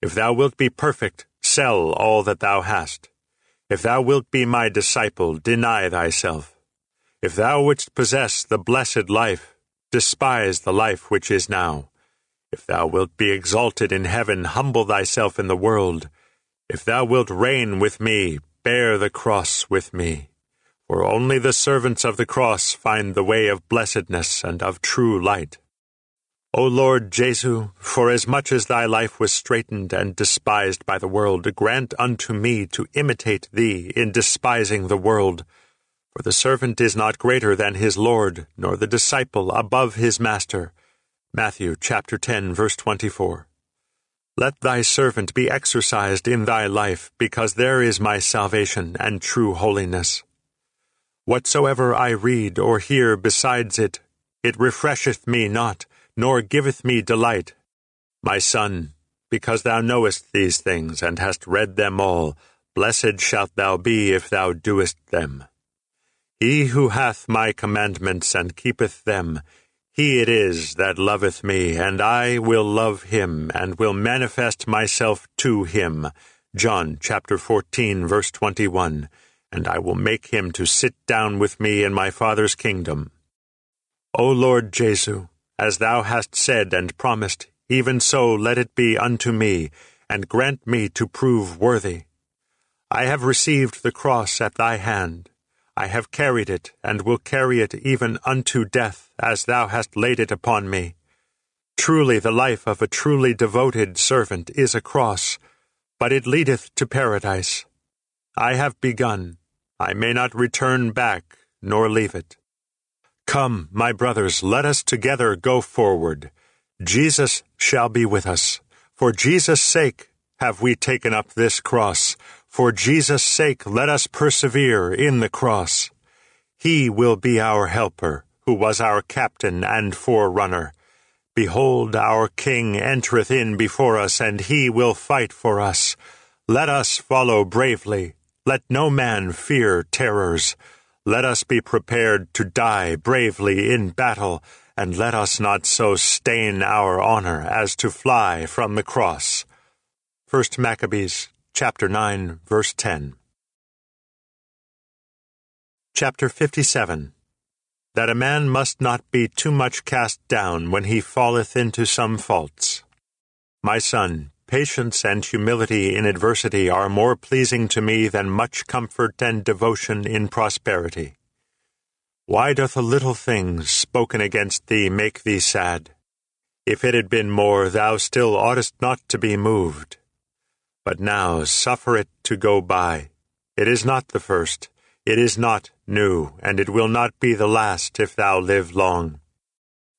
If thou wilt be perfect, sell all that thou hast. If thou wilt be my disciple, deny thyself. If thou wouldst possess the blessed life, despise the life which is now. If thou wilt be exalted in heaven, humble thyself in the world. If thou wilt reign with me, bear the cross with me. For only the servants of the cross find the way of blessedness and of true light. O Lord Jesu, forasmuch as much as thy life was straitened and despised by the world, grant unto me to imitate thee in despising the world. For the servant is not greater than his Lord, nor the disciple above his master. Matthew chapter 10, verse 24. Let thy servant be exercised in thy life, because there is my salvation and true holiness. Whatsoever I read or hear besides it, it refresheth me not, nor giveth me delight. My son, because thou knowest these things, and hast read them all, blessed shalt thou be if thou doest them. He who hath my commandments and keepeth them, he it is that loveth me, and I will love him, and will manifest myself to him. John chapter 14, verse 21. And I will make him to sit down with me in my Father's kingdom. O Lord Jesu, as thou hast said and promised, even so let it be unto me, and grant me to prove worthy. I have received the cross at thy hand I have carried it, and will carry it even unto death, as thou hast laid it upon me. Truly the life of a truly devoted servant is a cross, but it leadeth to paradise. I have begun, I may not return back, nor leave it. Come, my brothers, let us together go forward. Jesus shall be with us. For Jesus' sake have we taken up this cross. For Jesus' sake, let us persevere in the cross. He will be our helper, who was our captain and forerunner. Behold, our King entereth in before us, and he will fight for us. Let us follow bravely. Let no man fear terrors. Let us be prepared to die bravely in battle, and let us not so stain our honor as to fly from the cross. First Maccabees chapter 9, verse 10. Chapter 57 That a man must not be too much cast down when he falleth into some faults. My son, patience and humility in adversity are more pleasing to me than much comfort and devotion in prosperity. Why doth a little thing spoken against thee make thee sad? If it had been more, thou still oughtest not to be moved. But now suffer it to go by. It is not the first, it is not new, and it will not be the last if thou live long.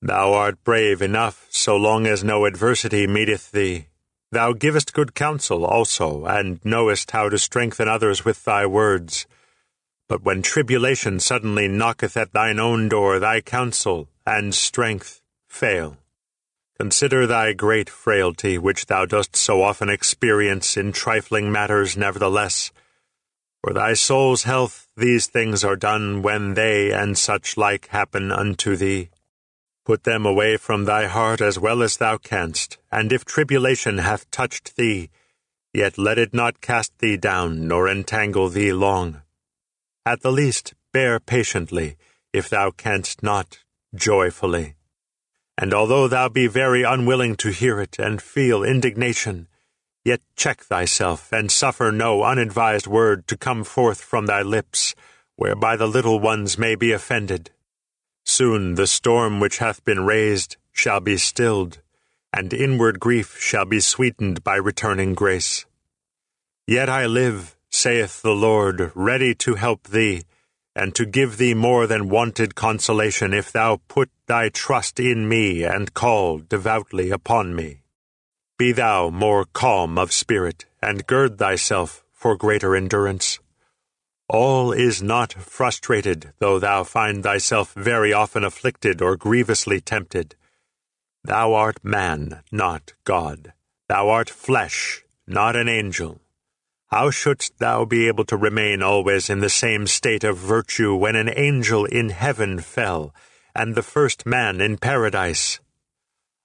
Thou art brave enough so long as no adversity meeteth thee. Thou givest good counsel also, and knowest how to strengthen others with thy words. But when tribulation suddenly knocketh at thine own door, thy counsel and strength fail. Consider thy great frailty, which thou dost so often experience in trifling matters, nevertheless. For thy soul's health, these things are done when they and such like happen unto thee. Put them away from thy heart as well as thou canst, and if tribulation hath touched thee, yet let it not cast thee down, nor entangle thee long. At the least, bear patiently, if thou canst not, joyfully. And although thou be very unwilling to hear it and feel indignation, yet check thyself, and suffer no unadvised word to come forth from thy lips, whereby the little ones may be offended. Soon the storm which hath been raised shall be stilled, and inward grief shall be sweetened by returning grace. Yet I live, saith the Lord, ready to help thee, and to give thee more than wonted consolation if thou put thy trust in me and call devoutly upon me. Be thou more calm of spirit, and gird thyself for greater endurance. All is not frustrated, though thou find thyself very often afflicted or grievously tempted. Thou art man, not God. Thou art flesh, not an angel. How shouldst thou be able to remain always in the same state of virtue when an angel in heaven fell, and the first man in paradise?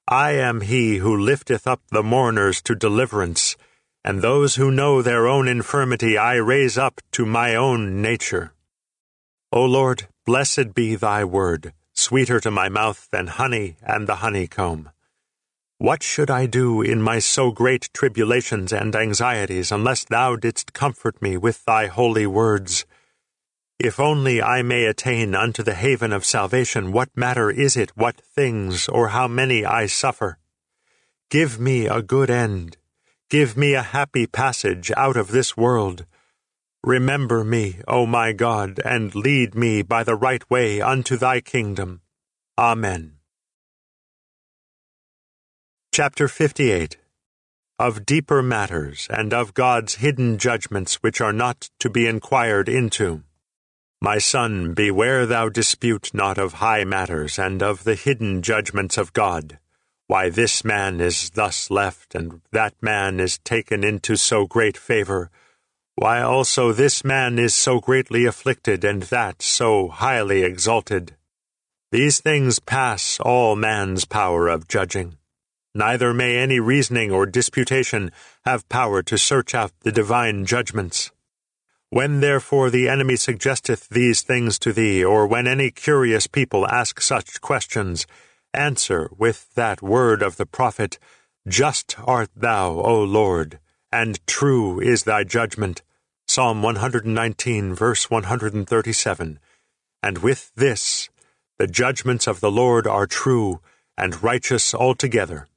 I am he who lifteth up the mourners to deliverance, and those who know their own infirmity I raise up to my own nature. O Lord, blessed be thy word, sweeter to my mouth than honey and the honeycomb. What should I do in my so great tribulations and anxieties unless thou didst comfort me with thy holy words? If only I may attain unto the haven of salvation, what matter is it what things or how many I suffer? Give me a good end. Give me a happy passage out of this world. Remember me, O my God, and lead me by the right way unto thy kingdom. Amen. Chapter 58 Of deeper matters, and of God's hidden judgments which are not to be inquired into. My son, beware thou dispute not of high matters and of the hidden judgments of God. Why this man is thus left, and that man is taken into so great favor. Why also this man is so greatly afflicted, and that so highly exalted. These things pass all man's power of judging. Neither may any reasoning or disputation have power to search out the divine judgments. When therefore the enemy suggesteth these things to thee, or when any curious people ask such questions, answer with that word of the prophet, Just art thou, O Lord, and true is thy judgment. Psalm 119, verse 137. And with this, the judgments of the Lord are true and righteous altogether.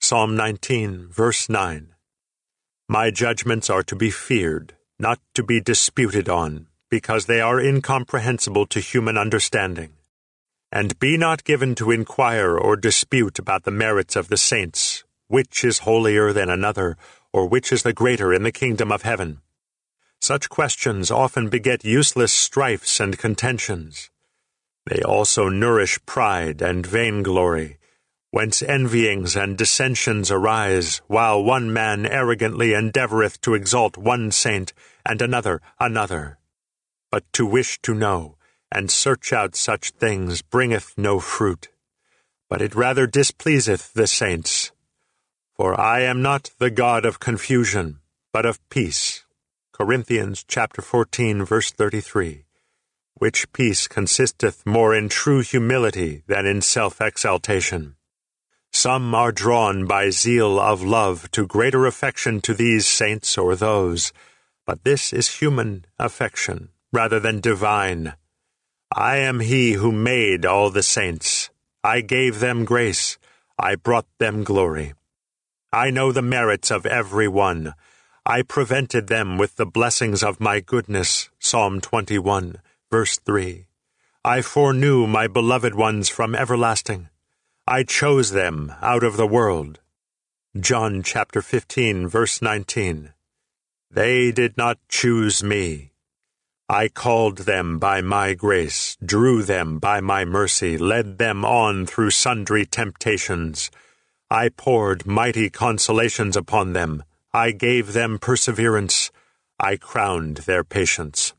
Psalm 19, verse 9. My judgments are to be feared not to be disputed on, because they are incomprehensible to human understanding. And be not given to inquire or dispute about the merits of the saints, which is holier than another, or which is the greater in the kingdom of heaven. Such questions often beget useless strifes and contentions. They also nourish pride and vainglory, whence envyings and dissensions arise, while one man arrogantly endeavoureth to exalt one saint, and another another. But to wish to know, and search out such things, bringeth no fruit, but it rather displeaseth the saints. For I am not the God of confusion, but of peace. Corinthians chapter 14, verse 33. Which peace consisteth more in true humility than in self-exaltation. Some are drawn by zeal of love to greater affection to these saints or those, but this is human affection rather than divine. I am he who made all the saints. I gave them grace. I brought them glory. I know the merits of every one. I prevented them with the blessings of my goodness. Psalm 21, verse 3. I foreknew my beloved ones from everlasting. I chose them out of the world. John chapter 15, verse 19. They did not choose me. I called them by my grace, drew them by my mercy, led them on through sundry temptations. I poured mighty consolations upon them. I gave them perseverance. I crowned their patience.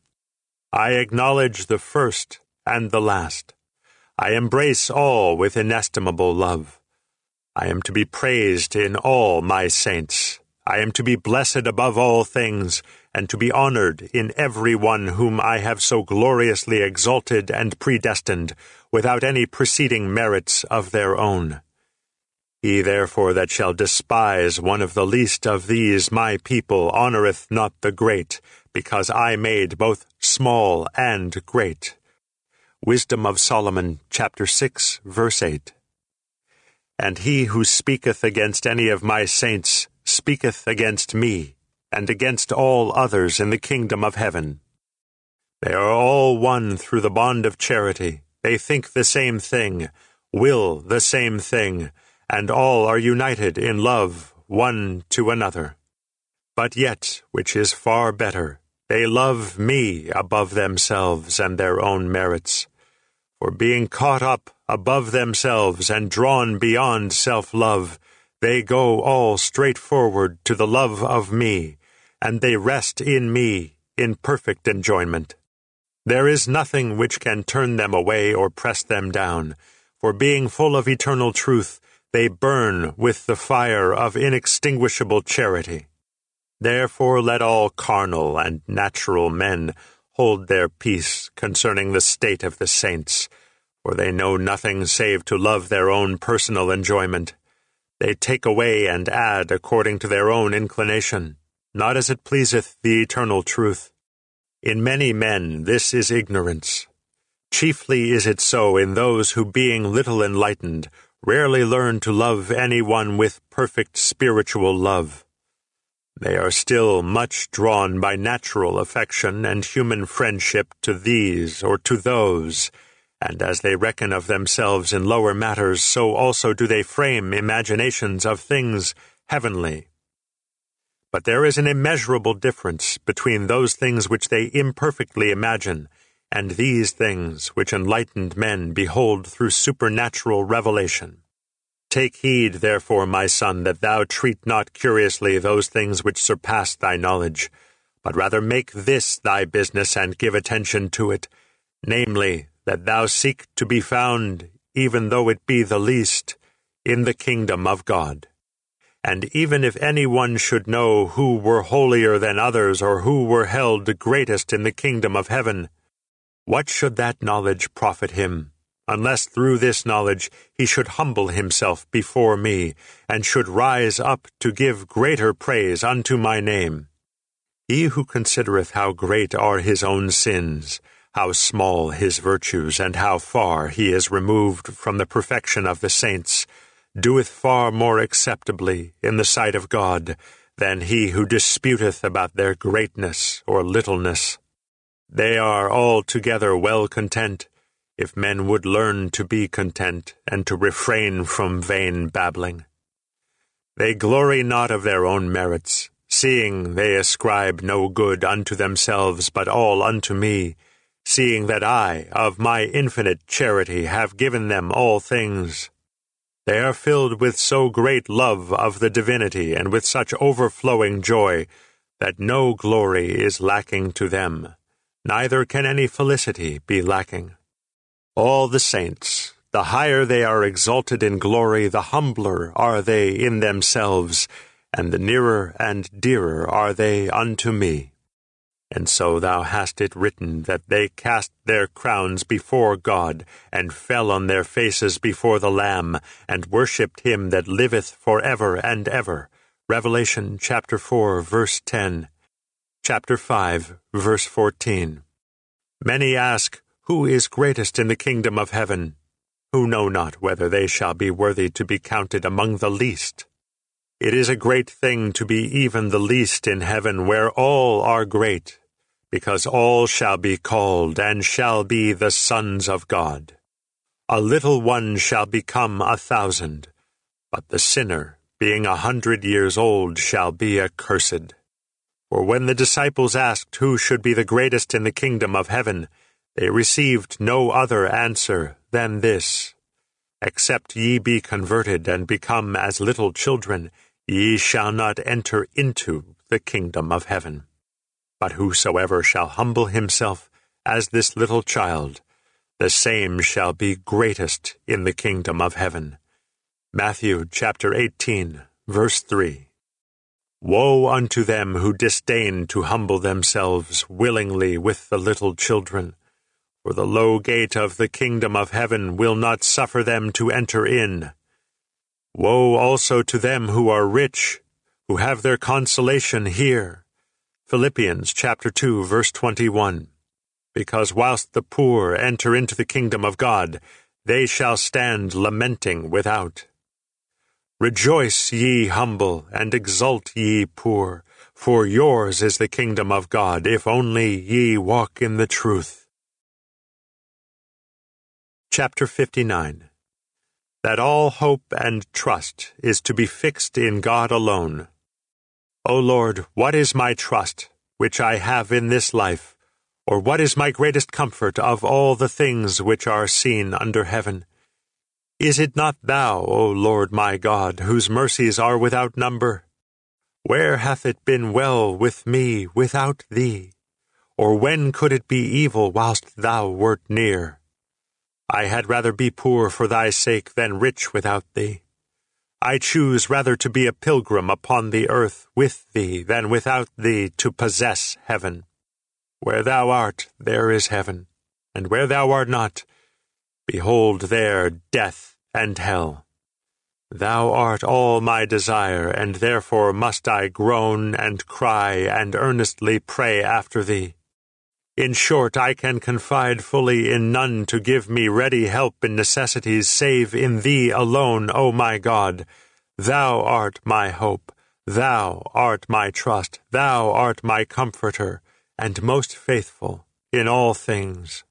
I acknowledge the first and the last. I embrace all with inestimable love. I am to be praised in all my saints. I am to be blessed above all things, and to be honored in every one whom I have so gloriously exalted and predestined, without any preceding merits of their own. He therefore that shall despise one of the least of these my people honoureth not the great, because I made both small and great. Wisdom of Solomon, chapter 6, verse 8. And he who speaketh against any of my saints speaketh against me, and against all others in the kingdom of heaven. They are all one through the bond of charity. They think the same thing, will the same thing, and all are united in love one to another. But yet, which is far better, they love me above themselves and their own merits for being caught up above themselves and drawn beyond self love, they go all straight forward to the love of me, and they rest in me in perfect enjoyment. There is nothing which can turn them away or press them down, for being full of eternal truth, they burn with the fire of inextinguishable charity. Therefore let all carnal and natural men hold their peace concerning the state of the saints, for they know nothing save to love their own personal enjoyment. They take away and add according to their own inclination, not as it pleaseth the eternal truth. In many men this is ignorance. Chiefly is it so in those who, being little enlightened, rarely learn to love any one with perfect spiritual love. They are still much drawn by natural affection and human friendship to these or to those, and as they reckon of themselves in lower matters, so also do they frame imaginations of things heavenly. But there is an immeasurable difference between those things which they imperfectly imagine and these things which enlightened men behold through supernatural revelation. Take heed, therefore, my son, that thou treat not curiously those things which surpass thy knowledge, but rather make this thy business and give attention to it, namely, that thou seek to be found, even though it be the least, in the kingdom of God. And even if any one should know who were holier than others, or who were held greatest in the kingdom of heaven, what should that knowledge profit him, unless through this knowledge he should humble himself before me, and should rise up to give greater praise unto my name? He who considereth how great are his own sins, how small his virtues, and how far he is removed from the perfection of the saints, doeth far more acceptably in the sight of God than he who disputeth about their greatness or littleness. They are altogether well content, if men would learn to be content and to refrain from vain babbling. They glory not of their own merits, seeing they ascribe no good unto themselves, but all unto me, seeing that I, of my infinite charity, have given them all things. They are filled with so great love of the divinity, and with such overflowing joy, that no glory is lacking to them neither can any felicity be lacking. All the saints, the higher they are exalted in glory, the humbler are they in themselves, and the nearer and dearer are they unto me. And so thou hast it written that they cast their crowns before God, and fell on their faces before the Lamb, and worshipped him that liveth for ever and ever. Revelation chapter 4, verse 10 chapter 5, verse 14. Many ask, Who is greatest in the kingdom of heaven? Who know not whether they shall be worthy to be counted among the least. It is a great thing to be even the least in heaven, where all are great, because all shall be called and shall be the sons of God. A little one shall become a thousand, but the sinner, being a hundred years old, shall be accursed. For when the disciples asked who should be the greatest in the kingdom of heaven, they received no other answer than this Except ye be converted and become as little children, ye shall not enter into the kingdom of heaven. But whosoever shall humble himself as this little child, the same shall be greatest in the kingdom of heaven. Matthew chapter 18, verse 3. Woe unto them who disdain to humble themselves willingly with the little children, for the low gate of the kingdom of heaven will not suffer them to enter in. Woe also to them who are rich, who have their consolation here. Philippians chapter 2 verse 21. Because whilst the poor enter into the kingdom of God, they shall stand lamenting without. Rejoice, ye humble, and exult, ye poor, for yours is the kingdom of God, if only ye walk in the truth. Chapter 59 That all hope and trust is to be fixed in God alone. O Lord, what is my trust, which I have in this life, or what is my greatest comfort of all the things which are seen under heaven? Is it not thou, O Lord my God, whose mercies are without number? Where hath it been well with me without thee? Or when could it be evil whilst thou wert near? I had rather be poor for thy sake than rich without thee. I choose rather to be a pilgrim upon the earth with thee than without thee to possess heaven. Where thou art, there is heaven, and where thou art not, behold there death and hell. Thou art all my desire, and therefore must I groan and cry and earnestly pray after thee. In short, I can confide fully in none to give me ready help in necessities save in Thee alone, O my God. Thou art my hope, Thou art my trust, Thou art my comforter, and most faithful in all things.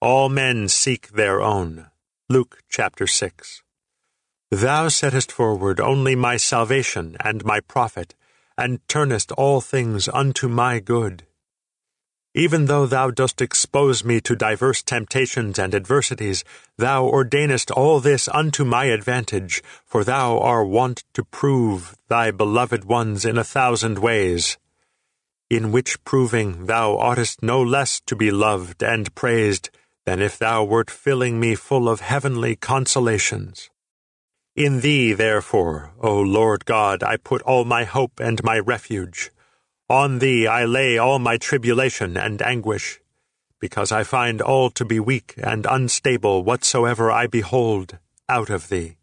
All men seek their own. Luke chapter 6. Thou settest forward only my salvation and my profit, and turnest all things unto my good. Even though thou dost expose me to diverse temptations and adversities, thou ordainest all this unto my advantage, for thou art wont to prove thy beloved ones in a thousand ways. In which proving thou oughtest no less to be loved and praised than if thou wert filling me full of heavenly consolations. In thee, therefore, O Lord God, I put all my hope and my refuge. On thee I lay all my tribulation and anguish, because I find all to be weak and unstable whatsoever I behold out of thee.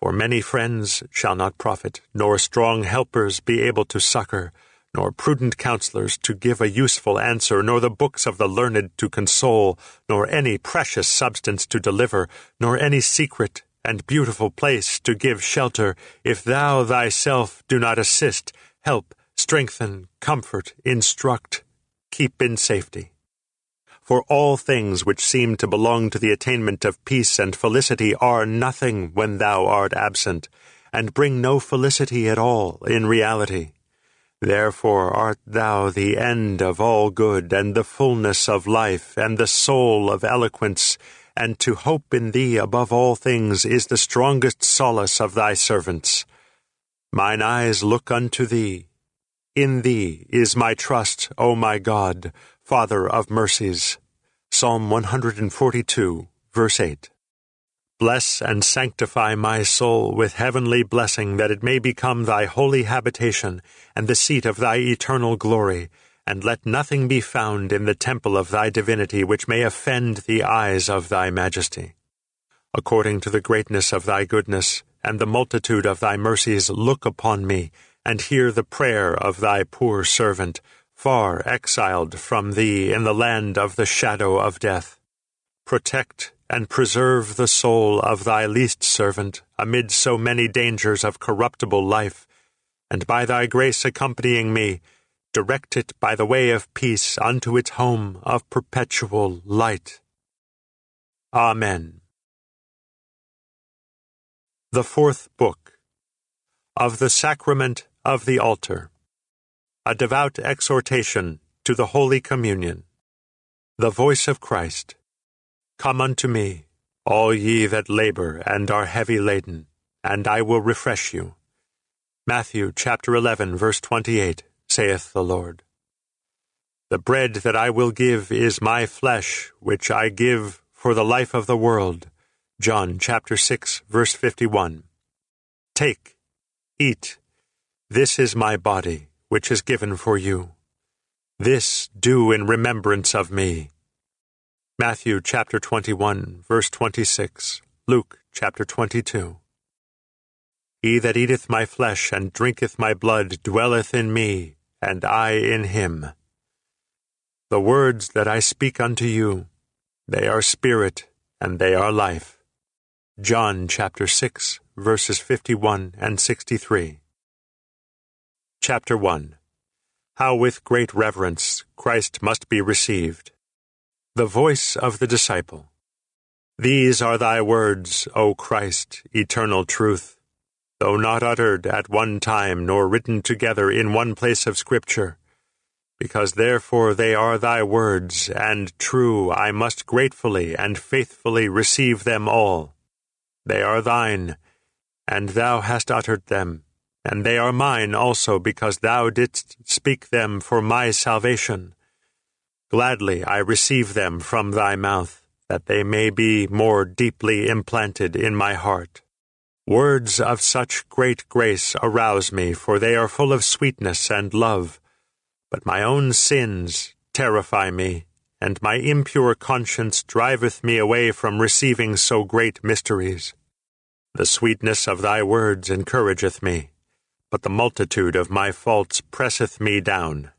For many friends shall not profit, nor strong helpers be able to succor, nor prudent counselors to give a useful answer, nor the books of the learned to console, nor any precious substance to deliver, nor any secret and beautiful place to give shelter, if thou thyself do not assist, help, strengthen, comfort, instruct, keep in safety. For all things which seem to belong to the attainment of peace and felicity are nothing when thou art absent, and bring no felicity at all in reality. Therefore art thou the end of all good, and the fullness of life, and the soul of eloquence, and to hope in thee above all things is the strongest solace of thy servants. Mine eyes look unto thee, in thee is my trust, O my God, Father of mercies. Psalm 142, verse 8. Bless and sanctify my soul with heavenly blessing, that it may become thy holy habitation and the seat of thy eternal glory, and let nothing be found in the temple of thy divinity which may offend the eyes of thy majesty. According to the greatness of thy goodness and the multitude of thy mercies, look upon me and hear the prayer of thy poor servant, far exiled from thee in the land of the shadow of death. Protect and preserve the soul of thy least servant amid so many dangers of corruptible life, and by thy grace accompanying me, direct it by the way of peace unto its home of perpetual light. Amen. The Fourth Book of the Sacrament of the altar. A devout exhortation to the Holy Communion. The voice of Christ. Come unto me, all ye that labor and are heavy laden, and I will refresh you. Matthew chapter 11, verse 28, saith the Lord. The bread that I will give is my flesh, which I give for the life of the world. John chapter 6, verse 51. Take, eat, this is my body, which is given for you. This do in remembrance of me. Matthew chapter 21, verse 26. Luke chapter 22. He that eateth my flesh and drinketh my blood dwelleth in me, and I in him. The words that I speak unto you, they are spirit, and they are life. John chapter 6, verses 51 and 63. Chapter 1 How with great reverence Christ must be received. The voice of the disciple. These are thy words, O Christ, eternal truth, though not uttered at one time nor written together in one place of Scripture. Because therefore they are thy words, and true I must gratefully and faithfully receive them all. They are thine, and thou hast uttered them and they are mine also because thou didst speak them for my salvation. Gladly I receive them from thy mouth, that they may be more deeply implanted in my heart. Words of such great grace arouse me, for they are full of sweetness and love. But my own sins terrify me, and my impure conscience driveth me away from receiving so great mysteries. The sweetness of thy words encourageth me but the multitude of my faults presseth me down.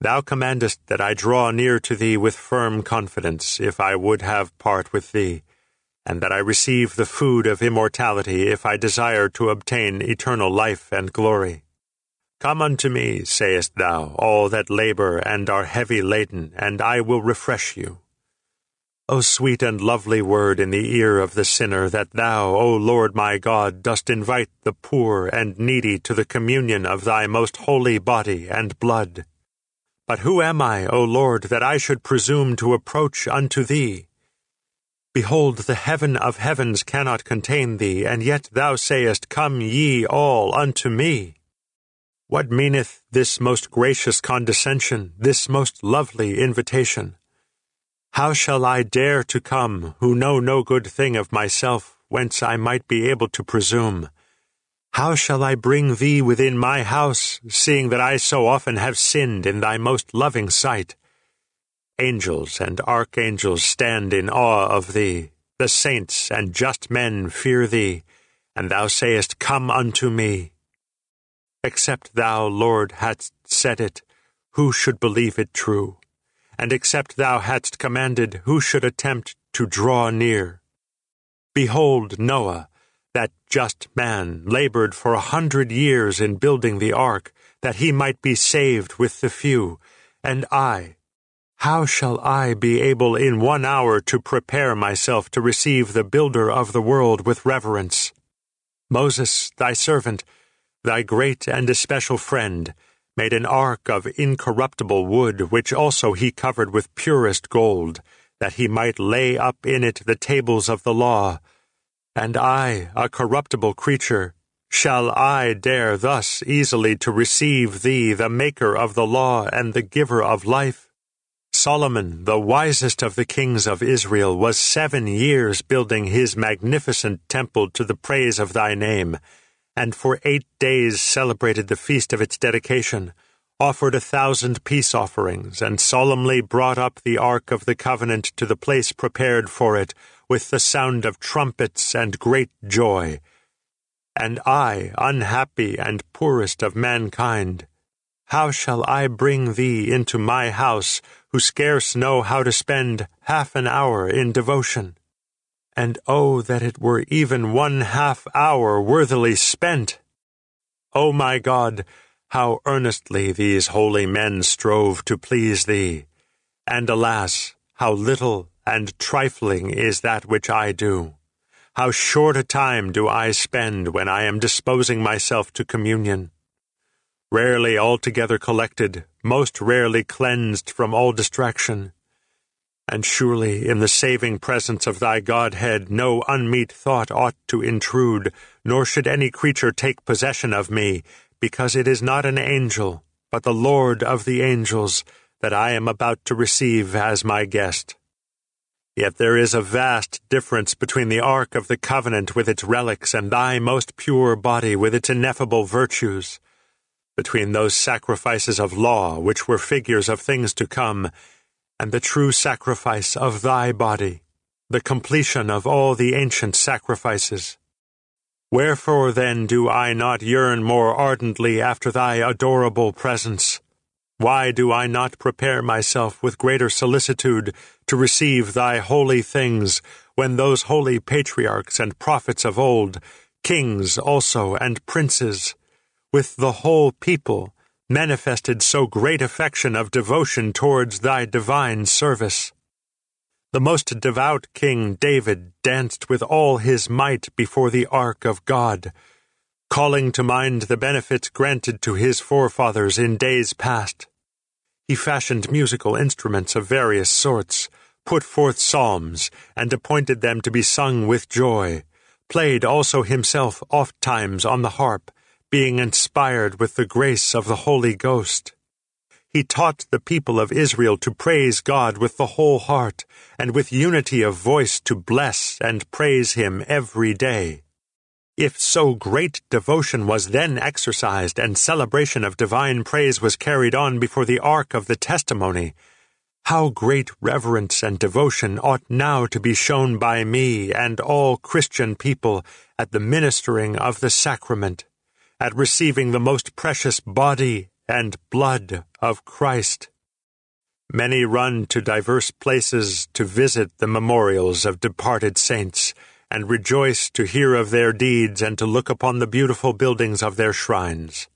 Thou commandest that I draw near to thee with firm confidence, if I would have part with thee, and that I receive the food of immortality, if I desire to obtain eternal life and glory. Come unto me, sayest thou, all that labor and are heavy laden, and I will refresh you. O sweet and lovely word in the ear of the sinner, that thou, O Lord my God, dost invite the poor and needy to the communion of thy most holy body and blood. But who am I, O Lord, that I should presume to approach unto thee? Behold, the heaven of heavens cannot contain thee, and yet thou sayest, Come ye all unto me. What meaneth this most gracious condescension, this most lovely invitation? How shall I dare to come, who know no good thing of myself, whence I might be able to presume? How shall I bring thee within my house, seeing that I so often have sinned in thy most loving sight? Angels and archangels stand in awe of thee, the saints and just men fear thee, and thou sayest, Come unto me. Except thou, Lord, hadst said it, who should believe it true? And except thou hadst commanded, who should attempt to draw near? Behold, Noah, that just man, labored for a hundred years in building the ark, that he might be saved with the few, and I, how shall I be able in one hour to prepare myself to receive the builder of the world with reverence? Moses, thy servant, thy great and especial friend, made an ark of incorruptible wood, which also he covered with purest gold, that he might lay up in it the tables of the law. And I, a corruptible creature, shall I dare thus easily to receive thee, the maker of the law and the giver of life? Solomon, the wisest of the kings of Israel, was seven years building his magnificent temple to the praise of thy name and for eight days celebrated the feast of its dedication, offered a thousand peace offerings, and solemnly brought up the Ark of the Covenant to the place prepared for it, with the sound of trumpets and great joy. And I, unhappy and poorest of mankind, how shall I bring thee into my house, who scarce know how to spend half an hour in devotion? And oh, that it were even one half hour worthily spent! O oh my God, how earnestly these holy men strove to please thee, and alas, how little and trifling is that which I do! How short a time do I spend when I am disposing myself to communion! Rarely altogether collected, most rarely cleansed from all distraction, and surely in the saving presence of thy Godhead no unmeet thought ought to intrude, nor should any creature take possession of me, because it is not an angel, but the Lord of the angels, that I am about to receive as my guest. Yet there is a vast difference between the Ark of the Covenant with its relics and thy most pure body with its ineffable virtues, between those sacrifices of law which were figures of things to come, and the true sacrifice of thy body, the completion of all the ancient sacrifices. Wherefore then do I not yearn more ardently after thy adorable presence? Why do I not prepare myself with greater solicitude to receive thy holy things, when those holy patriarchs and prophets of old, kings also and princes, with the whole people, manifested so great affection of devotion towards thy divine service. The most devout King David danced with all his might before the ark of God, calling to mind the benefits granted to his forefathers in days past. He fashioned musical instruments of various sorts, put forth psalms, and appointed them to be sung with joy, played also himself oft times on the harp, being inspired with the grace of the Holy Ghost. He taught the people of Israel to praise God with the whole heart, and with unity of voice to bless and praise Him every day. If so great devotion was then exercised and celebration of divine praise was carried on before the ark of the testimony, how great reverence and devotion ought now to be shown by me and all Christian people at the ministering of the sacrament at receiving the most precious body and blood of Christ. Many run to diverse places to visit the memorials of departed saints, and rejoice to hear of their deeds and to look upon the beautiful buildings of their shrines.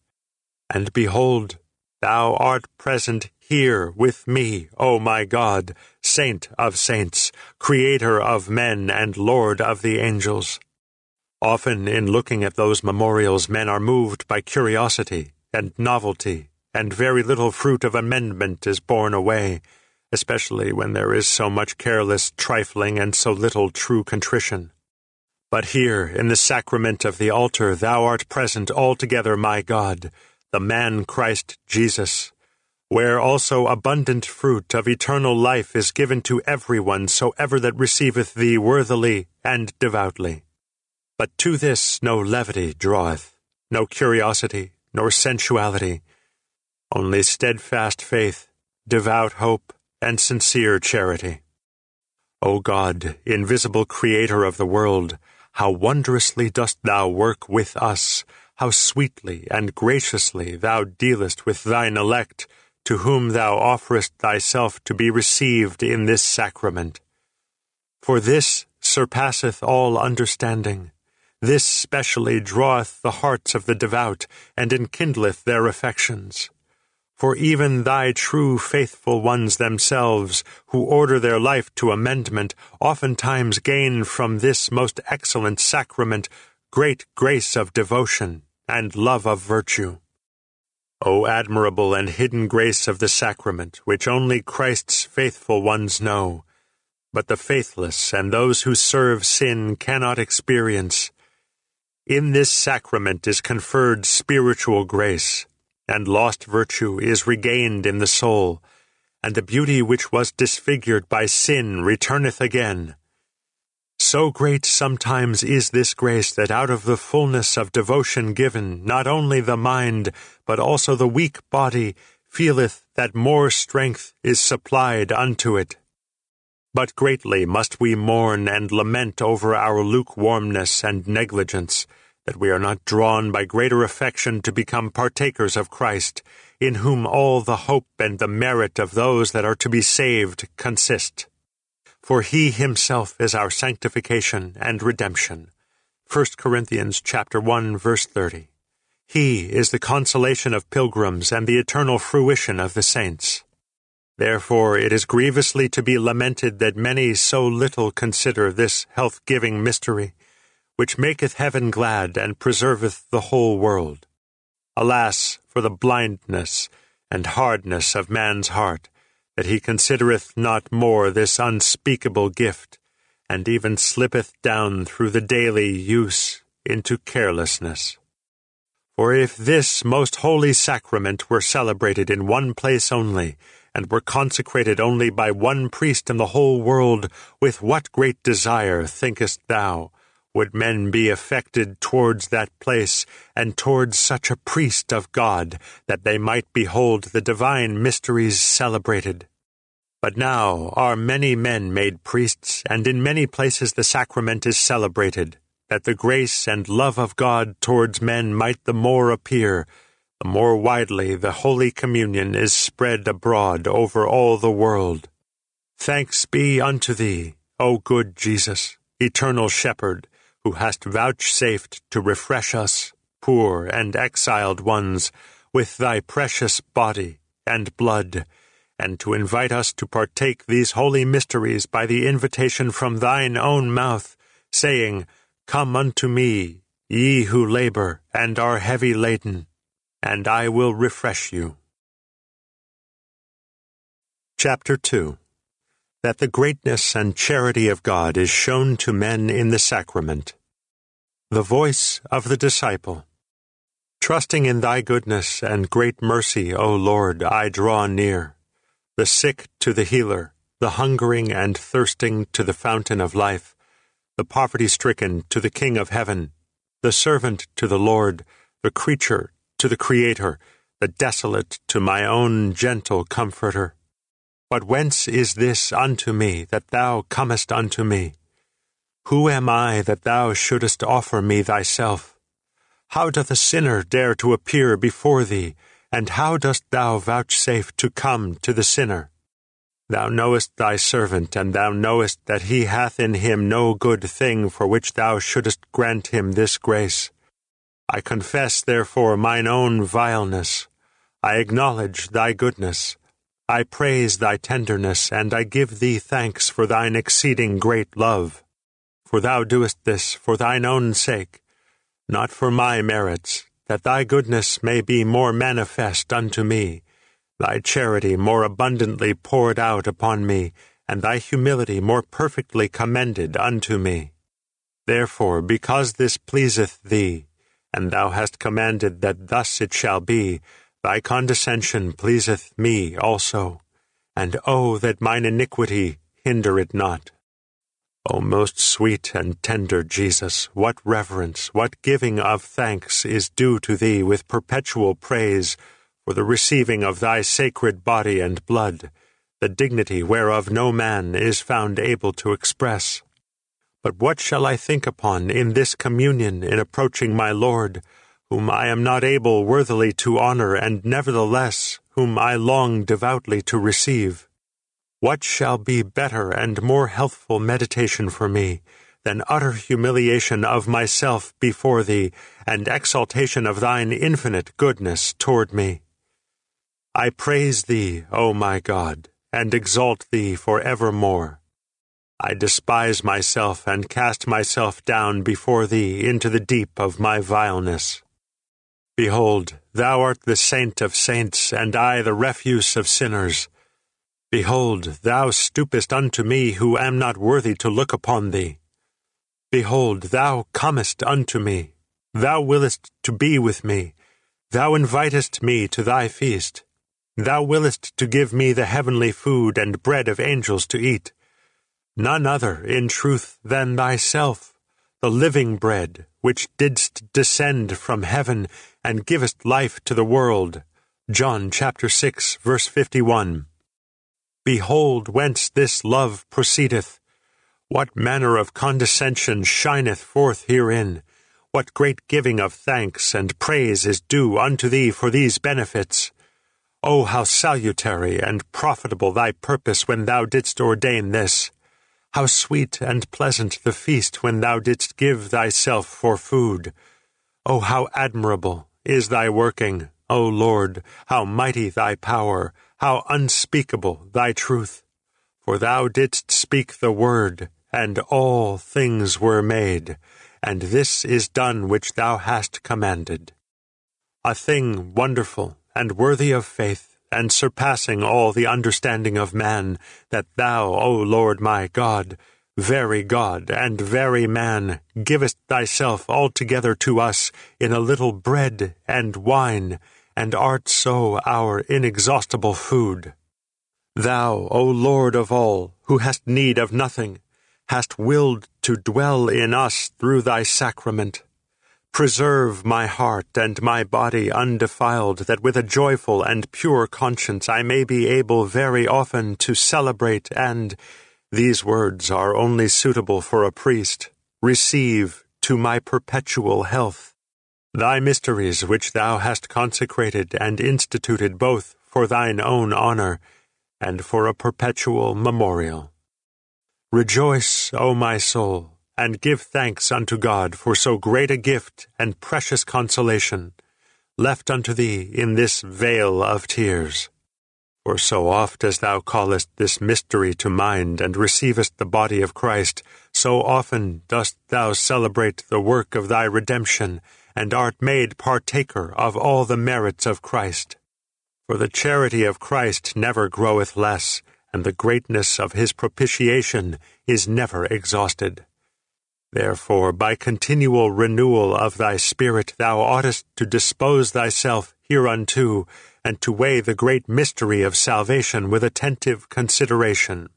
And behold, thou art present here with me, O my God, Saint of saints, Creator of men and Lord of the angels. Often in looking at those memorials, men are moved by curiosity and novelty and very little fruit of amendment is borne away, especially when there is so much careless trifling and so little true contrition. But here, in the sacrament of the altar, thou art present altogether, my God, the man Christ Jesus, where also abundant fruit of eternal life is given to every one so ever that receiveth thee worthily and devoutly. But to this no levity draweth, no curiosity, nor sensuality, only steadfast faith, devout hope, and sincere charity. O God, invisible Creator of the world, how wondrously dost thou work with us, how sweetly and graciously thou dealest with thine elect, to whom thou offerest thyself to be received in this sacrament. For this surpasseth all understanding. This specially draweth the hearts of the devout, and enkindleth their affections. For even thy true faithful ones themselves, who order their life to amendment, oftentimes gain from this most excellent sacrament great grace of devotion and love of virtue. O admirable and hidden grace of the sacrament, which only Christ's faithful ones know, but the faithless and those who serve sin cannot experience. In this sacrament is conferred spiritual grace and lost virtue is regained in the soul, and the beauty which was disfigured by sin returneth again. So great sometimes is this grace that out of the fullness of devotion given, not only the mind, but also the weak body, feeleth that more strength is supplied unto it. But greatly must we mourn and lament over our lukewarmness and negligence, that we are not drawn by greater affection to become partakers of Christ, in whom all the hope and the merit of those that are to be saved consist. For he himself is our sanctification and redemption. 1 Corinthians chapter 1 verse 30. He is the consolation of pilgrims and the eternal fruition of the saints. Therefore it is grievously to be lamented that many so little consider this health-giving mystery, which maketh heaven glad and preserveth the whole world. Alas for the blindness and hardness of man's heart, that he considereth not more this unspeakable gift, and even slippeth down through the daily use into carelessness. For if this most holy sacrament were celebrated in one place only, and were consecrated only by one priest in the whole world, with what great desire, thinkest thou, would men be affected towards that place and towards such a priest of God, that they might behold the divine mysteries celebrated. But now are many men made priests, and in many places the sacrament is celebrated, that the grace and love of God towards men might the more appear, more widely the Holy Communion is spread abroad over all the world. Thanks be unto thee, O good Jesus, eternal Shepherd, who hast vouchsafed to refresh us, poor and exiled ones, with thy precious body and blood, and to invite us to partake these holy mysteries by the invitation from thine own mouth, saying, Come unto me, ye who labor and are heavy laden, and I will refresh you. Chapter 2 That the greatness and charity of God is shown to men in the sacrament. The Voice of the Disciple Trusting in thy goodness and great mercy, O Lord, I draw near. The sick to the healer, the hungering and thirsting to the fountain of life, the poverty stricken to the King of heaven, the servant to the Lord, the creature to the Creator, the desolate to my own gentle Comforter. But whence is this unto me that thou comest unto me? Who am I that thou shouldest offer me thyself? How doth a sinner dare to appear before thee, and how dost thou vouchsafe to come to the sinner? Thou knowest thy servant, and thou knowest that he hath in him no good thing for which thou shouldest grant him this grace. I confess therefore mine own vileness. I acknowledge thy goodness. I praise thy tenderness, and I give thee thanks for thine exceeding great love. For thou doest this for thine own sake, not for my merits, that thy goodness may be more manifest unto me, thy charity more abundantly poured out upon me, and thy humility more perfectly commended unto me. Therefore, because this pleaseth thee, and thou hast commanded that thus it shall be, thy condescension pleaseth me also, and oh, that mine iniquity hinder it not. O most sweet and tender Jesus, what reverence, what giving of thanks is due to thee with perpetual praise for the receiving of thy sacred body and blood, the dignity whereof no man is found able to express. But what shall I think upon in this communion in approaching my Lord, whom I am not able worthily to honor, and nevertheless whom I long devoutly to receive? What shall be better and more healthful meditation for me than utter humiliation of myself before thee, and exaltation of thine infinite goodness toward me? I praise thee, O my God, and exalt thee for evermore. I despise myself and cast myself down before thee into the deep of my vileness. Behold, thou art the saint of saints, and I the refuse of sinners. Behold, thou stoopest unto me who am not worthy to look upon thee. Behold, thou comest unto me. Thou willest to be with me. Thou invitest me to thy feast. Thou willest to give me the heavenly food and bread of angels to eat. None other, in truth, than thyself, the living bread, which didst descend from heaven and givest life to the world. John chapter 6, verse 51. Behold whence this love proceedeth. What manner of condescension shineth forth herein. What great giving of thanks and praise is due unto thee for these benefits. O how salutary and profitable thy purpose when thou didst ordain this. How sweet and pleasant the feast when thou didst give thyself for food. O how admirable is thy working, O Lord, how mighty thy power, how unspeakable thy truth. For thou didst speak the word, and all things were made, and this is done which thou hast commanded. A thing wonderful and worthy of faith and surpassing all the understanding of man, that thou, O Lord my God, very God and very man, givest thyself altogether to us in a little bread and wine, and art so our inexhaustible food. Thou, O Lord of all, who hast need of nothing, hast willed to dwell in us through thy sacrament, Preserve my heart and my body undefiled, that with a joyful and pure conscience I may be able very often to celebrate and, these words are only suitable for a priest, receive to my perpetual health thy mysteries which thou hast consecrated and instituted both for thine own honor and for a perpetual memorial. Rejoice, O my soul, and give thanks unto God for so great a gift and precious consolation, left unto thee in this vale of tears. For so oft as thou callest this mystery to mind and receivest the body of Christ, so often dost thou celebrate the work of thy redemption, and art made partaker of all the merits of Christ. For the charity of Christ never groweth less, and the greatness of his propitiation is never exhausted. Therefore, by continual renewal of thy Spirit, thou oughtest to dispose thyself hereunto, and to weigh the great mystery of salvation with attentive consideration.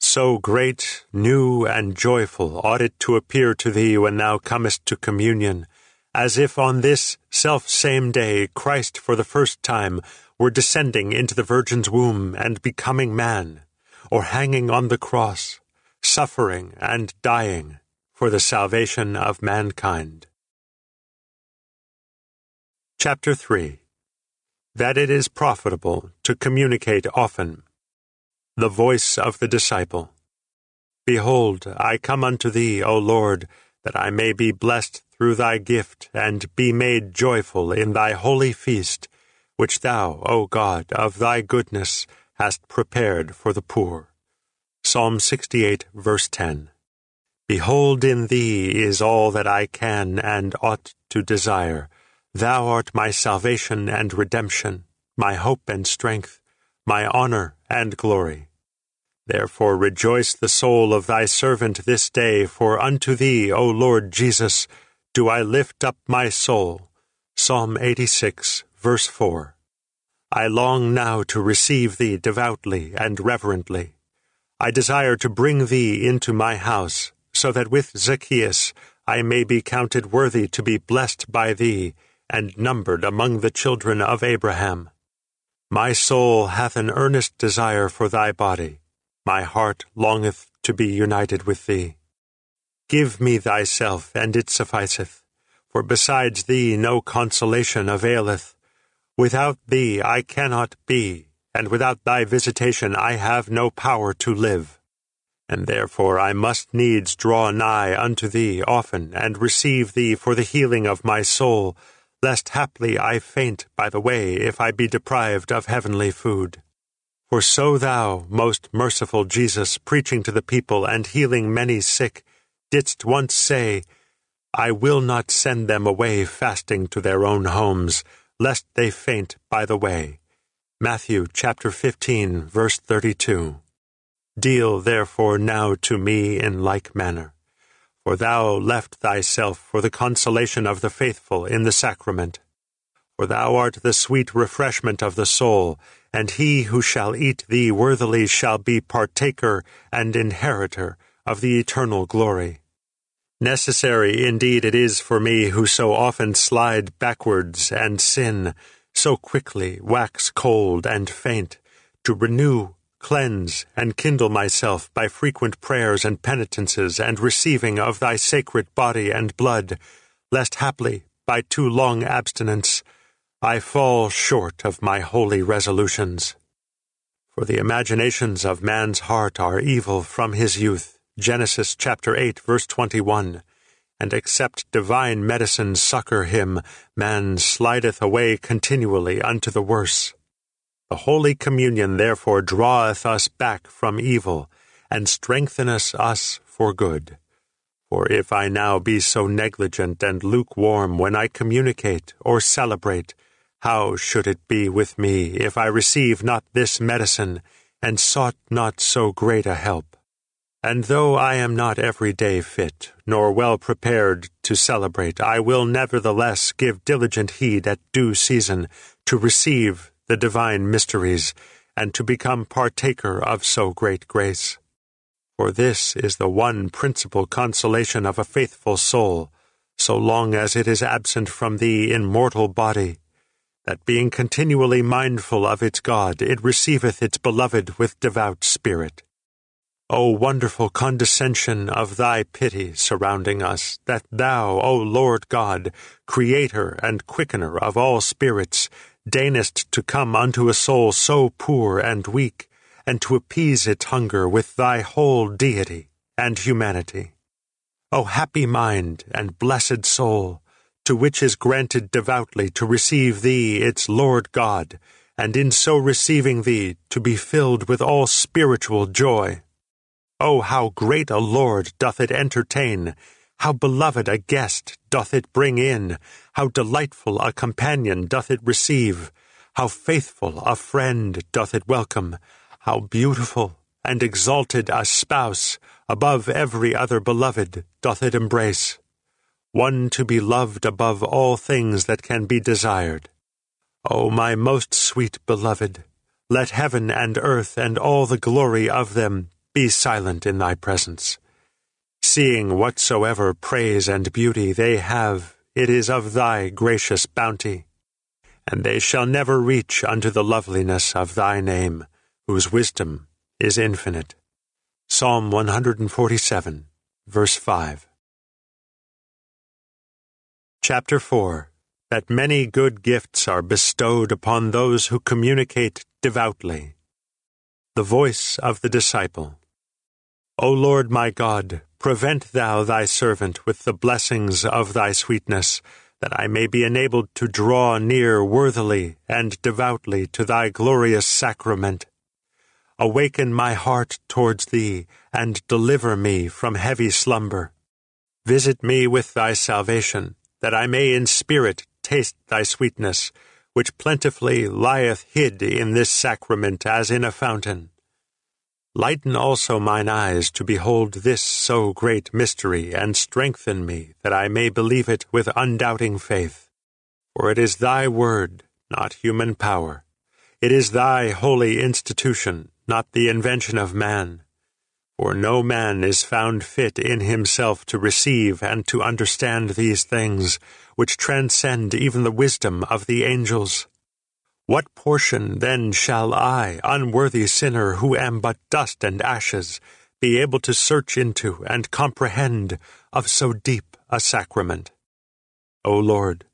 So great, new, and joyful ought it to appear to thee when thou comest to communion, as if on this self same day Christ for the first time were descending into the Virgin's womb and becoming man, or hanging on the cross, suffering and dying for the salvation of mankind. Chapter 3 that it is profitable to communicate often. The voice of the disciple. Behold, I come unto thee, O Lord, that I may be blessed through thy gift, and be made joyful in thy holy feast, which thou, O God, of thy goodness, hast prepared for the poor. Psalm 68, verse 10. Behold, in thee is all that I can and ought to desire. Thou art my salvation and redemption, my hope and strength, my honor and glory. Therefore rejoice the soul of thy servant this day, for unto thee, O Lord Jesus, do I lift up my soul. Psalm 86, verse 4. I long now to receive thee devoutly and reverently. I desire to bring thee into my house, so that with Zacchaeus I may be counted worthy to be blessed by thee, and numbered among the children of Abraham. My soul hath an earnest desire for thy body, my heart longeth to be united with thee. Give me thyself, and it sufficeth, for besides thee no consolation availeth. Without thee I cannot be, and without thy visitation I have no power to live. And therefore I must needs draw nigh unto thee often, and receive thee for the healing of my soul, lest haply I faint by the way if I be deprived of heavenly food. For so thou, most merciful Jesus, preaching to the people and healing many sick, didst once say, I will not send them away fasting to their own homes, lest they faint by the way. Matthew chapter 15, verse 32. Deal therefore now to me in like manner. For thou left thyself for the consolation of the faithful in the sacrament. For thou art the sweet refreshment of the soul, and he who shall eat thee worthily shall be partaker and inheritor of the eternal glory. Necessary indeed it is for me who so often slide backwards and sin, so quickly wax cold and faint, to renew, cleanse, and kindle myself by frequent prayers and penitences and receiving of thy sacred body and blood, lest haply, by too long abstinence, I fall short of my holy resolutions. For the imaginations of man's heart are evil from his youth Genesis chapter 8, verse 21. And except divine medicine succor him, man slideth away continually unto the worse. The Holy Communion therefore draweth us back from evil, and strengtheneth us for good. For if I now be so negligent and lukewarm when I communicate or celebrate, how should it be with me if I receive not this medicine, and sought not so great a help? And though I am not every day fit, nor well prepared to celebrate, I will nevertheless give diligent heed at due season to receive the divine mysteries, and to become partaker of so great grace. For this is the one principal consolation of a faithful soul, so long as it is absent from the immortal body, that being continually mindful of its God, it receiveth its beloved with devout spirit. O wonderful condescension of thy pity surrounding us, that thou, O Lord God, Creator and Quickener of all spirits, deignest to come unto a soul so poor and weak, and to appease its hunger with thy whole deity and humanity. O happy mind and blessed soul, to which is granted devoutly to receive thee its Lord God, and in so receiving thee to be filled with all spiritual joy. Oh, how great a Lord doth it entertain! How beloved a guest doth it bring in! How delightful a companion doth it receive! How faithful a friend doth it welcome! How beautiful and exalted a spouse above every other beloved doth it embrace! One to be loved above all things that can be desired. O my most sweet beloved, let heaven and earth and all the glory of them be silent in thy presence. Seeing whatsoever praise and beauty they have, it is of thy gracious bounty. And they shall never reach unto the loveliness of thy name, whose wisdom is infinite. Psalm 147, verse 5. Chapter 4 that many good gifts are bestowed upon those who communicate devoutly. The voice of the disciple. O Lord my God, prevent thou thy servant with the blessings of thy sweetness, that I may be enabled to draw near worthily and devoutly to thy glorious sacrament. Awaken my heart towards thee, and deliver me from heavy slumber. Visit me with thy salvation, that I may in spirit taste thy sweetness, which plentifully lieth hid in this sacrament as in a fountain. Lighten also mine eyes to behold this so great mystery, and strengthen me, that I may believe it with undoubting faith. For it is thy word, not human power. It is thy holy institution, not the invention of man. For no man is found fit in himself to receive and to understand these things, which transcend even the wisdom of the angels. What portion then shall I, unworthy sinner, who am but dust and ashes, be able to search into and comprehend of so deep a sacrament? O Lord,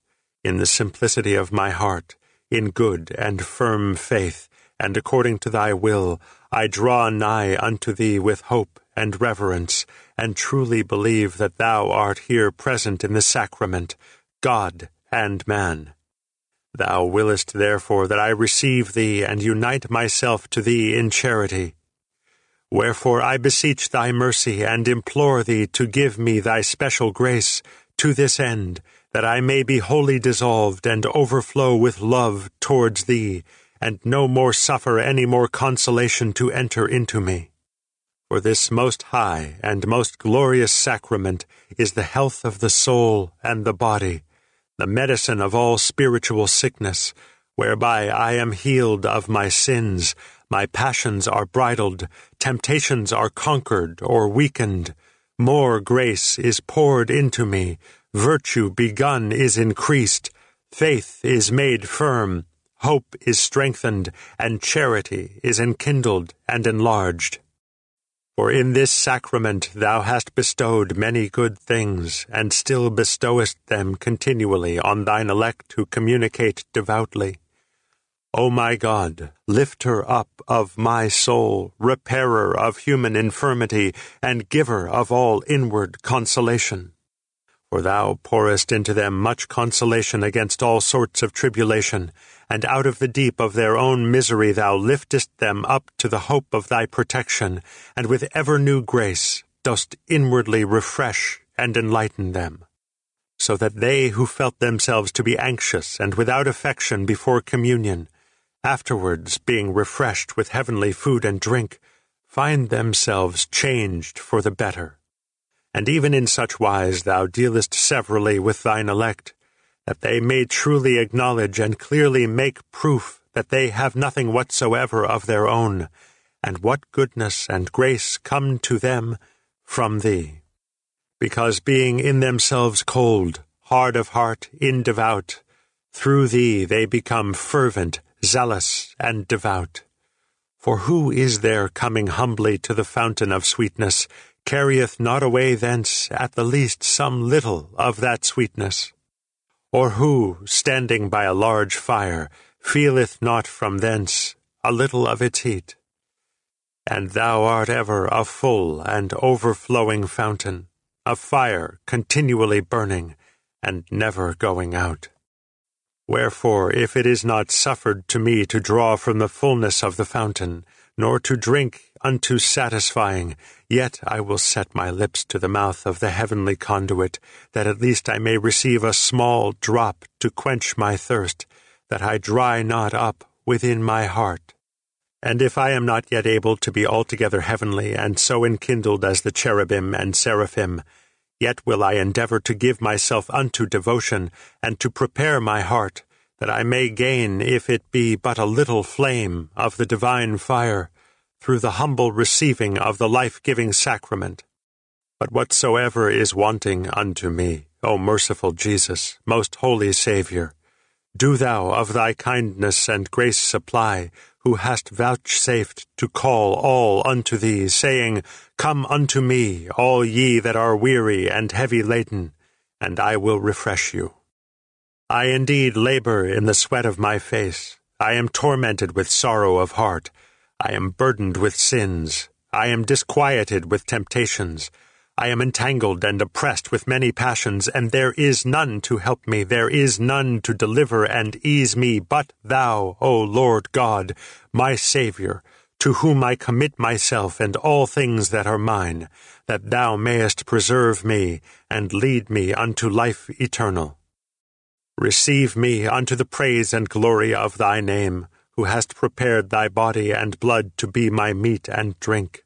in the simplicity of my heart, in good and firm faith, and according to thy will, I draw nigh unto thee with hope and reverence, and truly believe that thou art here present in the sacrament, God and man. Thou willest therefore that I receive thee and unite myself to thee in charity. Wherefore I beseech thy mercy and implore thee to give me thy special grace to this end, that I may be wholly dissolved and overflow with love towards thee, and no more suffer any more consolation to enter into me. For this most high and most glorious sacrament is the health of the soul and the body, the medicine of all spiritual sickness, whereby I am healed of my sins, my passions are bridled, temptations are conquered or weakened, more grace is poured into me, virtue begun is increased, faith is made firm, hope is strengthened, and charity is enkindled and enlarged. For in this sacrament thou hast bestowed many good things, and still bestowest them continually on thine elect who communicate devoutly. O my God, lifter up of my soul, repairer of human infirmity, and giver of all inward consolation. For thou pourest into them much consolation against all sorts of tribulation, and out of the deep of their own misery thou liftest them up to the hope of thy protection, and with ever new grace dost inwardly refresh and enlighten them, so that they who felt themselves to be anxious and without affection before communion, afterwards being refreshed with heavenly food and drink, find themselves changed for the better. And even in such wise thou dealest severally with thine elect, that they may truly acknowledge and clearly make proof that they have nothing whatsoever of their own, and what goodness and grace come to them from thee. Because being in themselves cold, hard of heart, indevout, through thee they become fervent, zealous, and devout. For who is there coming humbly to the fountain of sweetness, carrieth not away thence at the least some little of that sweetness? Or who, standing by a large fire, feeleth not from thence a little of its heat? And thou art ever a full and overflowing fountain, a fire continually burning, and never going out. Wherefore, if it is not suffered to me to draw from the fullness of the fountain, nor to drink unto satisfying, yet I will set my lips to the mouth of the heavenly conduit, that at least I may receive a small drop to quench my thirst, that I dry not up within my heart. And if I am not yet able to be altogether heavenly, and so enkindled as the cherubim and seraphim, yet will I endeavor to give myself unto devotion, and to prepare my heart, that I may gain, if it be but a little flame, of the divine fire, through the humble receiving of the life-giving sacrament. But whatsoever is wanting unto me, O merciful Jesus, most holy Saviour, do thou of thy kindness and grace supply, who hast vouchsafed to call all unto thee, saying, Come unto me, all ye that are weary and heavy laden, and I will refresh you. I indeed labor in the sweat of my face. I am tormented with sorrow of heart. I am burdened with sins. I am disquieted with temptations. I am entangled and oppressed with many passions, and there is none to help me, there is none to deliver and ease me, but thou, O Lord God, my Saviour, to whom I commit myself and all things that are mine, that thou mayest preserve me and lead me unto life eternal. Receive me unto the praise and glory of thy name, who hast prepared thy body and blood to be my meat and drink.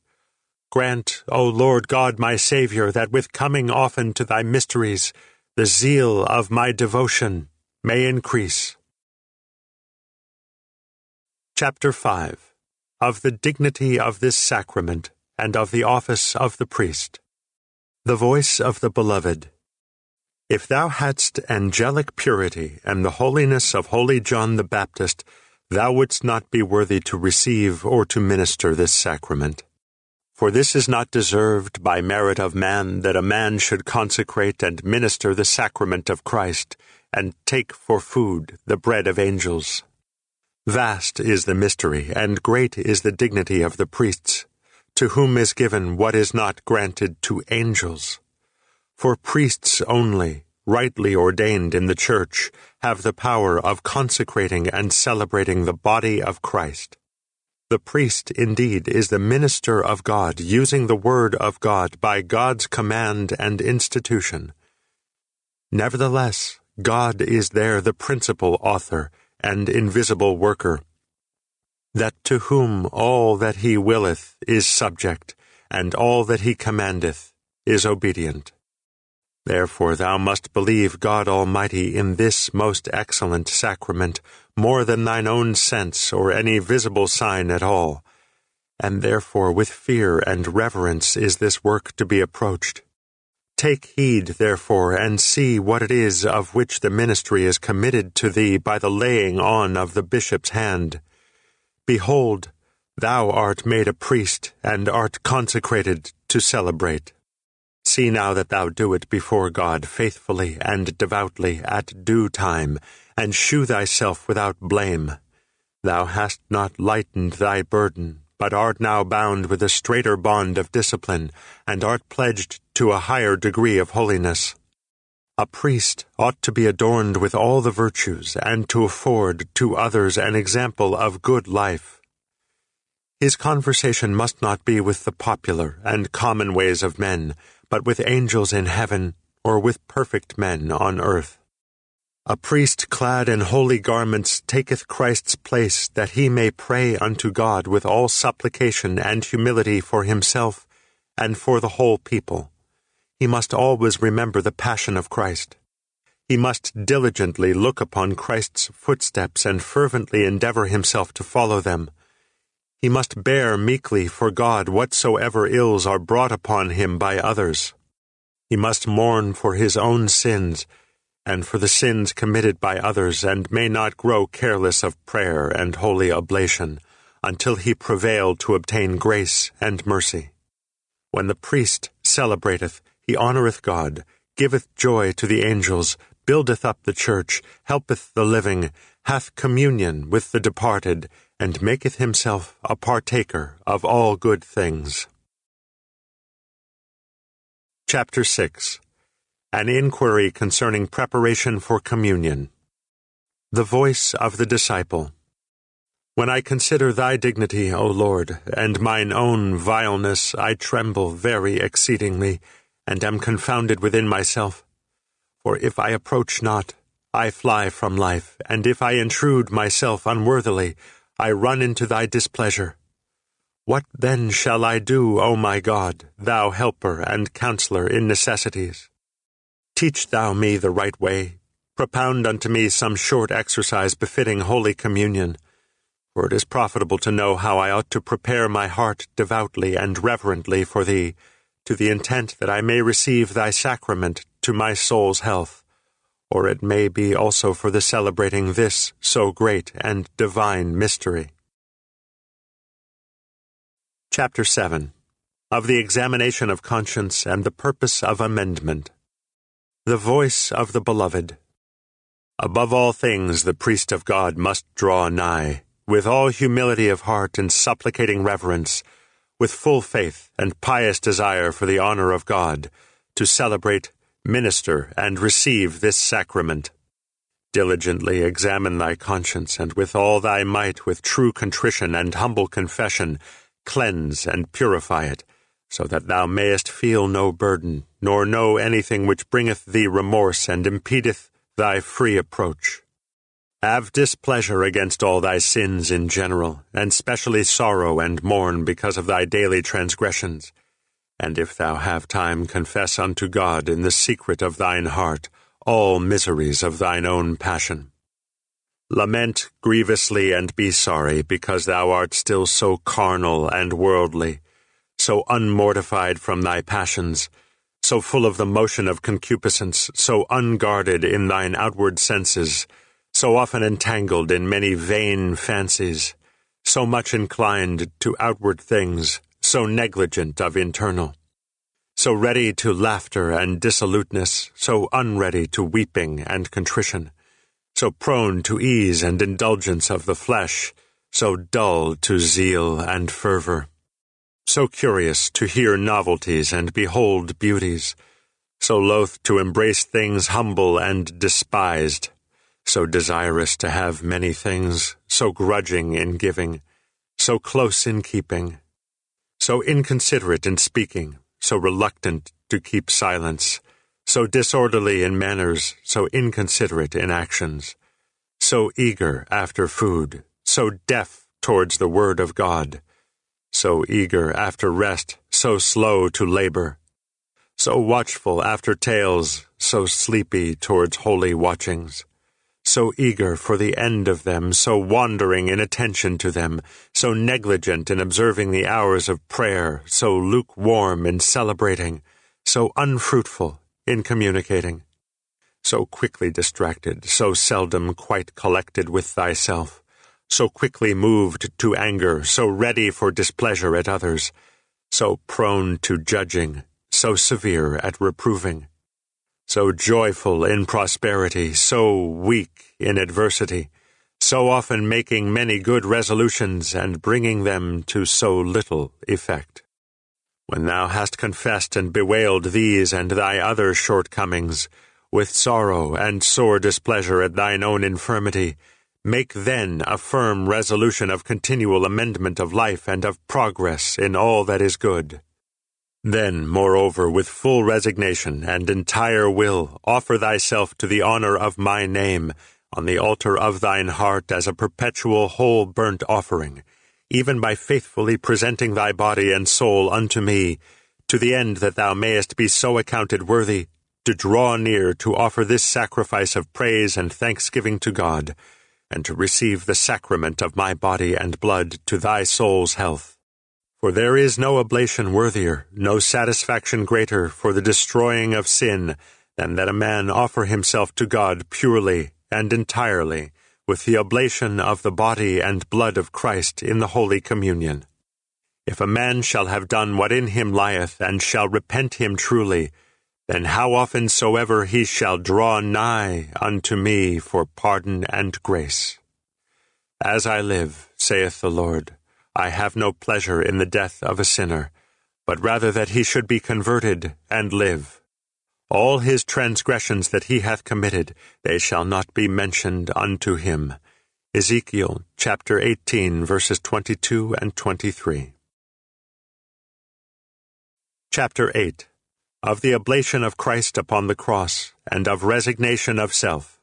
Grant, O Lord God my Saviour, that with coming often to thy mysteries, the zeal of my devotion may increase. Chapter 5 Of the dignity of this sacrament, and of the office of the priest. The voice of the beloved. If thou hadst angelic purity and the holiness of holy John the Baptist, thou wouldst not be worthy to receive or to minister this sacrament. For this is not deserved by merit of man that a man should consecrate and minister the sacrament of Christ, and take for food the bread of angels. Vast is the mystery, and great is the dignity of the priests, to whom is given what is not granted to angels. For priests only, rightly ordained in the Church, have the power of consecrating and celebrating the body of Christ. The priest, indeed, is the minister of God, using the word of God by God's command and institution. Nevertheless, God is there the principal author and invisible worker, that to whom all that he willeth is subject, and all that he commandeth is obedient. Therefore thou must believe God Almighty in this most excellent sacrament more than thine own sense or any visible sign at all. And therefore with fear and reverence is this work to be approached. Take heed, therefore, and see what it is of which the ministry is committed to thee by the laying on of the bishop's hand. Behold, thou art made a priest, and art consecrated to celebrate. See now that thou do it before God faithfully and devoutly at due time, and shew thyself without blame. Thou hast not lightened thy burden, but art now bound with a straiter bond of discipline, and art pledged to a higher degree of holiness. A priest ought to be adorned with all the virtues, and to afford to others an example of good life. His conversation must not be with the popular and common ways of men, but with angels in heaven, or with perfect men on earth. A priest clad in holy garments taketh Christ's place, that he may pray unto God with all supplication and humility for himself and for the whole people. He must always remember the passion of Christ. He must diligently look upon Christ's footsteps and fervently endeavor himself to follow them. He must bear meekly for God whatsoever ills are brought upon him by others. He must mourn for his own sins and for the sins committed by others, and may not grow careless of prayer and holy oblation until he prevail to obtain grace and mercy. When the priest celebrateth, he honoureth God, giveth joy to the angels, buildeth up the church, helpeth the living, hath communion with the departed, and maketh himself a partaker of all good things. Chapter 6 An Inquiry Concerning Preparation for Communion. The Voice of the Disciple. When I consider thy dignity, O Lord, and mine own vileness, I tremble very exceedingly, and am confounded within myself. For if I approach not, I fly from life, and if I intrude myself unworthily, I run into thy displeasure. What then shall I do, O my God, thou helper and counselor in necessities? Teach thou me the right way. Propound unto me some short exercise befitting Holy Communion. For it is profitable to know how I ought to prepare my heart devoutly and reverently for thee, to the intent that I may receive thy sacrament to my soul's health or it may be also for the celebrating this so great and divine mystery. Chapter 7 Of the Examination of Conscience and the Purpose of Amendment. The Voice of the Beloved. Above all things, the priest of God must draw nigh, with all humility of heart and supplicating reverence, with full faith and pious desire for the honor of God, to celebrate, minister, and receive this sacrament. Diligently examine thy conscience, and with all thy might, with true contrition and humble confession, cleanse and purify it, so that thou mayest feel no burden, nor know anything which bringeth thee remorse and impedeth thy free approach. Have displeasure against all thy sins in general, and specially sorrow and mourn because of thy daily transgressions. And if thou have time, confess unto God in the secret of thine heart all miseries of thine own passion. Lament grievously and be sorry, because thou art still so carnal and worldly, so unmortified from thy passions, so full of the motion of concupiscence, so unguarded in thine outward senses, so often entangled in many vain fancies, so much inclined to outward things, so negligent of internal so ready to laughter and dissoluteness, so unready to weeping and contrition, so prone to ease and indulgence of the flesh, so dull to zeal and fervor, so curious to hear novelties and behold beauties, so loath to embrace things humble and despised, so desirous to have many things, so grudging in giving, so close in keeping, so inconsiderate in speaking, so reluctant to keep silence, so disorderly in manners, so inconsiderate in actions, so eager after food, so deaf towards the word of God, so eager after rest, so slow to labor, so watchful after tales, so sleepy towards holy watchings, so eager for the end of them, so wandering in attention to them, so negligent in observing the hours of prayer, so lukewarm in celebrating, so unfruitful in communicating, so quickly distracted, so seldom quite collected with thyself, so quickly moved to anger, so ready for displeasure at others, so prone to judging, so severe at reproving so joyful in prosperity, so weak in adversity, so often making many good resolutions and bringing them to so little effect. When thou hast confessed and bewailed these and thy other shortcomings, with sorrow and sore displeasure at thine own infirmity, make then a firm resolution of continual amendment of life and of progress in all that is good. Then, moreover, with full resignation and entire will, offer thyself to the honor of my name on the altar of thine heart as a perpetual whole burnt offering, even by faithfully presenting thy body and soul unto me, to the end that thou mayest be so accounted worthy to draw near to offer this sacrifice of praise and thanksgiving to God, and to receive the sacrament of my body and blood to thy soul's health. For there is no oblation worthier, no satisfaction greater for the destroying of sin, than that a man offer himself to God purely and entirely, with the oblation of the body and blood of Christ in the Holy Communion. If a man shall have done what in him lieth, and shall repent him truly, then how often soever he shall draw nigh unto me for pardon and grace. As I live, saith the Lord, I have no pleasure in the death of a sinner, but rather that he should be converted and live. All his transgressions that he hath committed, they shall not be mentioned unto him. Ezekiel chapter 18, verses 22 and 23. Chapter 8 Of the oblation of Christ upon the cross, and of resignation of self.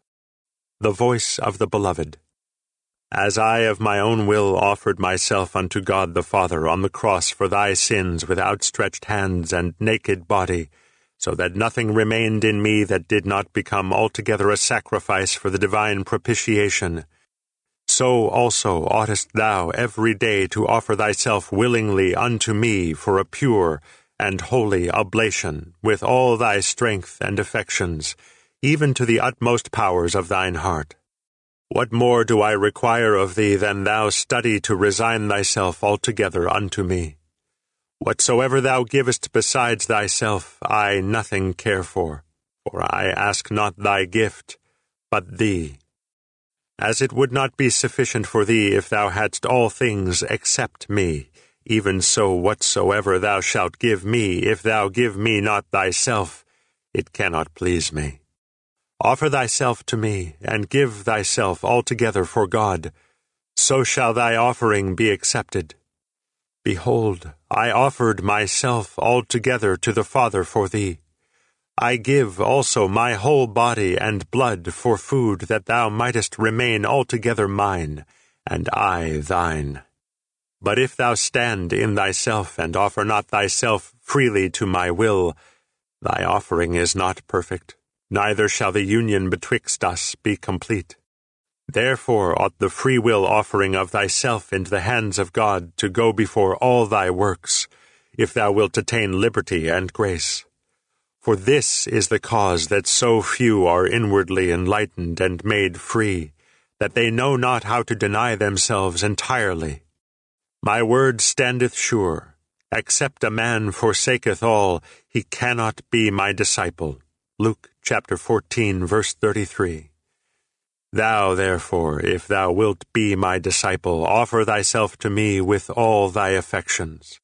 The voice of the beloved. As I of my own will offered myself unto God the Father on the cross for thy sins with outstretched hands and naked body, so that nothing remained in me that did not become altogether a sacrifice for the divine propitiation, so also oughtest thou every day to offer thyself willingly unto me for a pure and holy oblation, with all thy strength and affections, even to the utmost powers of thine heart. What more do I require of thee than thou study to resign thyself altogether unto me? Whatsoever thou givest besides thyself, I nothing care for, for I ask not thy gift, but thee. As it would not be sufficient for thee if thou hadst all things except me, even so whatsoever thou shalt give me, if thou give me not thyself, it cannot please me. Offer thyself to me, and give thyself altogether for God, so shall thy offering be accepted. Behold, I offered myself altogether to the Father for thee. I give also my whole body and blood for food, that thou mightest remain altogether mine, and I thine. But if thou stand in thyself, and offer not thyself freely to my will, thy offering is not perfect, neither shall the union betwixt us be complete. Therefore ought the free will offering of thyself into the hands of God to go before all thy works, if thou wilt attain liberty and grace. For this is the cause that so few are inwardly enlightened and made free, that they know not how to deny themselves entirely. My word standeth sure, except a man forsaketh all, he cannot be my disciple. Luke chapter 14, verse 33. Thou, therefore, if thou wilt be my disciple, offer thyself to me with all thy affections.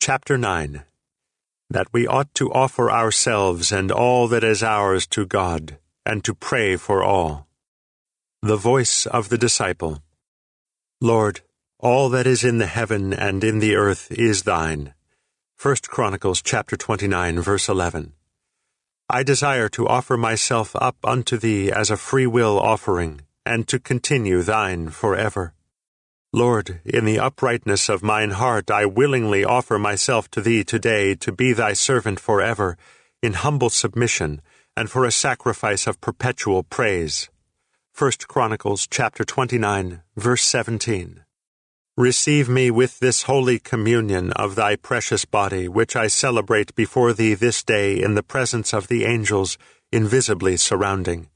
Chapter 9 that we ought to offer ourselves and all that is ours to God, and to pray for all. The voice of the disciple Lord, all that is in the heaven and in the earth is thine. 1 Chronicles chapter 29 verse 11. I desire to offer myself up unto thee as a free will offering, and to continue thine forever. Lord, in the uprightness of mine heart I willingly offer myself to Thee today to be Thy servant forever, in humble submission, and for a sacrifice of perpetual praise. 1 Chronicles chapter 29, verse 17. Receive me with this holy communion of Thy precious body, which I celebrate before Thee this day in the presence of the angels, invisibly surrounding,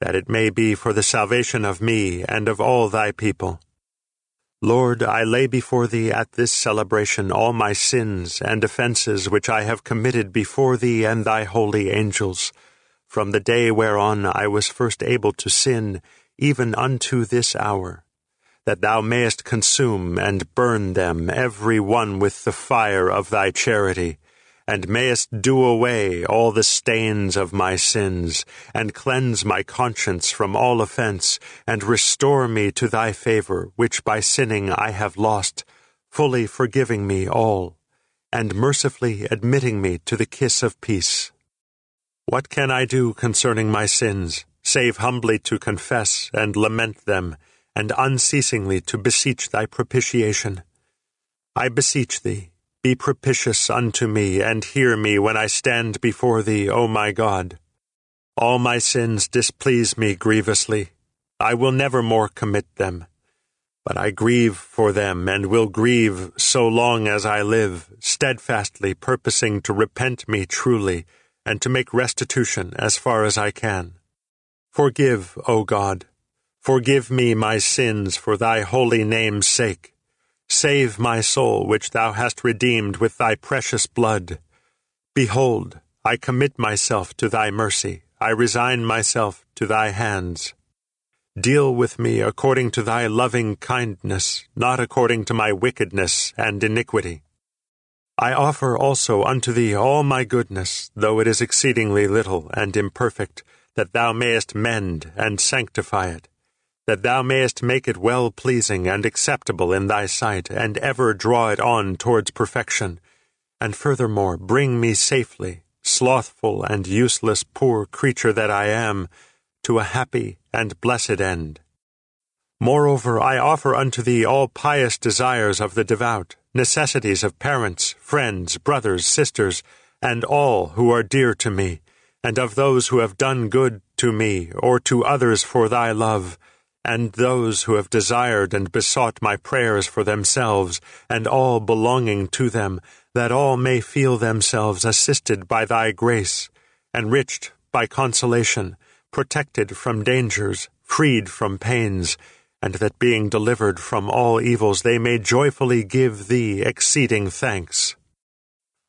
that it may be for the salvation of me and of all Thy people. Lord, I lay before Thee at this celebration all my sins and offences which I have committed before Thee and Thy holy angels, from the day whereon I was first able to sin, even unto this hour, that Thou mayest consume and burn them every one with the fire of Thy charity, and mayest do away all the stains of my sins, and cleanse my conscience from all offence, and restore me to thy favour, which by sinning I have lost, fully forgiving me all, and mercifully admitting me to the kiss of peace. What can I do concerning my sins, save humbly to confess and lament them, and unceasingly to beseech thy propitiation? I beseech thee, be propitious unto me, and hear me when I stand before thee, O my God. All my sins displease me grievously. I will never more commit them. But I grieve for them, and will grieve so long as I live, steadfastly purposing to repent me truly, and to make restitution as far as I can. Forgive, O God. Forgive me my sins for thy holy name's sake Save my soul, which thou hast redeemed with thy precious blood. Behold, I commit myself to thy mercy. I resign myself to thy hands. Deal with me according to thy loving kindness, not according to my wickedness and iniquity. I offer also unto thee all my goodness, though it is exceedingly little and imperfect, that thou mayest mend and sanctify it that thou mayest make it well pleasing and acceptable in thy sight, and ever draw it on towards perfection, and furthermore bring me safely, slothful and useless poor creature that I am, to a happy and blessed end. Moreover, I offer unto thee all pious desires of the devout, necessities of parents, friends, brothers, sisters, and all who are dear to me, and of those who have done good to me or to others for thy love, and those who have desired and besought my prayers for themselves, and all belonging to them, that all may feel themselves assisted by thy grace, enriched by consolation, protected from dangers, freed from pains, and that being delivered from all evils they may joyfully give thee exceeding thanks.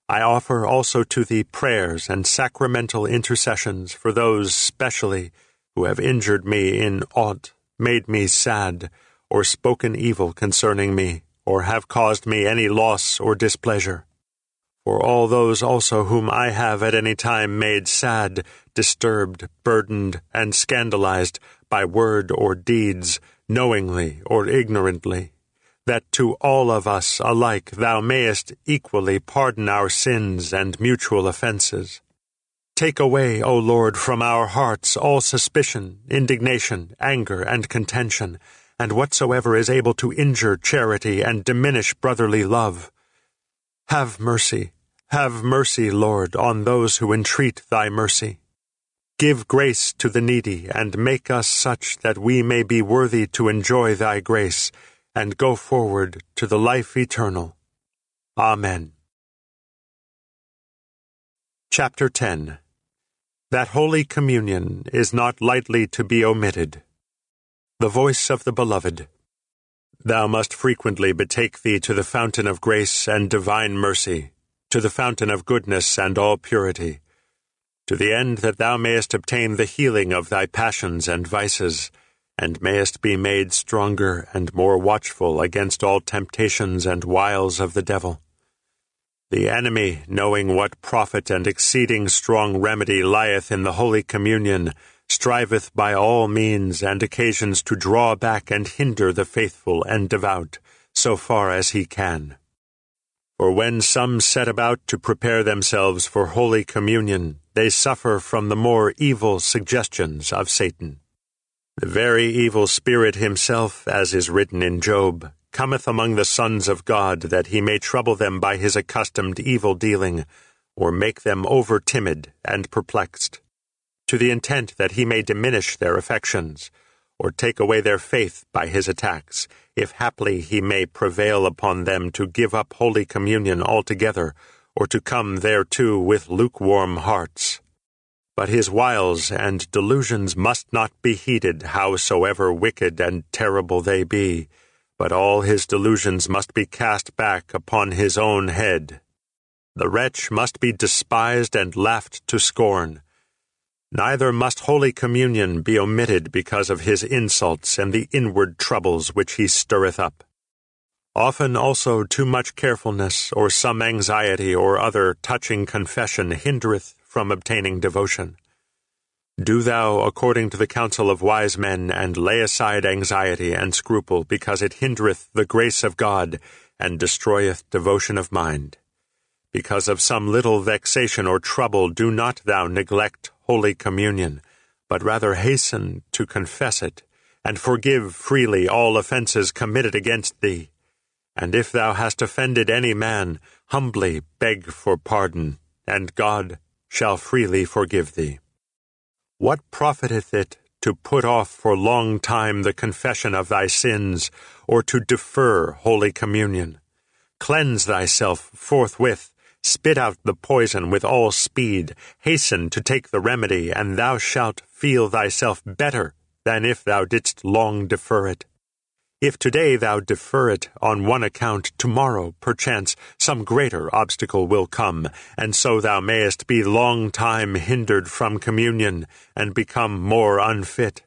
I offer also to thee prayers and sacramental intercessions for those specially who have injured me in aught, made me sad, or spoken evil concerning me, or have caused me any loss or displeasure. For all those also whom I have at any time made sad, disturbed, burdened, and scandalized by word or deeds, knowingly or ignorantly that to all of us alike thou mayest equally pardon our sins and mutual offences. Take away, O Lord, from our hearts all suspicion, indignation, anger, and contention, and whatsoever is able to injure charity and diminish brotherly love. Have mercy, have mercy, Lord, on those who entreat thy mercy. Give grace to the needy, and make us such that we may be worthy to enjoy thy grace and go forward to the life eternal. Amen. Chapter 10 That Holy Communion is not lightly to be omitted. The Voice of the Beloved. Thou must frequently betake thee to the fountain of grace and divine mercy, to the fountain of goodness and all purity, to the end that thou mayest obtain the healing of thy passions and vices and mayest be made stronger and more watchful against all temptations and wiles of the devil. The enemy, knowing what profit and exceeding strong remedy lieth in the Holy Communion, striveth by all means and occasions to draw back and hinder the faithful and devout, so far as he can. For when some set about to prepare themselves for Holy Communion, they suffer from the more evil suggestions of Satan. The very evil spirit himself, as is written in Job, cometh among the sons of God, that he may trouble them by his accustomed evil dealing, or make them over timid and perplexed, to the intent that he may diminish their affections, or take away their faith by his attacks, if haply he may prevail upon them to give up Holy Communion altogether, or to come thereto with lukewarm hearts. But his wiles and delusions must not be heeded, howsoever wicked and terrible they be, but all his delusions must be cast back upon his own head. The wretch must be despised and laughed to scorn. Neither must Holy Communion be omitted because of his insults and the inward troubles which he stirreth up. Often also too much carefulness or some anxiety or other touching confession hindereth from obtaining devotion. Do thou according to the counsel of wise men, and lay aside anxiety and scruple, because it hindereth the grace of God, and destroyeth devotion of mind. Because of some little vexation or trouble, do not thou neglect Holy Communion, but rather hasten to confess it, and forgive freely all offences committed against thee. And if thou hast offended any man, humbly beg for pardon, and God shall freely forgive thee. What profiteth it to put off for long time the confession of thy sins, or to defer Holy Communion? Cleanse thyself forthwith, spit out the poison with all speed, hasten to take the remedy, and thou shalt feel thyself better than if thou didst long defer it. If today thou defer it on one account, tomorrow, perchance, some greater obstacle will come, and so thou mayest be long time hindered from communion, and become more unfit.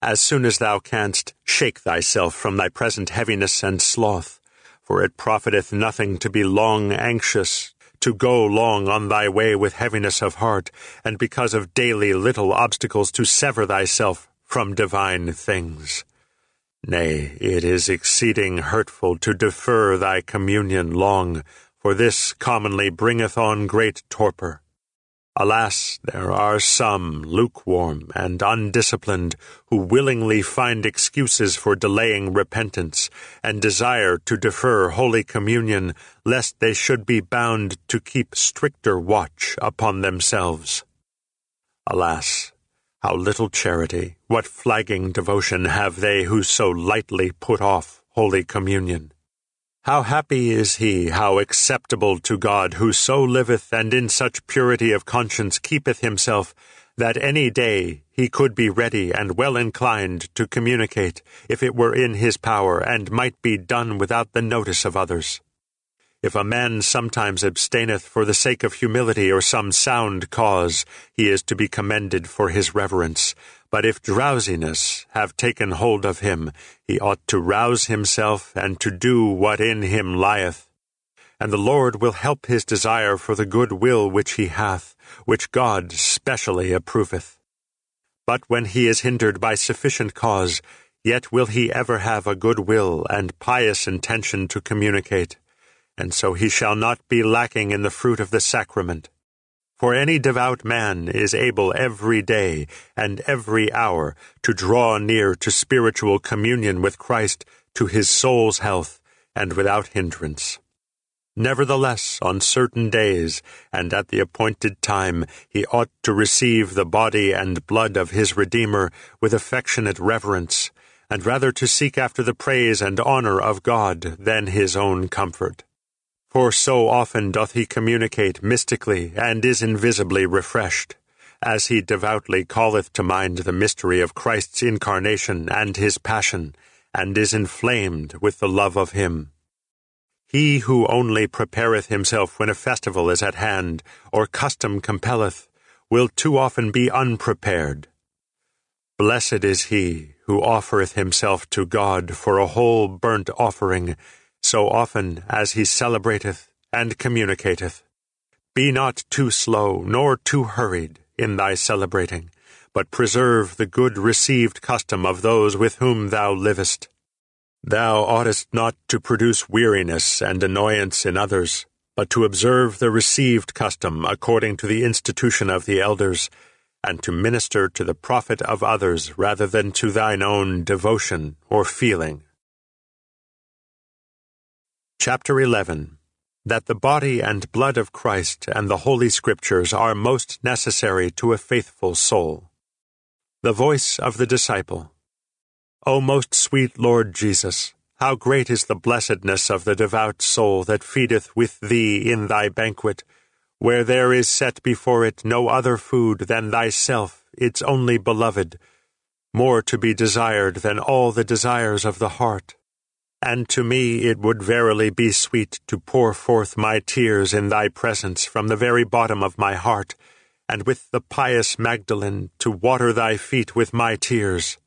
As soon as thou canst, shake thyself from thy present heaviness and sloth, for it profiteth nothing to be long anxious, to go long on thy way with heaviness of heart, and because of daily little obstacles to sever thyself from divine things. Nay, it is exceeding hurtful to defer thy communion long, for this commonly bringeth on great torpor. Alas, there are some lukewarm and undisciplined who willingly find excuses for delaying repentance, and desire to defer Holy Communion, lest they should be bound to keep stricter watch upon themselves. Alas, how little charity, what flagging devotion have they who so lightly put off Holy Communion? How happy is he, how acceptable to God, who so liveth and in such purity of conscience keepeth himself, that any day he could be ready and well inclined to communicate, if it were in his power, and might be done without the notice of others. If a man sometimes abstaineth for the sake of humility or some sound cause, he is to be commended for his reverence. But if drowsiness have taken hold of him, he ought to rouse himself and to do what in him lieth. And the Lord will help his desire for the good will which he hath, which God specially approveth. But when he is hindered by sufficient cause, yet will he ever have a good will and pious intention to communicate and so he shall not be lacking in the fruit of the sacrament. For any devout man is able every day and every hour to draw near to spiritual communion with Christ to his soul's health and without hindrance. Nevertheless, on certain days and at the appointed time, he ought to receive the body and blood of his Redeemer with affectionate reverence, and rather to seek after the praise and honor of God than his own comfort. For so often doth he communicate mystically, and is invisibly refreshed, as he devoutly calleth to mind the mystery of Christ's incarnation and his passion, and is inflamed with the love of him. He who only prepareth himself when a festival is at hand, or custom compelleth, will too often be unprepared. Blessed is he who offereth himself to God for a whole burnt offering, so often as he celebrateth and communicateth. Be not too slow nor too hurried in thy celebrating, but preserve the good received custom of those with whom thou livest. Thou oughtest not to produce weariness and annoyance in others, but to observe the received custom according to the institution of the elders, and to minister to the profit of others rather than to thine own devotion or feeling. Chapter 11 That the body and blood of Christ and the Holy Scriptures are most necessary to a faithful soul. The voice of the disciple. O most sweet Lord Jesus, how great is the blessedness of the devout soul that feedeth with thee in thy banquet, where there is set before it no other food than thyself, its only beloved, more to be desired than all the desires of the heart and to me it would verily be sweet to pour forth my tears in thy presence from the very bottom of my heart, and with the pious Magdalene to water thy feet with my tears.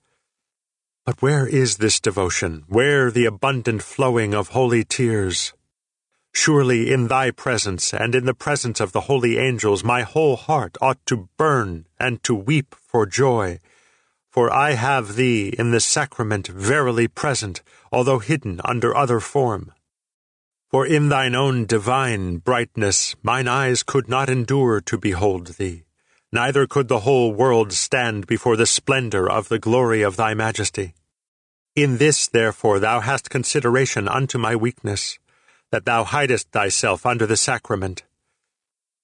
But where is this devotion? Where the abundant flowing of holy tears? Surely in thy presence and in the presence of the holy angels my whole heart ought to burn and to weep for joy for I have thee in the sacrament verily present, although hidden under other form. For in thine own divine brightness mine eyes could not endure to behold thee, neither could the whole world stand before the splendor of the glory of thy majesty. In this, therefore, thou hast consideration unto my weakness, that thou hidest thyself under the sacrament.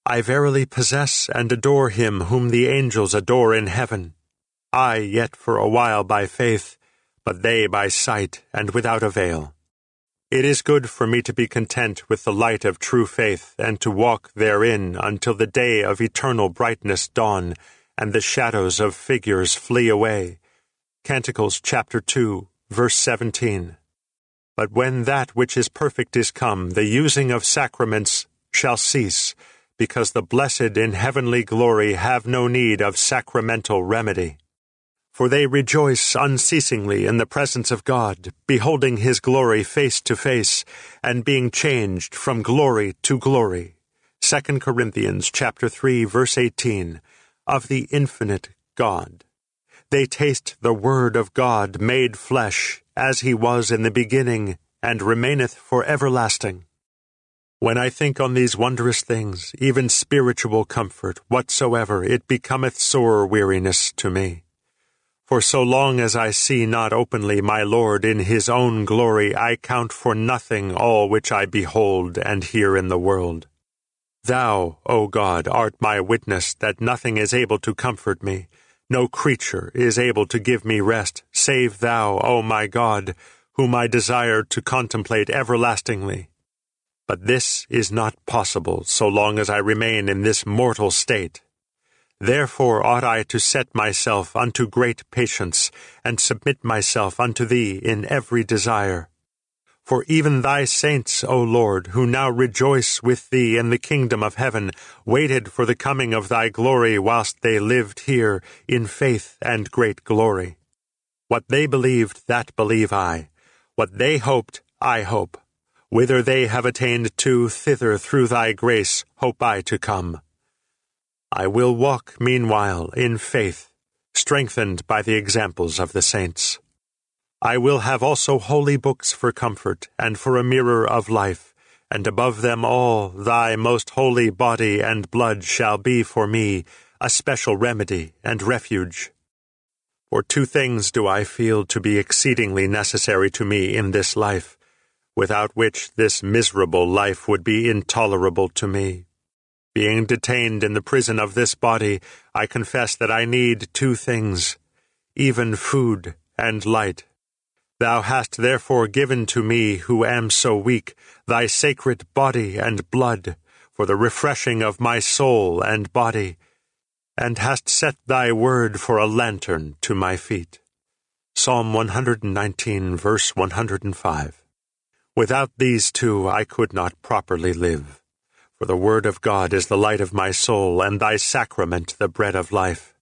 I verily possess and adore him whom the angels adore in heaven I yet for a while by faith, but they by sight and without a veil. It is good for me to be content with the light of true faith, and to walk therein until the day of eternal brightness dawn, and the shadows of figures flee away. Canticles chapter 2, verse 17. But when that which is perfect is come, the using of sacraments shall cease, because the blessed in heavenly glory have no need of sacramental remedy for they rejoice unceasingly in the presence of God, beholding his glory face to face, and being changed from glory to glory. 2 Corinthians chapter 3 verse 18 of the infinite God. They taste the word of God made flesh, as he was in the beginning, and remaineth for everlasting. When I think on these wondrous things, even spiritual comfort, whatsoever, it becometh sore weariness to me. For so long as I see not openly my Lord in his own glory, I count for nothing all which I behold and hear in the world. Thou, O God, art my witness that nothing is able to comfort me, no creature is able to give me rest, save thou, O my God, whom I desire to contemplate everlastingly. But this is not possible so long as I remain in this mortal state. Therefore ought I to set myself unto great patience, and submit myself unto thee in every desire. For even thy saints, O Lord, who now rejoice with thee in the kingdom of heaven, waited for the coming of thy glory whilst they lived here in faith and great glory. What they believed, that believe I. What they hoped, I hope. Whither they have attained to, thither through thy grace hope I to come. I will walk, meanwhile, in faith, strengthened by the examples of the saints. I will have also holy books for comfort, and for a mirror of life, and above them all thy most holy body and blood shall be for me a special remedy and refuge. For two things do I feel to be exceedingly necessary to me in this life, without which this miserable life would be intolerable to me. Being detained in the prison of this body, I confess that I need two things, even food and light. Thou hast therefore given to me, who am so weak, thy sacred body and blood, for the refreshing of my soul and body, and hast set thy word for a lantern to my feet. Psalm 119, verse 105. Without these two I could not properly live. For the word of God is the light of my soul, and thy sacrament the bread of life.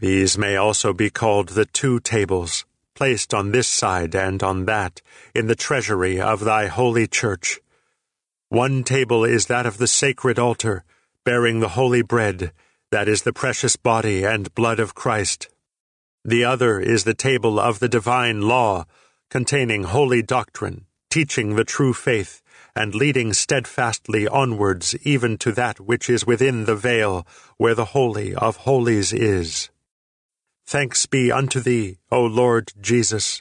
These may also be called the two tables placed on this side and on that, in the treasury of thy holy church. One table is that of the sacred altar, bearing the holy bread, that is the precious body and blood of Christ. The other is the table of the divine law, containing holy doctrine, teaching the true faith, and leading steadfastly onwards even to that which is within the veil, where the Holy of Holies is. Thanks be unto thee, O Lord Jesus,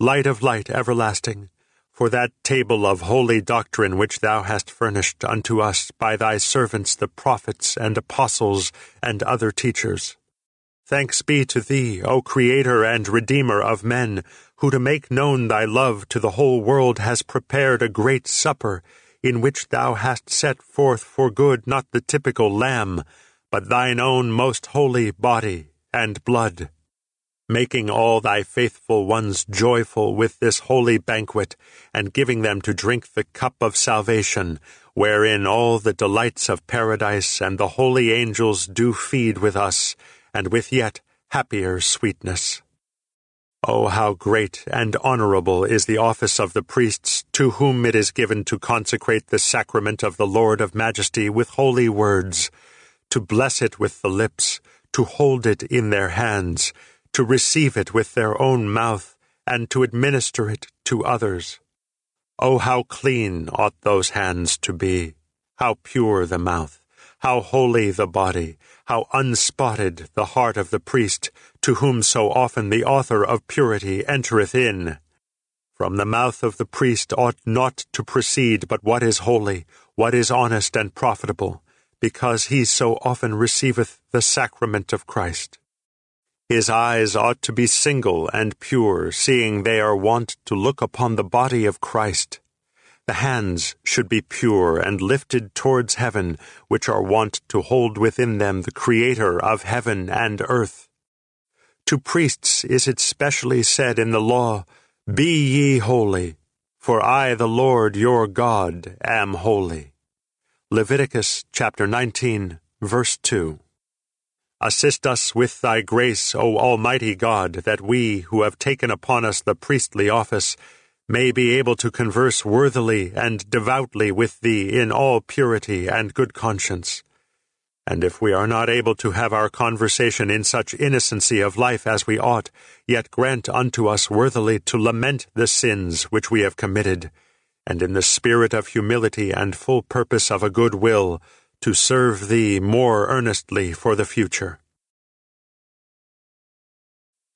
light of light everlasting, for that table of holy doctrine which thou hast furnished unto us by thy servants the prophets and apostles and other teachers. Thanks be to thee, O Creator and Redeemer of men, who to make known thy love to the whole world has prepared a great supper, in which thou hast set forth for good not the typical lamb, but thine own most holy body and blood, making all thy faithful ones joyful with this holy banquet, and giving them to drink the cup of salvation, wherein all the delights of paradise and the holy angels do feed with us, and with yet happier sweetness. Oh, how great and honorable is the office of the priests, to whom it is given to consecrate the sacrament of the Lord of Majesty with holy words, to bless it with the lips, to hold it in their hands, to receive it with their own mouth, and to administer it to others. Oh, how clean ought those hands to be, how pure the mouth, how holy the body, how unspotted the heart of the priest, to whom so often the author of purity entereth in. From the mouth of the priest ought not to proceed but what is holy, what is honest and profitable, because he so often receiveth the sacrament of Christ. His eyes ought to be single and pure, seeing they are wont to look upon the body of Christ. The hands should be pure and lifted towards heaven, which are wont to hold within them the Creator of heaven and earth. To priests is it specially said in the law, Be ye holy, for I, the Lord your God, am holy. Leviticus chapter 19, verse 2. Assist us with thy grace, O Almighty God, that we, who have taken upon us the priestly office, may be able to converse worthily and devoutly with thee in all purity and good conscience. And if we are not able to have our conversation in such innocency of life as we ought, yet grant unto us worthily to lament the sins which we have committed, and in the spirit of humility and full purpose of a good will, to serve Thee more earnestly for the future.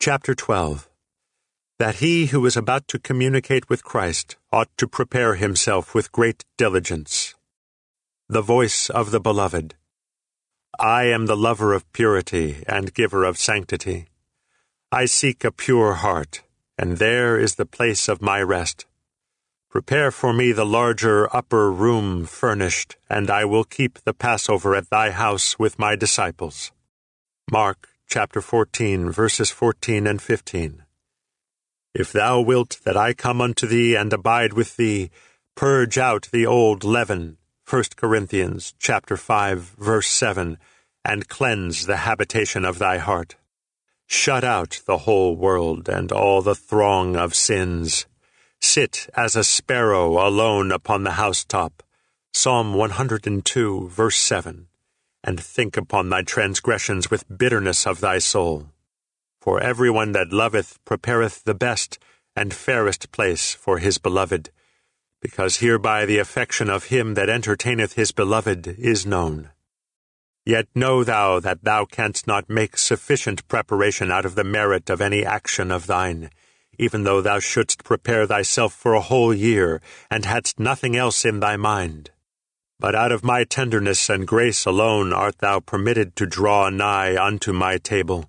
Chapter 12 That he who is about to communicate with Christ ought to prepare himself with great diligence. The voice of the beloved. I am the lover of purity and giver of sanctity. I seek a pure heart, and there is the place of my rest. Prepare for me the larger upper room furnished, and I will keep the Passover at thy house with my disciples. Mark chapter 14, verses 14 and 15. If thou wilt that I come unto thee and abide with thee, purge out the old leaven, 1 Corinthians chapter 5, verse 7, and cleanse the habitation of thy heart. Shut out the whole world and all the throng of sins. Sit as a sparrow alone upon the housetop. Psalm 102, verse 7. And think upon thy transgressions with bitterness of thy soul. For every one that loveth prepareth the best and fairest place for his beloved, because hereby the affection of him that entertaineth his beloved is known. Yet know thou that thou canst not make sufficient preparation out of the merit of any action of thine, even though thou shouldst prepare thyself for a whole year, and hadst nothing else in thy mind. But out of my tenderness and grace alone art thou permitted to draw nigh unto my table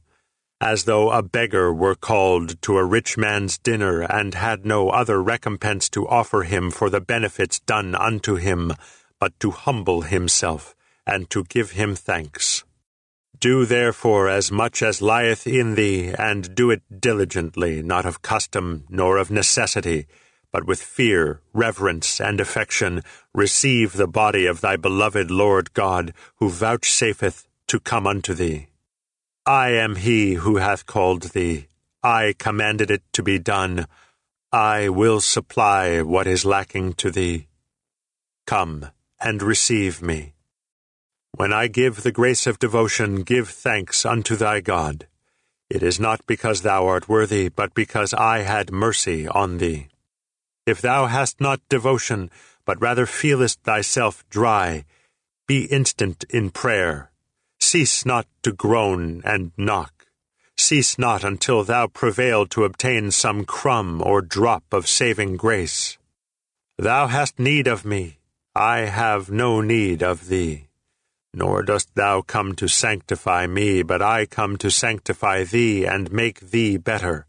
as though a beggar were called to a rich man's dinner and had no other recompense to offer him for the benefits done unto him, but to humble himself and to give him thanks. Do therefore as much as lieth in thee, and do it diligently, not of custom, nor of necessity, but with fear, reverence, and affection, receive the body of thy beloved Lord God, who vouchsafeth to come unto thee. I am he who hath called thee. I commanded it to be done. I will supply what is lacking to thee. Come and receive me. When I give the grace of devotion, give thanks unto thy God. It is not because thou art worthy, but because I had mercy on thee. If thou hast not devotion, but rather feelest thyself dry, be instant in prayer Cease not to groan and knock. Cease not until thou prevail to obtain some crumb or drop of saving grace. Thou hast need of me, I have no need of thee. Nor dost thou come to sanctify me, but I come to sanctify thee and make thee better.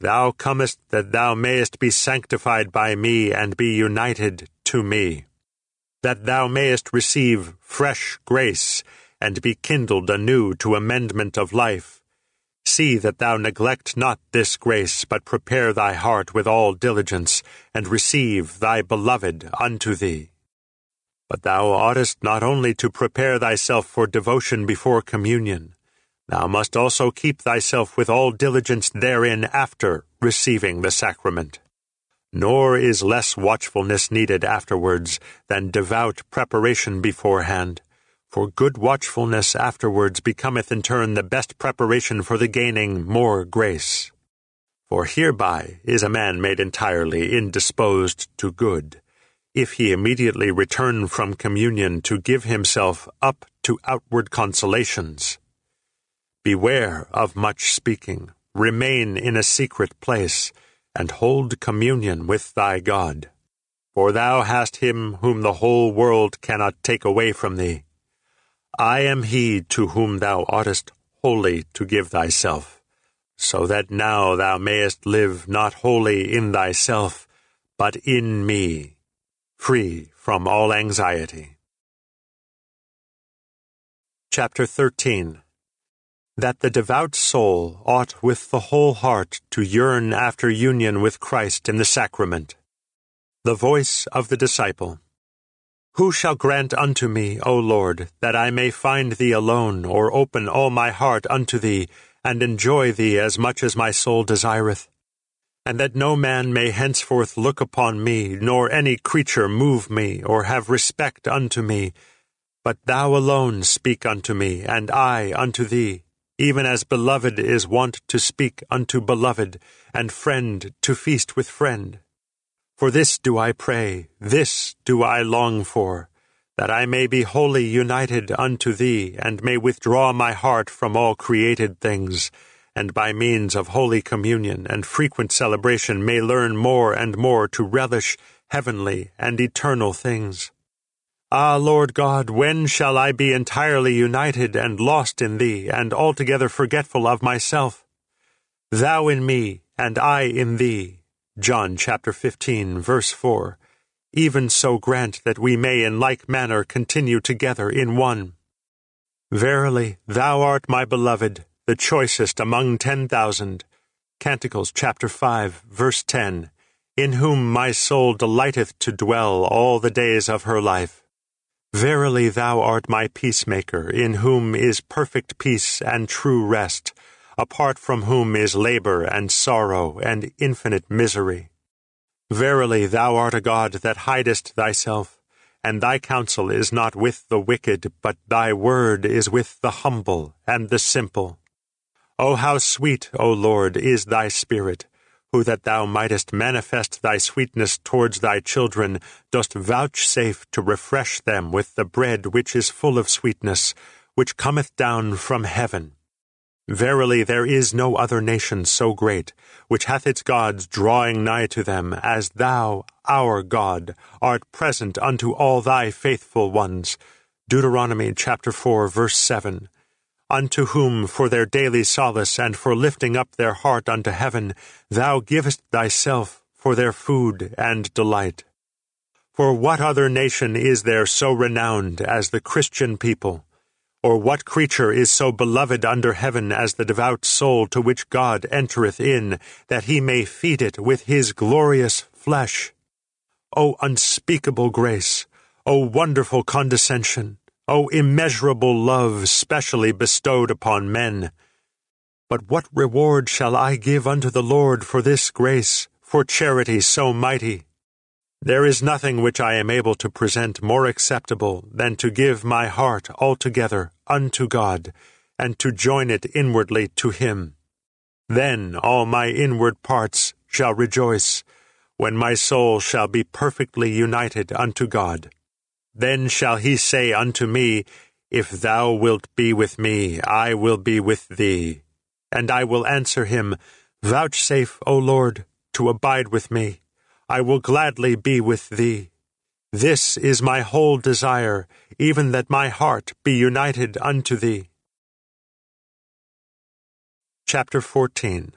Thou comest that thou mayest be sanctified by me and be united to me, that thou mayest receive fresh grace and be kindled anew to amendment of life. See that thou neglect not this grace, but prepare thy heart with all diligence, and receive thy beloved unto thee. But thou oughtest not only to prepare thyself for devotion before communion, thou must also keep thyself with all diligence therein after receiving the sacrament. Nor is less watchfulness needed afterwards than devout preparation beforehand for good watchfulness afterwards becometh in turn the best preparation for the gaining more grace. For hereby is a man made entirely indisposed to good, if he immediately return from communion to give himself up to outward consolations. Beware of much speaking, remain in a secret place, and hold communion with thy God. For thou hast him whom the whole world cannot take away from thee I am he to whom thou oughtest wholly to give thyself, so that now thou mayest live not wholly in thyself, but in me, free from all anxiety. Chapter 13 That the devout soul ought with the whole heart to yearn after union with Christ in the sacrament. The voice of the disciple. Who shall grant unto me, O Lord, that I may find thee alone, or open all my heart unto thee, and enjoy thee as much as my soul desireth? And that no man may henceforth look upon me, nor any creature move me, or have respect unto me, but thou alone speak unto me, and I unto thee, even as beloved is wont to speak unto beloved, and friend to feast with friend. For this do I pray, this do I long for, that I may be wholly united unto thee, and may withdraw my heart from all created things, and by means of holy communion and frequent celebration may learn more and more to relish heavenly and eternal things. Ah, Lord God, when shall I be entirely united and lost in Thee, and altogether forgetful of myself? Thou in me, and I in Thee, John chapter 15, verse 4. Even so grant that we may in like manner continue together in one. Verily, thou art my beloved, the choicest among ten thousand. Canticles chapter 5, verse 10, In whom my soul delighteth to dwell all the days of her life. Verily thou art my peacemaker, in whom is perfect peace and true rest, apart from whom is labor and sorrow and infinite misery. Verily thou art a God that hidest thyself, and thy counsel is not with the wicked, but thy word is with the humble and the simple. O how sweet, O Lord, is thy Spirit, who that thou mightest manifest thy sweetness towards thy children, dost vouchsafe to refresh them with the bread which is full of sweetness, which cometh down from heaven. Verily there is no other nation so great, which hath its gods drawing nigh to them, as thou, our God, art present unto all thy faithful ones. Deuteronomy chapter 4, verse 7 unto whom for their daily solace and for lifting up their heart unto heaven, thou givest thyself for their food and delight. For what other nation is there so renowned as the Christian people? Or what creature is so beloved under heaven as the devout soul to which God entereth in, that he may feed it with his glorious flesh? O unspeakable grace! O wonderful condescension! O immeasurable love specially bestowed upon men! But what reward shall I give unto the Lord for this grace, for charity so mighty? There is nothing which I am able to present more acceptable than to give my heart altogether unto God, and to join it inwardly to Him. Then all my inward parts shall rejoice, when my soul shall be perfectly united unto God. Then shall he say unto me, If thou wilt be with me, I will be with thee. And I will answer him, Vouchsafe, O Lord, to abide with me. I will gladly be with thee. This is my whole desire, even that my heart be united unto thee. Chapter 14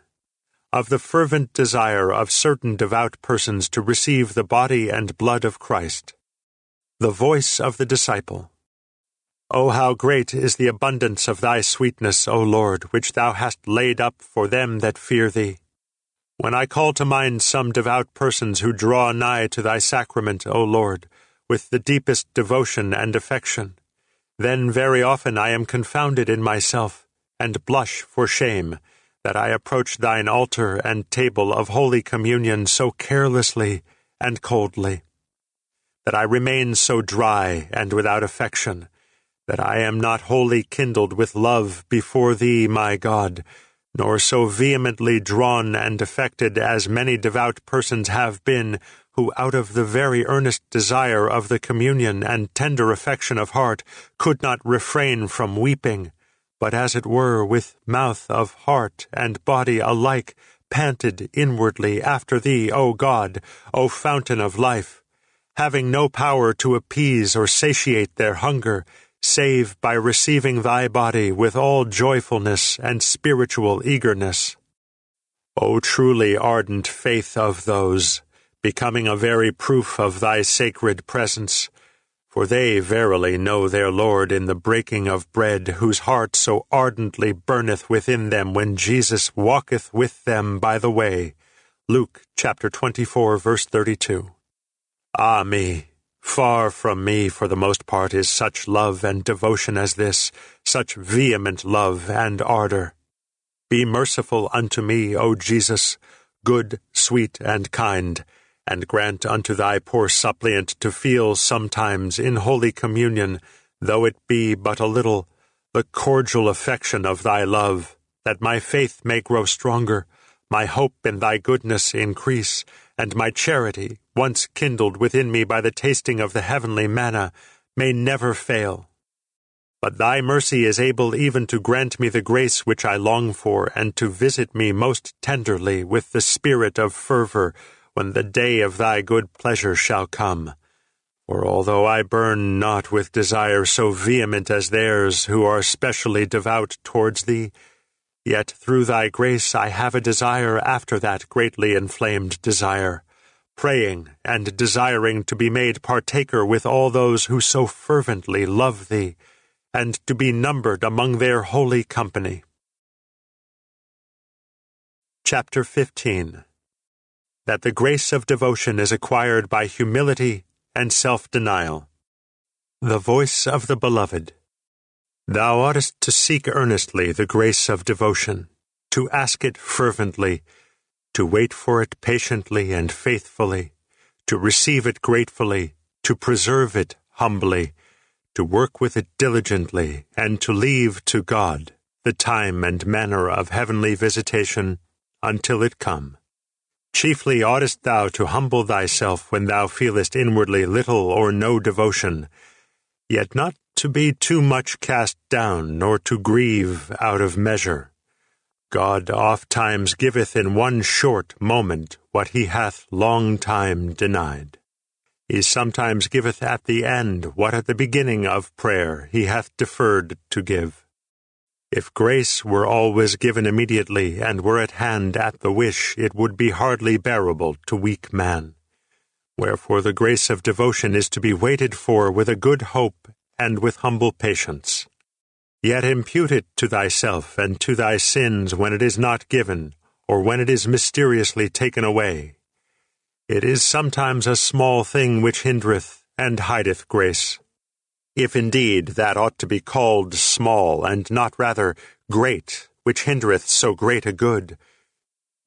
Of the fervent desire of certain devout persons to receive the body and blood of Christ. The voice of the disciple. O how great is the abundance of thy sweetness, O Lord, which thou hast laid up for them that fear thee. When I call to mind some devout persons who draw nigh to thy sacrament, O Lord, with the deepest devotion and affection, then very often I am confounded in myself, and blush for shame, that I approach thine altar and table of holy communion so carelessly and coldly that I remain so dry and without affection, that I am not wholly kindled with love before Thee, my God, nor so vehemently drawn and affected as many devout persons have been, who out of the very earnest desire of the communion and tender affection of heart could not refrain from weeping, but as it were with mouth of heart and body alike panted inwardly after Thee, O God, O fountain of life having no power to appease or satiate their hunger, save by receiving thy body with all joyfulness and spiritual eagerness. O truly ardent faith of those, becoming a very proof of thy sacred presence, for they verily know their Lord in the breaking of bread, whose heart so ardently burneth within them when Jesus walketh with them by the way. Luke chapter 24, verse 32. Ah me! Far from me, for the most part, is such love and devotion as this, such vehement love and ardour. Be merciful unto me, O Jesus, good, sweet, and kind, and grant unto thy poor suppliant to feel sometimes in holy communion, though it be but a little, the cordial affection of thy love, that my faith may grow stronger, my hope in thy goodness increase, and my charity, once kindled within me by the tasting of the heavenly manna, may never fail. But thy mercy is able even to grant me the grace which I long for, and to visit me most tenderly with the spirit of fervour, when the day of thy good pleasure shall come. For although I burn not with desire so vehement as theirs who are specially devout towards thee, Yet through thy grace I have a desire after that greatly inflamed desire, praying and desiring to be made partaker with all those who so fervently love thee, and to be numbered among their holy company. Chapter 15 That the grace of devotion is acquired by humility and self denial. The voice of the beloved. Thou oughtest to seek earnestly the grace of devotion, to ask it fervently, to wait for it patiently and faithfully, to receive it gratefully, to preserve it humbly, to work with it diligently, and to leave to God the time and manner of heavenly visitation until it come. Chiefly oughtest thou to humble thyself when thou feelest inwardly little or no devotion, yet not to be too much cast down, nor to grieve out of measure. God oft times giveth in one short moment what he hath long time denied. He sometimes giveth at the end what at the beginning of prayer he hath deferred to give. If grace were always given immediately and were at hand at the wish, it would be hardly bearable to weak man. Wherefore the grace of devotion is to be waited for with a good hope and with humble patience. Yet impute it to thyself and to thy sins when it is not given, or when it is mysteriously taken away. It is sometimes a small thing which hindereth and hideth grace if indeed that ought to be called small, and not rather great, which hindereth so great a good.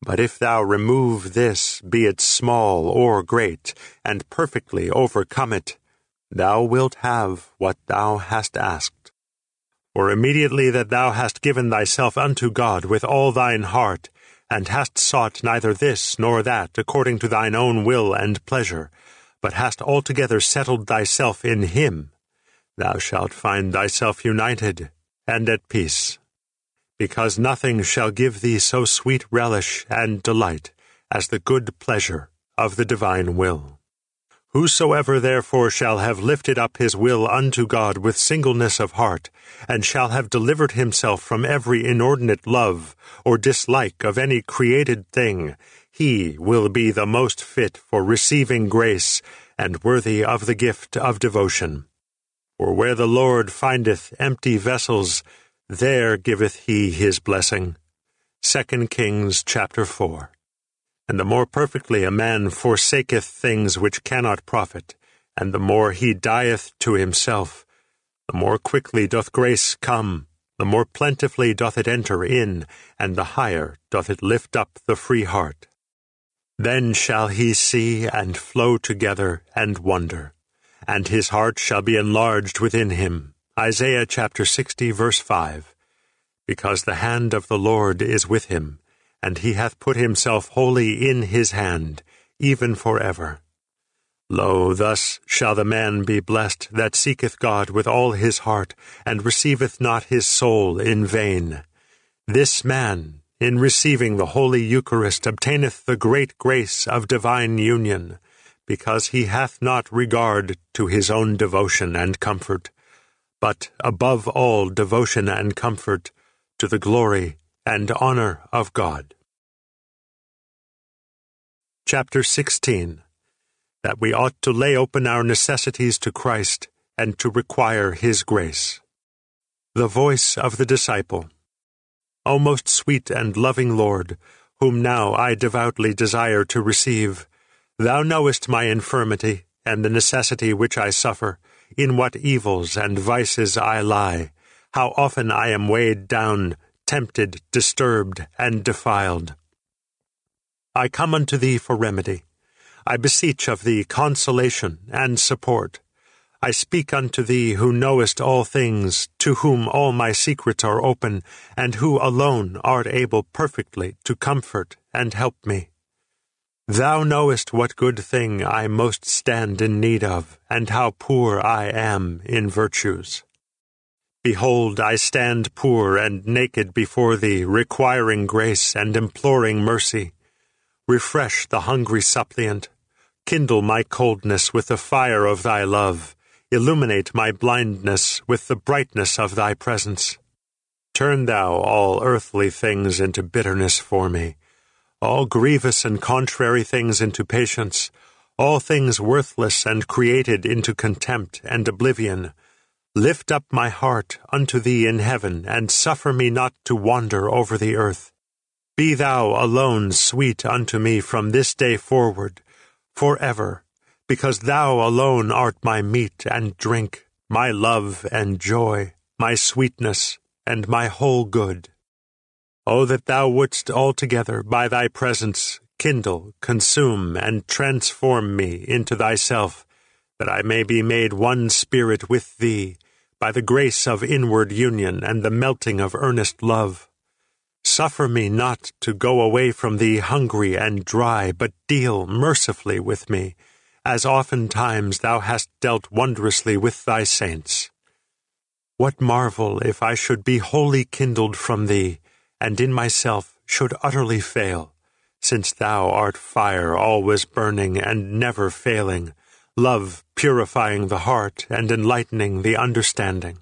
But if thou remove this, be it small or great, and perfectly overcome it, thou wilt have what thou hast asked. For immediately that thou hast given thyself unto God with all thine heart, and hast sought neither this nor that according to thine own will and pleasure, but hast altogether settled thyself in Him, thou shalt find thyself united and at peace, because nothing shall give thee so sweet relish and delight as the good pleasure of the divine will. Whosoever therefore shall have lifted up his will unto God with singleness of heart, and shall have delivered himself from every inordinate love or dislike of any created thing, he will be the most fit for receiving grace and worthy of the gift of devotion. For where the Lord findeth empty vessels, there giveth he his blessing. 2 Kings chapter 4. And the more perfectly a man forsaketh things which cannot profit, and the more he dieth to himself, the more quickly doth grace come, the more plentifully doth it enter in, and the higher doth it lift up the free heart. Then shall he see and flow together and wonder and his heart shall be enlarged within him. Isaiah chapter 60, verse 5. Because the hand of the Lord is with him, and he hath put himself wholly in his hand, even for ever. Lo, thus shall the man be blessed that seeketh God with all his heart, and receiveth not his soul in vain. This man, in receiving the Holy Eucharist, obtaineth the great grace of divine union because he hath not regard to his own devotion and comfort, but above all devotion and comfort to the glory and honor of God. Chapter 16 That we ought to lay open our necessities to Christ and to require his grace. The voice of the disciple. O most sweet and loving Lord, whom now I devoutly desire to receive, Thou knowest my infirmity, and the necessity which I suffer, in what evils and vices I lie, how often I am weighed down, tempted, disturbed, and defiled. I come unto thee for remedy. I beseech of thee consolation and support. I speak unto thee who knowest all things, to whom all my secrets are open, and who alone art able perfectly to comfort and help me. Thou knowest what good thing I most stand in need of, and how poor I am in virtues. Behold, I stand poor and naked before thee, requiring grace and imploring mercy. Refresh the hungry suppliant. Kindle my coldness with the fire of thy love. Illuminate my blindness with the brightness of thy presence. Turn thou all earthly things into bitterness for me all grievous and contrary things into patience, all things worthless and created into contempt and oblivion. Lift up my heart unto thee in heaven, and suffer me not to wander over the earth. Be thou alone sweet unto me from this day forward, for ever, because thou alone art my meat and drink, my love and joy, my sweetness, and my whole good. O that thou wouldst altogether by thy presence kindle, consume, and transform me into thyself, that I may be made one spirit with thee, by the grace of inward union and the melting of earnest love. Suffer me not to go away from thee hungry and dry, but deal mercifully with me, as oftentimes thou hast dealt wondrously with thy saints. What marvel if I should be wholly kindled from thee, and in myself should utterly fail, since thou art fire always burning and never failing, love purifying the heart and enlightening the understanding.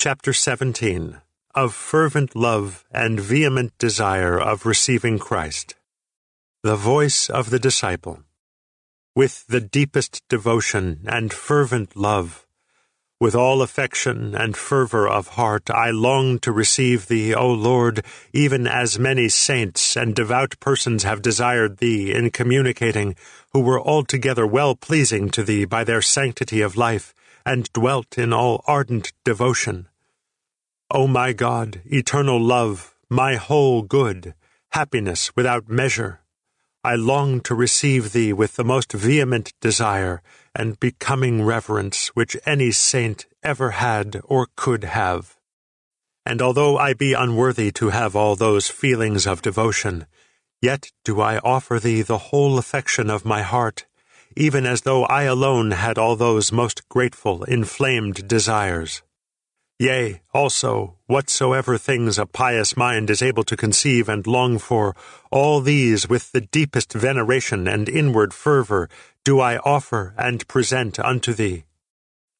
Chapter 17 of fervent love and vehement desire of receiving Christ. The voice of the disciple. With the deepest devotion and fervent love, with all affection and fervor of heart, I long to receive thee, O Lord, even as many saints and devout persons have desired thee in communicating, who were altogether well pleasing to thee by their sanctity of life, and dwelt in all ardent devotion. O my God, eternal love, my whole good, happiness without measure, I long to receive thee with the most vehement desire and becoming reverence which any saint ever had or could have. And although I be unworthy to have all those feelings of devotion, yet do I offer thee the whole affection of my heart, even as though I alone had all those most grateful, inflamed desires. Yea, also, whatsoever things a pious mind is able to conceive and long for, all these with the deepest veneration and inward fervor do I offer and present unto thee.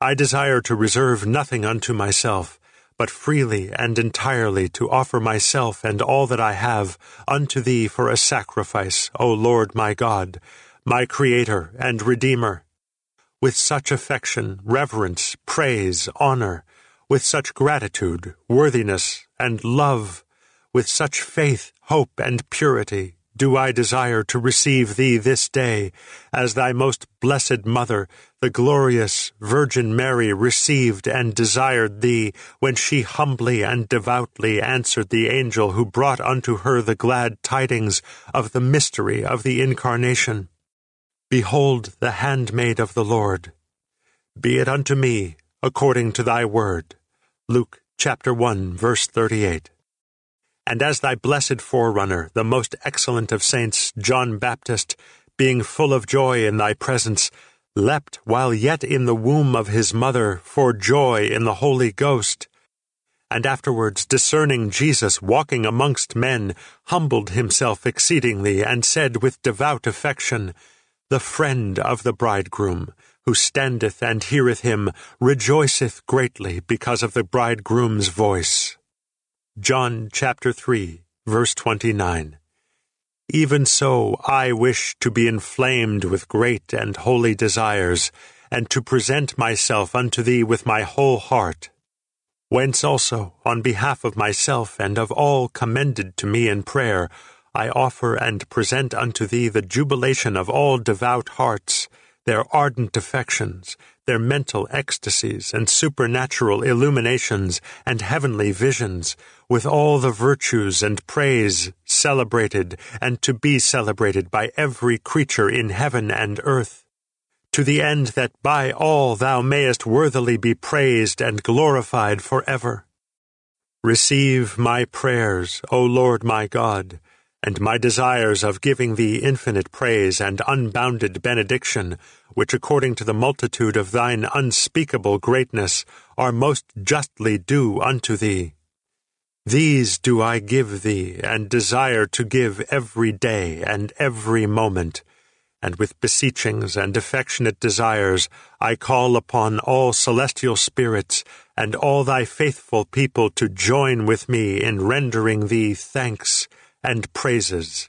I desire to reserve nothing unto myself, but freely and entirely to offer myself and all that I have unto thee for a sacrifice, O Lord my God, my Creator and Redeemer. With such affection, reverence, praise, honor, with such gratitude, worthiness, and love, with such faith, hope, and purity, do I desire to receive thee this day, as thy most blessed Mother, the glorious Virgin Mary, received and desired thee, when she humbly and devoutly answered the angel who brought unto her the glad tidings of the mystery of the Incarnation. Behold the handmaid of the Lord. Be it unto me according to thy word. Luke chapter 1, verse 38. And as thy blessed forerunner, the most excellent of saints, John Baptist, being full of joy in thy presence, leapt while yet in the womb of his mother for joy in the Holy Ghost, and afterwards discerning Jesus walking amongst men, humbled himself exceedingly, and said with devout affection, The friend of the bridegroom, who standeth and heareth him, rejoiceth greatly because of the bridegroom's voice. John chapter 3, verse 29. Even so I wish to be inflamed with great and holy desires, and to present myself unto thee with my whole heart. Whence also, on behalf of myself and of all commended to me in prayer, I offer and present unto thee the jubilation of all devout hearts, their ardent affections, their mental ecstasies and supernatural illuminations and heavenly visions, with all the virtues and praise celebrated and to be celebrated by every creature in heaven and earth, to the end that by all thou mayest worthily be praised and glorified for ever. Receive my prayers, O Lord my God, and my desires of giving thee infinite praise and unbounded benediction, which according to the multitude of thine unspeakable greatness are most justly due unto thee. These do I give thee, and desire to give every day and every moment, and with beseechings and affectionate desires I call upon all celestial spirits and all thy faithful people to join with me in rendering thee thanks and praises.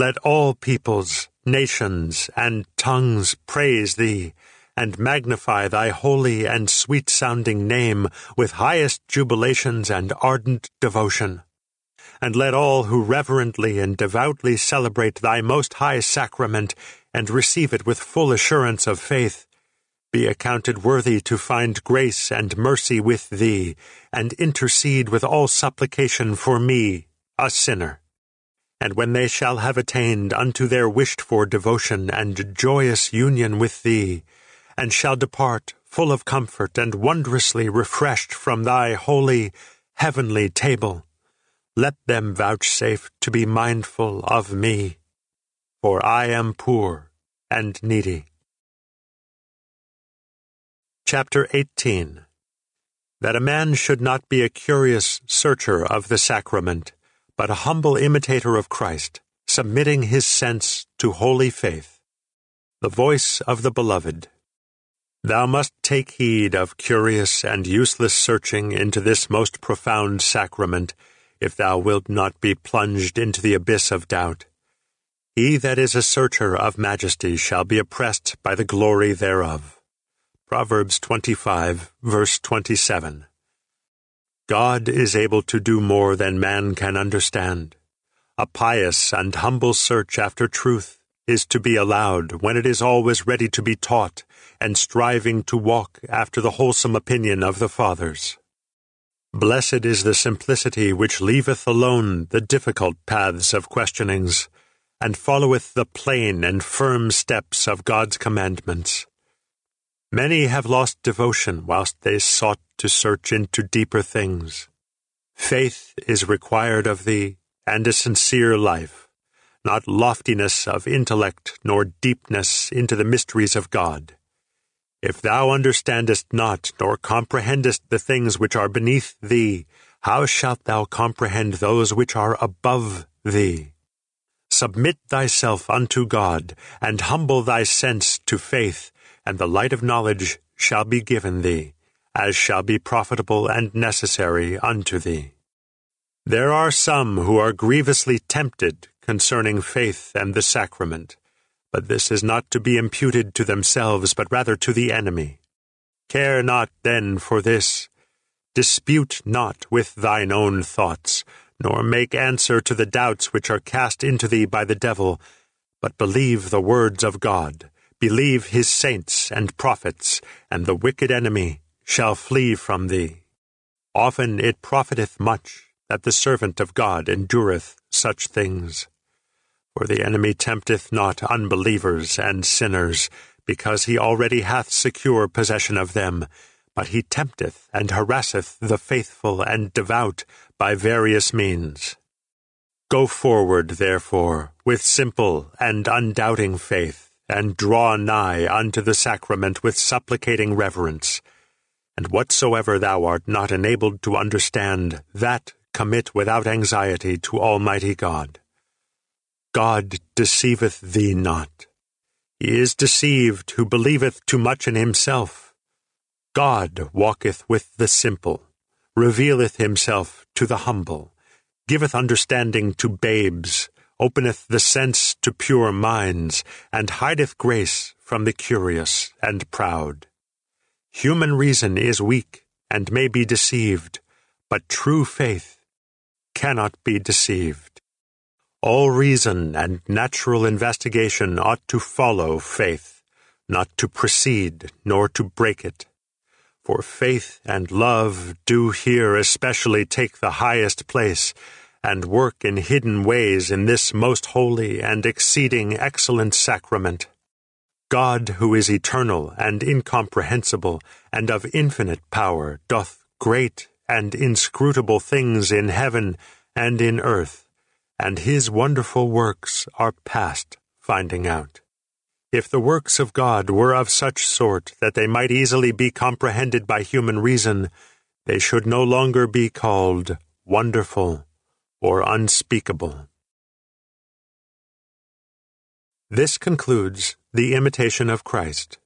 Let all peoples, nations, and tongues praise thee, and magnify thy holy and sweet-sounding name with highest jubilations and ardent devotion. And let all who reverently and devoutly celebrate thy most high sacrament and receive it with full assurance of faith, be accounted worthy to find grace and mercy with thee, and intercede with all supplication for me, a sinner. And when they shall have attained unto their wished for devotion and joyous union with thee, and shall depart full of comfort and wondrously refreshed from thy holy, heavenly table, let them vouchsafe to be mindful of me, for I am poor and needy. Chapter 18 That a man should not be a curious searcher of the sacrament, but a humble imitator of Christ, submitting his sense to holy faith. The voice of the beloved. Thou must take heed of curious and useless searching into this most profound sacrament, if thou wilt not be plunged into the abyss of doubt. He that is a searcher of majesty shall be oppressed by the glory thereof. Proverbs 25, verse 27. God is able to do more than man can understand. A pious and humble search after truth is to be allowed when it is always ready to be taught and striving to walk after the wholesome opinion of the fathers. Blessed is the simplicity which leaveth alone the difficult paths of questionings, and followeth the plain and firm steps of God's commandments. Many have lost devotion whilst they sought to search into deeper things. Faith is required of thee, and a sincere life, not loftiness of intellect nor deepness into the mysteries of God. If thou understandest not nor comprehendest the things which are beneath thee, how shalt thou comprehend those which are above thee? Submit thyself unto God, and humble thy sense to faith, and the light of knowledge shall be given thee, as shall be profitable and necessary unto thee. There are some who are grievously tempted concerning faith and the sacrament, but this is not to be imputed to themselves, but rather to the enemy. Care not then for this. Dispute not with thine own thoughts, nor make answer to the doubts which are cast into thee by the devil, but believe the words of God Believe his saints and prophets, and the wicked enemy shall flee from thee. Often it profiteth much that the servant of God endureth such things. For the enemy tempteth not unbelievers and sinners, because he already hath secure possession of them, but he tempteth and harasseth the faithful and devout by various means. Go forward, therefore, with simple and undoubting faith, and draw nigh unto the sacrament with supplicating reverence. And whatsoever thou art not enabled to understand, that commit without anxiety to Almighty God. God deceiveth thee not. He is deceived who believeth too much in himself. God walketh with the simple, revealeth himself to the humble, giveth understanding to babes, openeth the sense to pure minds, and hideth grace from the curious and proud. Human reason is weak and may be deceived, but true faith cannot be deceived. All reason and natural investigation ought to follow faith, not to precede nor to break it. For faith and love do here especially take the highest place, and work in hidden ways in this most holy and exceeding excellent sacrament. God, who is eternal and incomprehensible, and of infinite power, doth great and inscrutable things in heaven and in earth, and his wonderful works are past finding out. If the works of God were of such sort that they might easily be comprehended by human reason, they should no longer be called wonderful or unspeakable. This concludes the imitation of Christ.